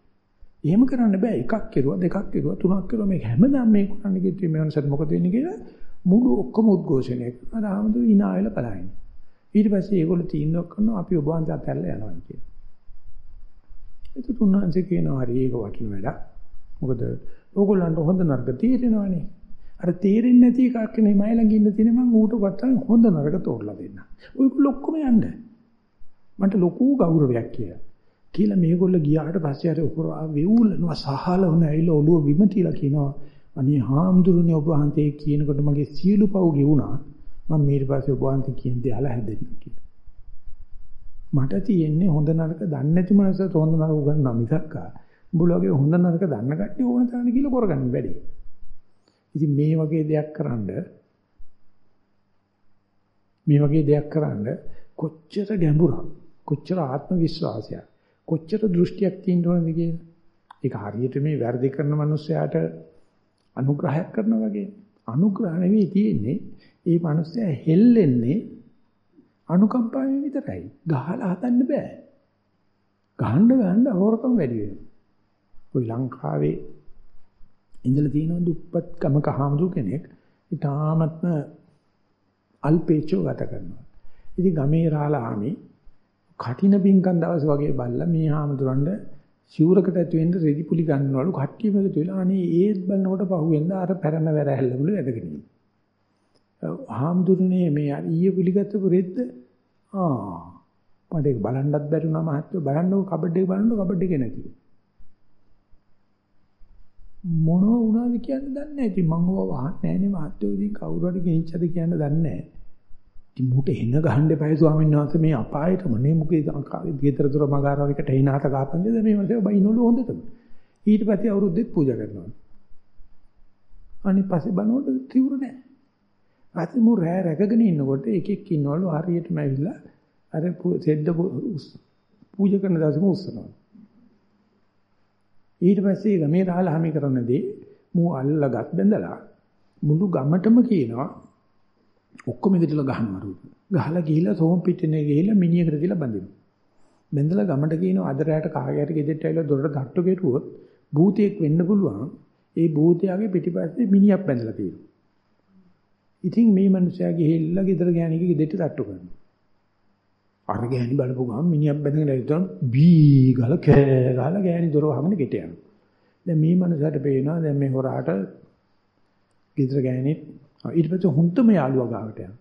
එහෙම කරන්න බෑ එකක් කෙරුවා දෙකක් කෙරුවා තුනක් කෙරුවා මේක හැමදාම මේ කරන්න කිව්වේ මේ වෙනසට මොකද වෙන්නේ කියලා මුළු ඔක්කොම උද්ඝෝෂණය කරනවා. ආමතු hina වෙලා බලහින්. ඊට පස්සේ ඒගොල්ලෝ තීන්දුවක් කරනවා අපි ඔබ වහන්සේ අතහැරලා යනවා කියලා. එතකොට උන්වහන්සේ කියනවා හරි ඒක වටින වැඩක්. මොකද ඕගොල්ලන්ට හොඳ නරක තීරණවනේ. අර තේරෙන්නේ නැති එකක් නේ මයි ළඟ ඉන්න තියෙන මම ඌට වත්තන් හොඳ නරක තෝරලා දෙන්න. ඔයගොල්ලෝ ඔක්කොම යන්න. මන්ට ලොකු ගෞරවයක් කියලා. කියලා මේගොල්ලෝ ගියාට පස්සේ අර උකරා වෙවුලනවා සහල වුණ ඇවිල්ලා ඔළුව බිම තියලා කියනවා අනේ හාමුදුරනේ ඔබ වහන්සේ කියනකොට මගේ සියලු පව් ගෙවුණා. මම ඊට පස්සේ ඔබ වහන්සේ කියන දේ අහලා හැදෙන්න කියලා. මට තියෙන්නේ හොඳ නරක දන්නේ නැති මනසට හොඳ නරක උගන්වන්න මිසක් උඹලගේ හොඳ නරක දන්න කට්ටිය ඕන තරම් කියලා කරගන්න වැඩි. ඉතින් මේ වගේ දෙයක් කරන්ඩ මේ වගේ දෙයක් කරන්න කොච්චර ගැඹුරක් කොච්චර ආත්ම විශ්වාසයක් කොච්චර දෘෂ්ටියක් තියෙන්න ඕනද කියන ඒක හරියට මේ වැරදි කරන මිනිස්සයාට අනුග්‍රහයක් කරනවා වගේ. අනුග්‍රහ නෙවෙයි තියෙන්නේ ඒ මිනිස්සයා හෙල්ලෙන්නේ අනුකම්පාවෙන් විතරයි. ගහලා හදන්න බෑ. ගහන්න ගන්න හොරකම් වැඩි වෙනවා. ඔය ලංකාවේ ඉඳලා තියෙන දුප්පත් ගමක හාමුදුර කෙනෙක් ඊටාමත්ම අල්පේචෝ ගත කරනවා. ඉතින් ගමේ රාලාමි කටින බින්කන් දවස් වගේ බල්ලා මේ හාමුදුරන්ට සිවුරකට ඇතු වෙන්න රෙදි පුලි ගන්නවලු කට්ටියම එකතු වෙලා අනේ ඒත් බලනකොට පහුවෙන්ද අර පැරණ වැරහැල්ලවලු වැදගෙන ඉන්නේ. හාමුදුරනේ මේ ඊයේ පිළිගත්තපු රෙද්ද ආ මට ඒක බලන්නත් බැරි වුණා මහත්තයෝ බලන්නකො කබඩ් එක බලන්නකො කබඩ් එකේ නැති. මොනව වුණාද කියන්න දන්නේ නැහැ. ඉතින් මම ඕවා වහන්නේ නැහනේ මහත්තයෝ ඉතින් කවුරු හරි ගෙනිච්චද කියන්න දන්නේ නැහැ. ඉතින් මුට එන ගහන්න එපායි ස්වාමීන් වහන්සේ මේ අපායට මොනේ මුකේ ගෙදර දොර මගාරවලකට එයිනාට කාපන්ද මේ මතේ බයිනවලු හොඳටම. ඊට පස්සේ අවුරුද්දෙත් පූජා කරනවා. අනිත් පස්සේ බනෝට තිවුර නැහැ. පස්සේ මු රෑ රැකගෙන ඉන්නකොට එකෙක් ඉන්නවලු හරියටම ඇවිල්ලා අර සෙද්ද පූජා කරන දවසම උස්සනවා. ඊට පස්සේ ගමේ රහලා හැමි කරනදී මූ අල්ලගත් බඳලා මුළු ගමටම කියනවා ඔක්කොම ඉදිරියලා ගහනවා ගහලා ගිහිල්ලා සෝම් පිටිනේ ගිහිල්ලා මිනිහකට තියලා බඳිනවා. බඳලා ගමට කියනවා අද රැයට කාගයට ගෙදෙට්ට ඇවිල්ලා දොරට තට්ටු කෙරුවොත් භූතයෙක් වෙන්න පුළුවන්. ඒ භූතයාගේ පිටිපස්සේ මිනිහක් බඳලා තියෙනවා. ඉතින් මේ මිනිසයා ගිහිල්ලා ගෙදර ගෑණිගේ ගෙදෙට්ට තට්ටු කරනවා. අර ගෑණි බලපු ගමන් මිනිහක් බැඳගෙන ඉතින් බී ගාලා කෑ ගාලා ගෑණි දොර වහගෙන ගෙට යනවා. දැන් මේ මනසට පේනවා දැන් මේ හොරාට ගෙදර ගෑණි ඊට පස්සේ හුන්තම යාළුවා ගාවට යනවා.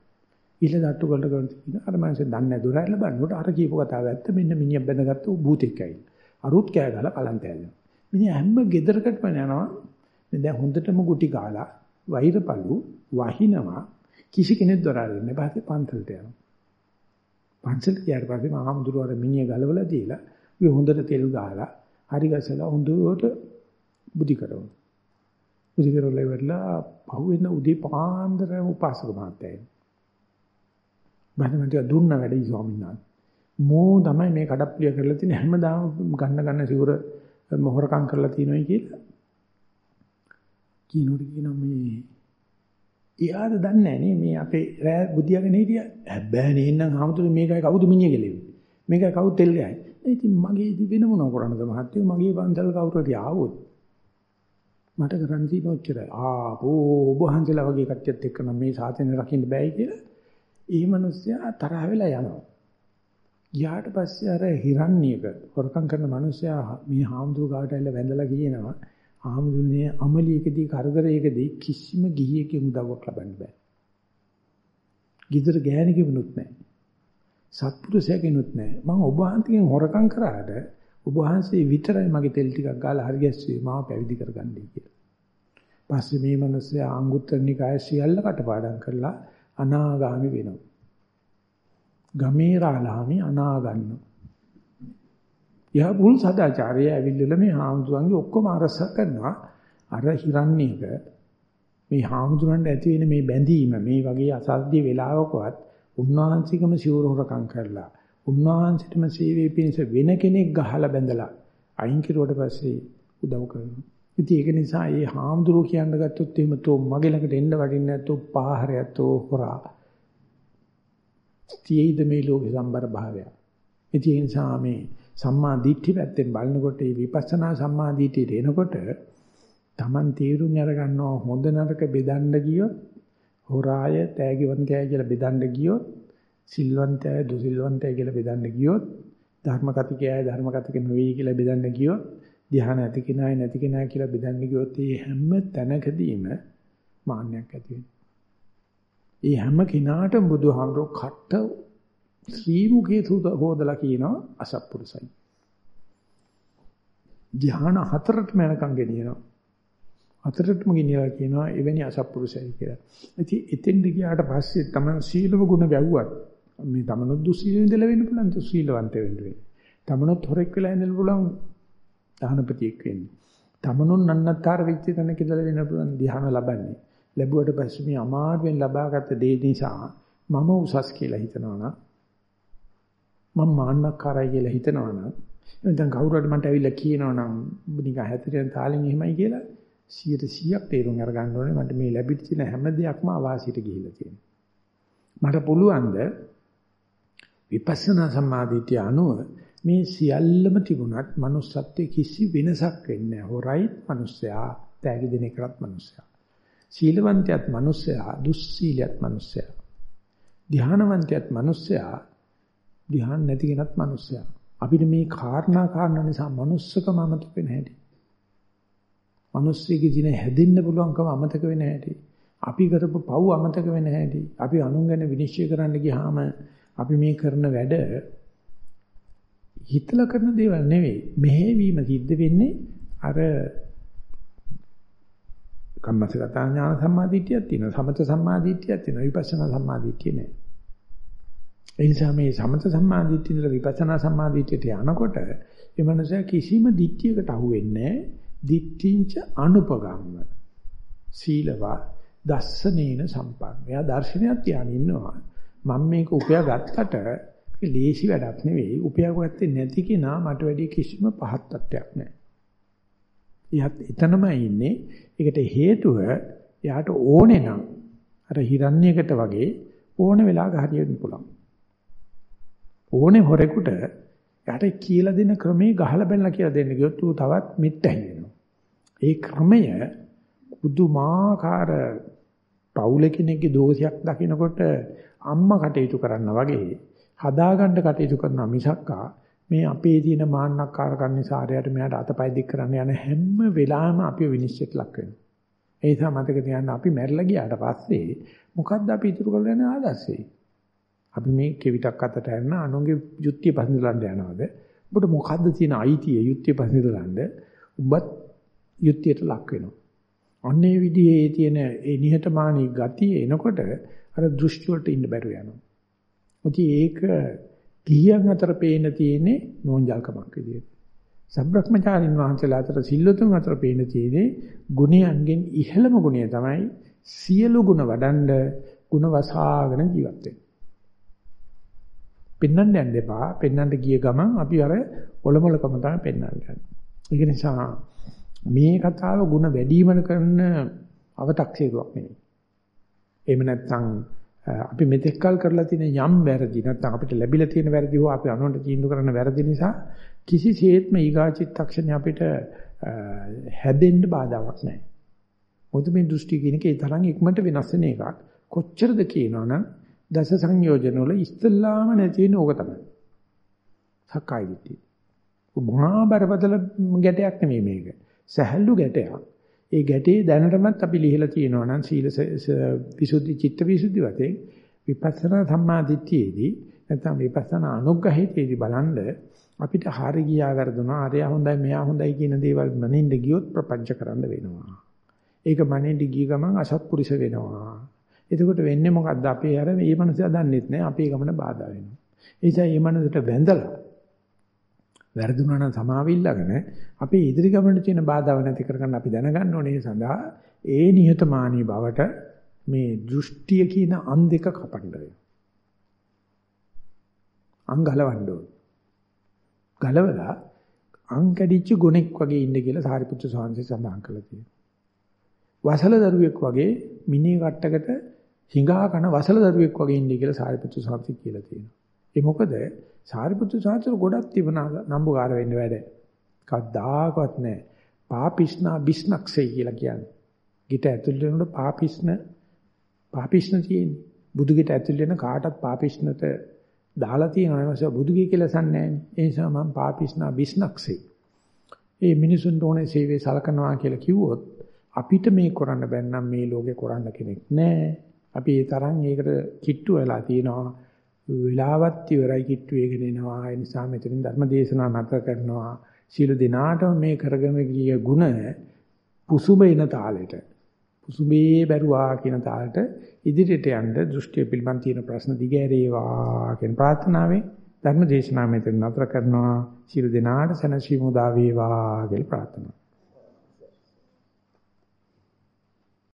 ඊළ දට්ටු කරලා කරන තියෙන අර මනසේ දන්නේ නැහැ දොර ඇරලා බලනකොට අර කියපු කතාව ඇත්ත මෙන්න මිනිහක් බැඳගත්තු භූතෙක් ඇවිල්ලා. අරුත් කෑ ගාලා කලන්ත ඇදෙනවා. මිනිහ හැම ගෙදරකටම යනවා. දැන් හොඳටම ගුටි ගාලා වෛරපලු වහිනවා කිසි කෙනෙක් දොර අරින්න බෑ පන්සලට යනවා. පන්සලට ගියාට පස්සේ මහමුදුර අර මිනිහ ගලවලා දීලා උගේ හොඳට තෙල් ගහලා හරි ගසලා හොඳට බුදි කරනවා. බුදි කරලා ඉවරලා පහුවෙන උදේ පාන්දර උපාසක මහත්තයා. බණමන්ට දුන්න වැඩි ස්වාමීන් වහන්සේ. මෝ තමයි මේ කඩප්පුලිය කරලා තියෙන හැමදාම ගන්න ගන්න සිවුර මොහොරකම් කරලා තියෙනවයි කියලා. කිනෝට කියනවා මේ එයාද දන්නේ නැහැ මේ අපේ රෑ බුදියාගෙන හිටියා. හැබැයි නේනම් ආමතුරු මේකයි කවුද මිනිහ කෙලෙන්නේ. මේකයි කවුද තෙල් ගහයි. ඉතින් මගේ ඉතින් වෙන මොනව කරන්නද මහත්තයෝ මගේ පන්සල් කවුරු හරි ආවොත් මට කරන්න තියෙන ඔච්චරයි. ආපෝ ඔබ හන්සලා වගේ කට්ටියත් එක්ක නම් මේ සාසනය රකින්න බෑයි කියලා. ඒ මිනිස්සයා තරහ වෙලා යනවා. ගියාට පස්සේ අර හිරන්නේක හොරකම් කරන මිනිස්සයා මේ හාමුදුරු ගාවට ඇවිල්ලා වැඳලා කියනවා ආමුදුනේ අමලියකදී කරදරයකදී කිසිම ගිහියකින් උදව්වක් ලබන්න බෑ. ගිදර ගෑණිකෙමුත් නැහැ. සත්පුරුෂයෙකුත් නැහැ. මම ඔබ වහන්සේගෙන් හොරකම් කරාට ඔබ වහන්සේ විතරයි මගේ තෙල් ටිකක් ගාලා හරි ගැස්සුවේ මාව පැවිදි කරගන්නයි කියලා. පස්සේ මේ මිනිස්සයා අංගුත්තර නිකාය සියල්ල කටපාඩම් කරලා අනාගාමි වෙනවා. ගමේ රාලාමි අනාගන්නවා. එයා බුල් සදාචාරය ඇවිල්ලා මේ හාමුදුරන්ගේ ඔක්කොම අරස කරනවා. අර හිරන්නේක මේ හාමුදුරන්ට ඇති වෙන මේ බැඳීම මේ වගේ අසද්ද්‍ය වෙලාවකවත් උන්වහන්සේකම සිවුරහොරකම් කරලා උන්වහන්සේටම සේවයේ පිණිස වෙන කෙනෙක් ගහලා බැඳලා අයින් කිරුවට පස්සේ උදව් කරනවා. ඉතින් ඒක නිසා මේ හාමුදුරුවෝ කියන්න ගත්තොත් එහෙම තෝ මගේ ළඟට එන්න වටින්නේ නැත්තෝ පාහරයත්ෝ හොරා. තියෙයිද මේ ලෝකේ සම්බර භාවය. ඉතින් ඒ නිසා මේ සම්මා දිට්ඨි පැත්තෙන් බලනකොට මේ විපස්සනා සම්මා දිට්ඨියට එනකොට Taman තීරුම් අරගන්නවා හොඳ නරක බෙදන්න ගියොත් හොරාය තෑගිවන්තය කියලා බෙදන්න ගියොත් සිල්වන්තය දුසිල්වන්තය කියලා බෙදන්න ගියොත් ධර්මකතිකයයි ධර්මකතික නෙවෙයි කියලා බෙදන්න ගියොත් ධ්‍යාන ඇති කෙනායි නැති කෙනායි කියලා බෙදන්න ගියොත් මේ හැම තැනකදීම මාන්නයක් ඇති වෙනවා. ඒ හැම කෙනාටම බුදුහාමුදුරුවෝ කට ශ්‍රී මුඛේ හොදලා කියනවා අසත්පුරුසයි. ධ්‍යාන හතරටම යනකම් ගෙනියනවා. හතරටම ගෙනියලා කියනවා එවැනි අසත්පුරුසයි කියලා. ඉතින් එතෙන්ද ගියාට පස්සේ තමයි සීලව ගුණ ගැව්වත් මේ තමනොත් දුස්සීල ඉඳලා වෙන්න පුළුවන් දුස්සීලවන්ත වෙන්න වෙන්නේ. තමනොත් හොරෙක් වෙලා ඉඳලා පුළුවන් දානපතියෙක් වෙන්නේ. තමනුන් නන්නතර වෙච්ච තැනක ඉඳලා වෙන්න පුළුවන් ධ්‍යාන ලබන්නේ. ලැබුවට පස්සේ මේ අමාරුවෙන් ලබාගත් දේ නිසා මම උසස් කියලා හිතනවා නම් මම මාන්නක්කාරයි කියලා හිතනවා නම් නැත්නම් කවුරු හරි මන්ට ඇවිල්ලා කියනවා නම් නිකන් හැතරෙන් තාලෙන් එහෙමයි කියලා 100%ක් තේරුම් අරගන්න ඕනේ මට මේ ලැබිච්ච හැම දෙයක්ම අවාසියට ගිහිල්ලා තියෙනවා. මට පුළුවන්ද විපස්සනා සම්මාදිටිය අනුව මේ සියල්ලම තිබුණත් manussත්වයේ කිසි වෙනසක් වෙන්නේ නැහැ. හොරයි මිනිස්සයා, තෑගි දෙන එකවත් මිනිස්සයා. සීලවන්තයත් මිනිස්සයා, දුස්සීලියත් මිනිස්සයා. ධානවන්තයත් මිනිස්සයා, ධ්‍යාන නැති කෙනත් මිනිස්සයා. අපිට මේ කාරණා කාරණා නිසා manussකම අමතක වෙන හැටි. මිනිස්සෙගේ දින හැදෙන්න පුළුවන්කම අමතක වෙන හැටි. අපි කරපු පව් අමතක වෙන හැටි. අපි අනුන් ගැන විනිශ්චය කරන්න ගියාම අපි මේ කරන වැඩ හිතලා කරන දේවල් නෙවෙයි. මෙහෙවීම සිද්ධ වෙන්නේ අර කම්මසගත ඥාන සම්මාදිටියක් තියෙනවා. සමත සම්මාදිටියක් තියෙනවා. විපස්සනා සම්මාදිටිය නෑ. ඒ නිසා මේ සමත සම්මාදිට්ඨිය ඉඳලා විපස්සනා සම්මාදිට්ඨියට යනකොට ඒ මනස කිසිම දිට්ඨියකට අහු වෙන්නේ දිට්ඨිංච අනුපගම්ම සීලවා දස්සනේන සම්පන්න. එයා දර්ශනයක් තියාගෙන ඉන්නවා. මම මේක උපයා ගත්තට ලේසි වැඩක් නෙවෙයි. උපයා ගත්තේ නැති කෙනා මට වැඩි කිසිම පහත් තත්ත්වයක් නැහැ. එයාත් එතනමයි ඉන්නේ. ඒකට හේතුව එයාට ඕනේ නම් අර හිරන්නේකට වගේ ඕන වෙලාවක හරියන්න පුළුවන්. ඕනේ හොරෙකුට යට කියලා දෙන ක්‍රමේ ගහලා බැලලා කියලා දෙන්න ගියොත් ඌ තවත් මිට්ටයි වෙනවා. ඒ ක්‍රමය පුදුමාකාර පවුල කෙනෙක්ගේ දෝෂයක් දකිනකොට අම්මා කටයුතු කරනා වගේ හදාගන්න කටයුතු කරන මිසක්කා මේ අපේ තියෙන මාන්නක්කාරකම් නිසා ආරයට මෙයාට අතපය දික් කරන්න යන හැම වෙලාවෙම අපි විනිශ්චයට ලක් වෙනවා. ඒ නිසා මතක තියාගන්න අපි මැරිලා ගියාට පස්සේ මොකද්ද අපි ඉතුරු කරගෙන ආදර්ශේ? අපි මේ කෙවිතක් අතට ඇරන අනුන්ගේ යුක්තිය පසඳලන්න යනවාද? ඔබට මොකද්ද තියෙන අයිතිය යුක්තිය පසඳලන්න? ඔබත් යුක්තියට ලක් වෙනවා. අන්නේ විදිහේ තියෙන ඒ නිහතමානී ගතිය එනකොට අර දෘෂ්ටි වලට ඉන්න බැරුව යනවා. මොකද ඒක ගිහියන් අතර පේන තියෙන්නේ නෝන්ජල්කමක් විදියට. සබ්‍රක්‍මචාරින් වහන්සේලා අතර සිල්ලුතුන් අතර පේන තියෙන්නේ ගුණයන්ගෙන් ඉහළම ගුණය තමයි සියලු ගුණ වඩන්ඩ ගුණ වසාගෙන ජීවත් වෙන්න. පෙන්වන්න යන්න එපා. පෙන්වන්න ගිය ගමන් අපි අර ඔලොමලකම තමයි පෙන්වන්න යන්නේ. ඒක නිසා මේ කතාව ಗುಣ වැඩිම කරන අව탁සේරුවක් නෙවෙයි. එහෙම නැත්නම් අපි මෙතෙක් කල් කරලා තියෙන යම් වැරදි නැත්නම් අපිට ලැබිලා තියෙන වැරදි හෝ අපි අනුන්ට තීන්දුව කරන වැරදි නිසා කිසිසේත්ම ඊගාචිත්තක්ෂණේ අපිට හැදෙන්න බාධාවක් නැහැ. මොකද මේ දෘෂ්ටි කියන එකේ තරම් ඉක්මනට වෙනස් වෙන එකක්. කොච්චරද කියනවනම් දස සංයෝජන වල ඉස්තල්ලාම නැති වෙන ඕක තමයි. සක්කාය දිට්ඨිය. මහා බරපතල ගැටයක් නෙමෙයි මේක. සහැල්ලු ගැටයක්. ඒ ගැටේ දැනටමත් අපි ලිහිලා තියෙනවා නම් සීල විසුද්ධි චිත්ත විසුද්ධි වතේ විපස්සනා සම්මාදිට්ඨියේදී නැත්නම් විපස්සනා අනුග්‍රහයේදී බලන්න අපිට හරි ගියා වැරදුනා අරයා හොඳයි මෙයා හොඳයි කියන දේවල් මනින්න ගියොත් ප්‍රපංච කරන්න වෙනවා. ඒක මනින්න ගිය ගමන් අසත්පුරුෂ වෙනවා. එතකොට වෙන්නේ මොකද්ද? අපේ අර මේ මනසයා දන්නෙත් නෑ අපේ ගමන බාධා වෙනවා. ඒ නිසා මේ මනසට වැඳලා වැරදුනා නම් සමාවිල්ලගෙන අපේ ඉදිරි ගමනට තියෙන බාධාව නැති කරගන්න අපි දැනගන්න ඕනේ සඳහා ඒ නිහතමානී බවට මේ දෘෂ්ටිය කියන අන් දෙක කපන්න වෙනවා. අං ගලවන්න ඕනේ. ගලවලා අං කැඩිච්ච ගුණෙක් වගේ ඉන්න කියලා සාරිපුත්‍ර සාංශය සඳහන් කළා තියෙනවා. වසල දරුවෙක් වගේ මිනි කට්ටකට හිඟා කන වසල දරුවෙක් වගේ ඉන්නේ කියලා සාරිපුත්‍ර සාංශය කියලා තියෙනවා. ඒ මොකද සාරිපුත්‍ර සාංශය ගොඩක් තිබුණා නම්බුකාර වෙන්න වැඩ. කවදාකවත් නැහැ. පාපිස්නා බිස්නක්සේ කියලා කියන්නේ. ගිට ඇතුල් වෙනකොට පාපිස්න පාපිස්න තියෙන්නේ. බුදු ගිට ඇතුල් වෙන කාටත් පාපිස්නට දාලා තියෙනවා නේ බුදුගේ කියලා සන්නේ ඒ නිසා මම පාපිස්නා බිස්නක්සේ. ඒ මිනිසුන්ට ඕනේ සේවය සලකනවා කියලා කිව්වොත් අපිට මේ කරන්න බැන්නම් මේ ලෝකේ කරන්න කෙනෙක් නැහැ. අපි ඒ තරම් ඒකට කිට්ටු වෙලා තියෙනවා. වෙලාවත් ඉවරයි කිට්ටු වේගෙන එනවා. ඒ නිසා මෙතනින් ධර්ම දේශනා නැතර කරනවා. සීල දිනාටම මේ කරගෙන ගිය ಗುಣ පුසුබේන තාලෙට පුසුබේ බැරුවා කියන තාලෙට ඉදිරියට යන්න දෘෂ්ටි පිළිබඳ තියෙන ප්‍රශ්න දිගෑරේවා කියන ප්‍රාර්ථනාවෙන් ධර්ම දේශනාව මෙතන නතර කරනවා. සීල දිනාට සනසීමු දා වේවා කියලා ප්‍රාර්ථනා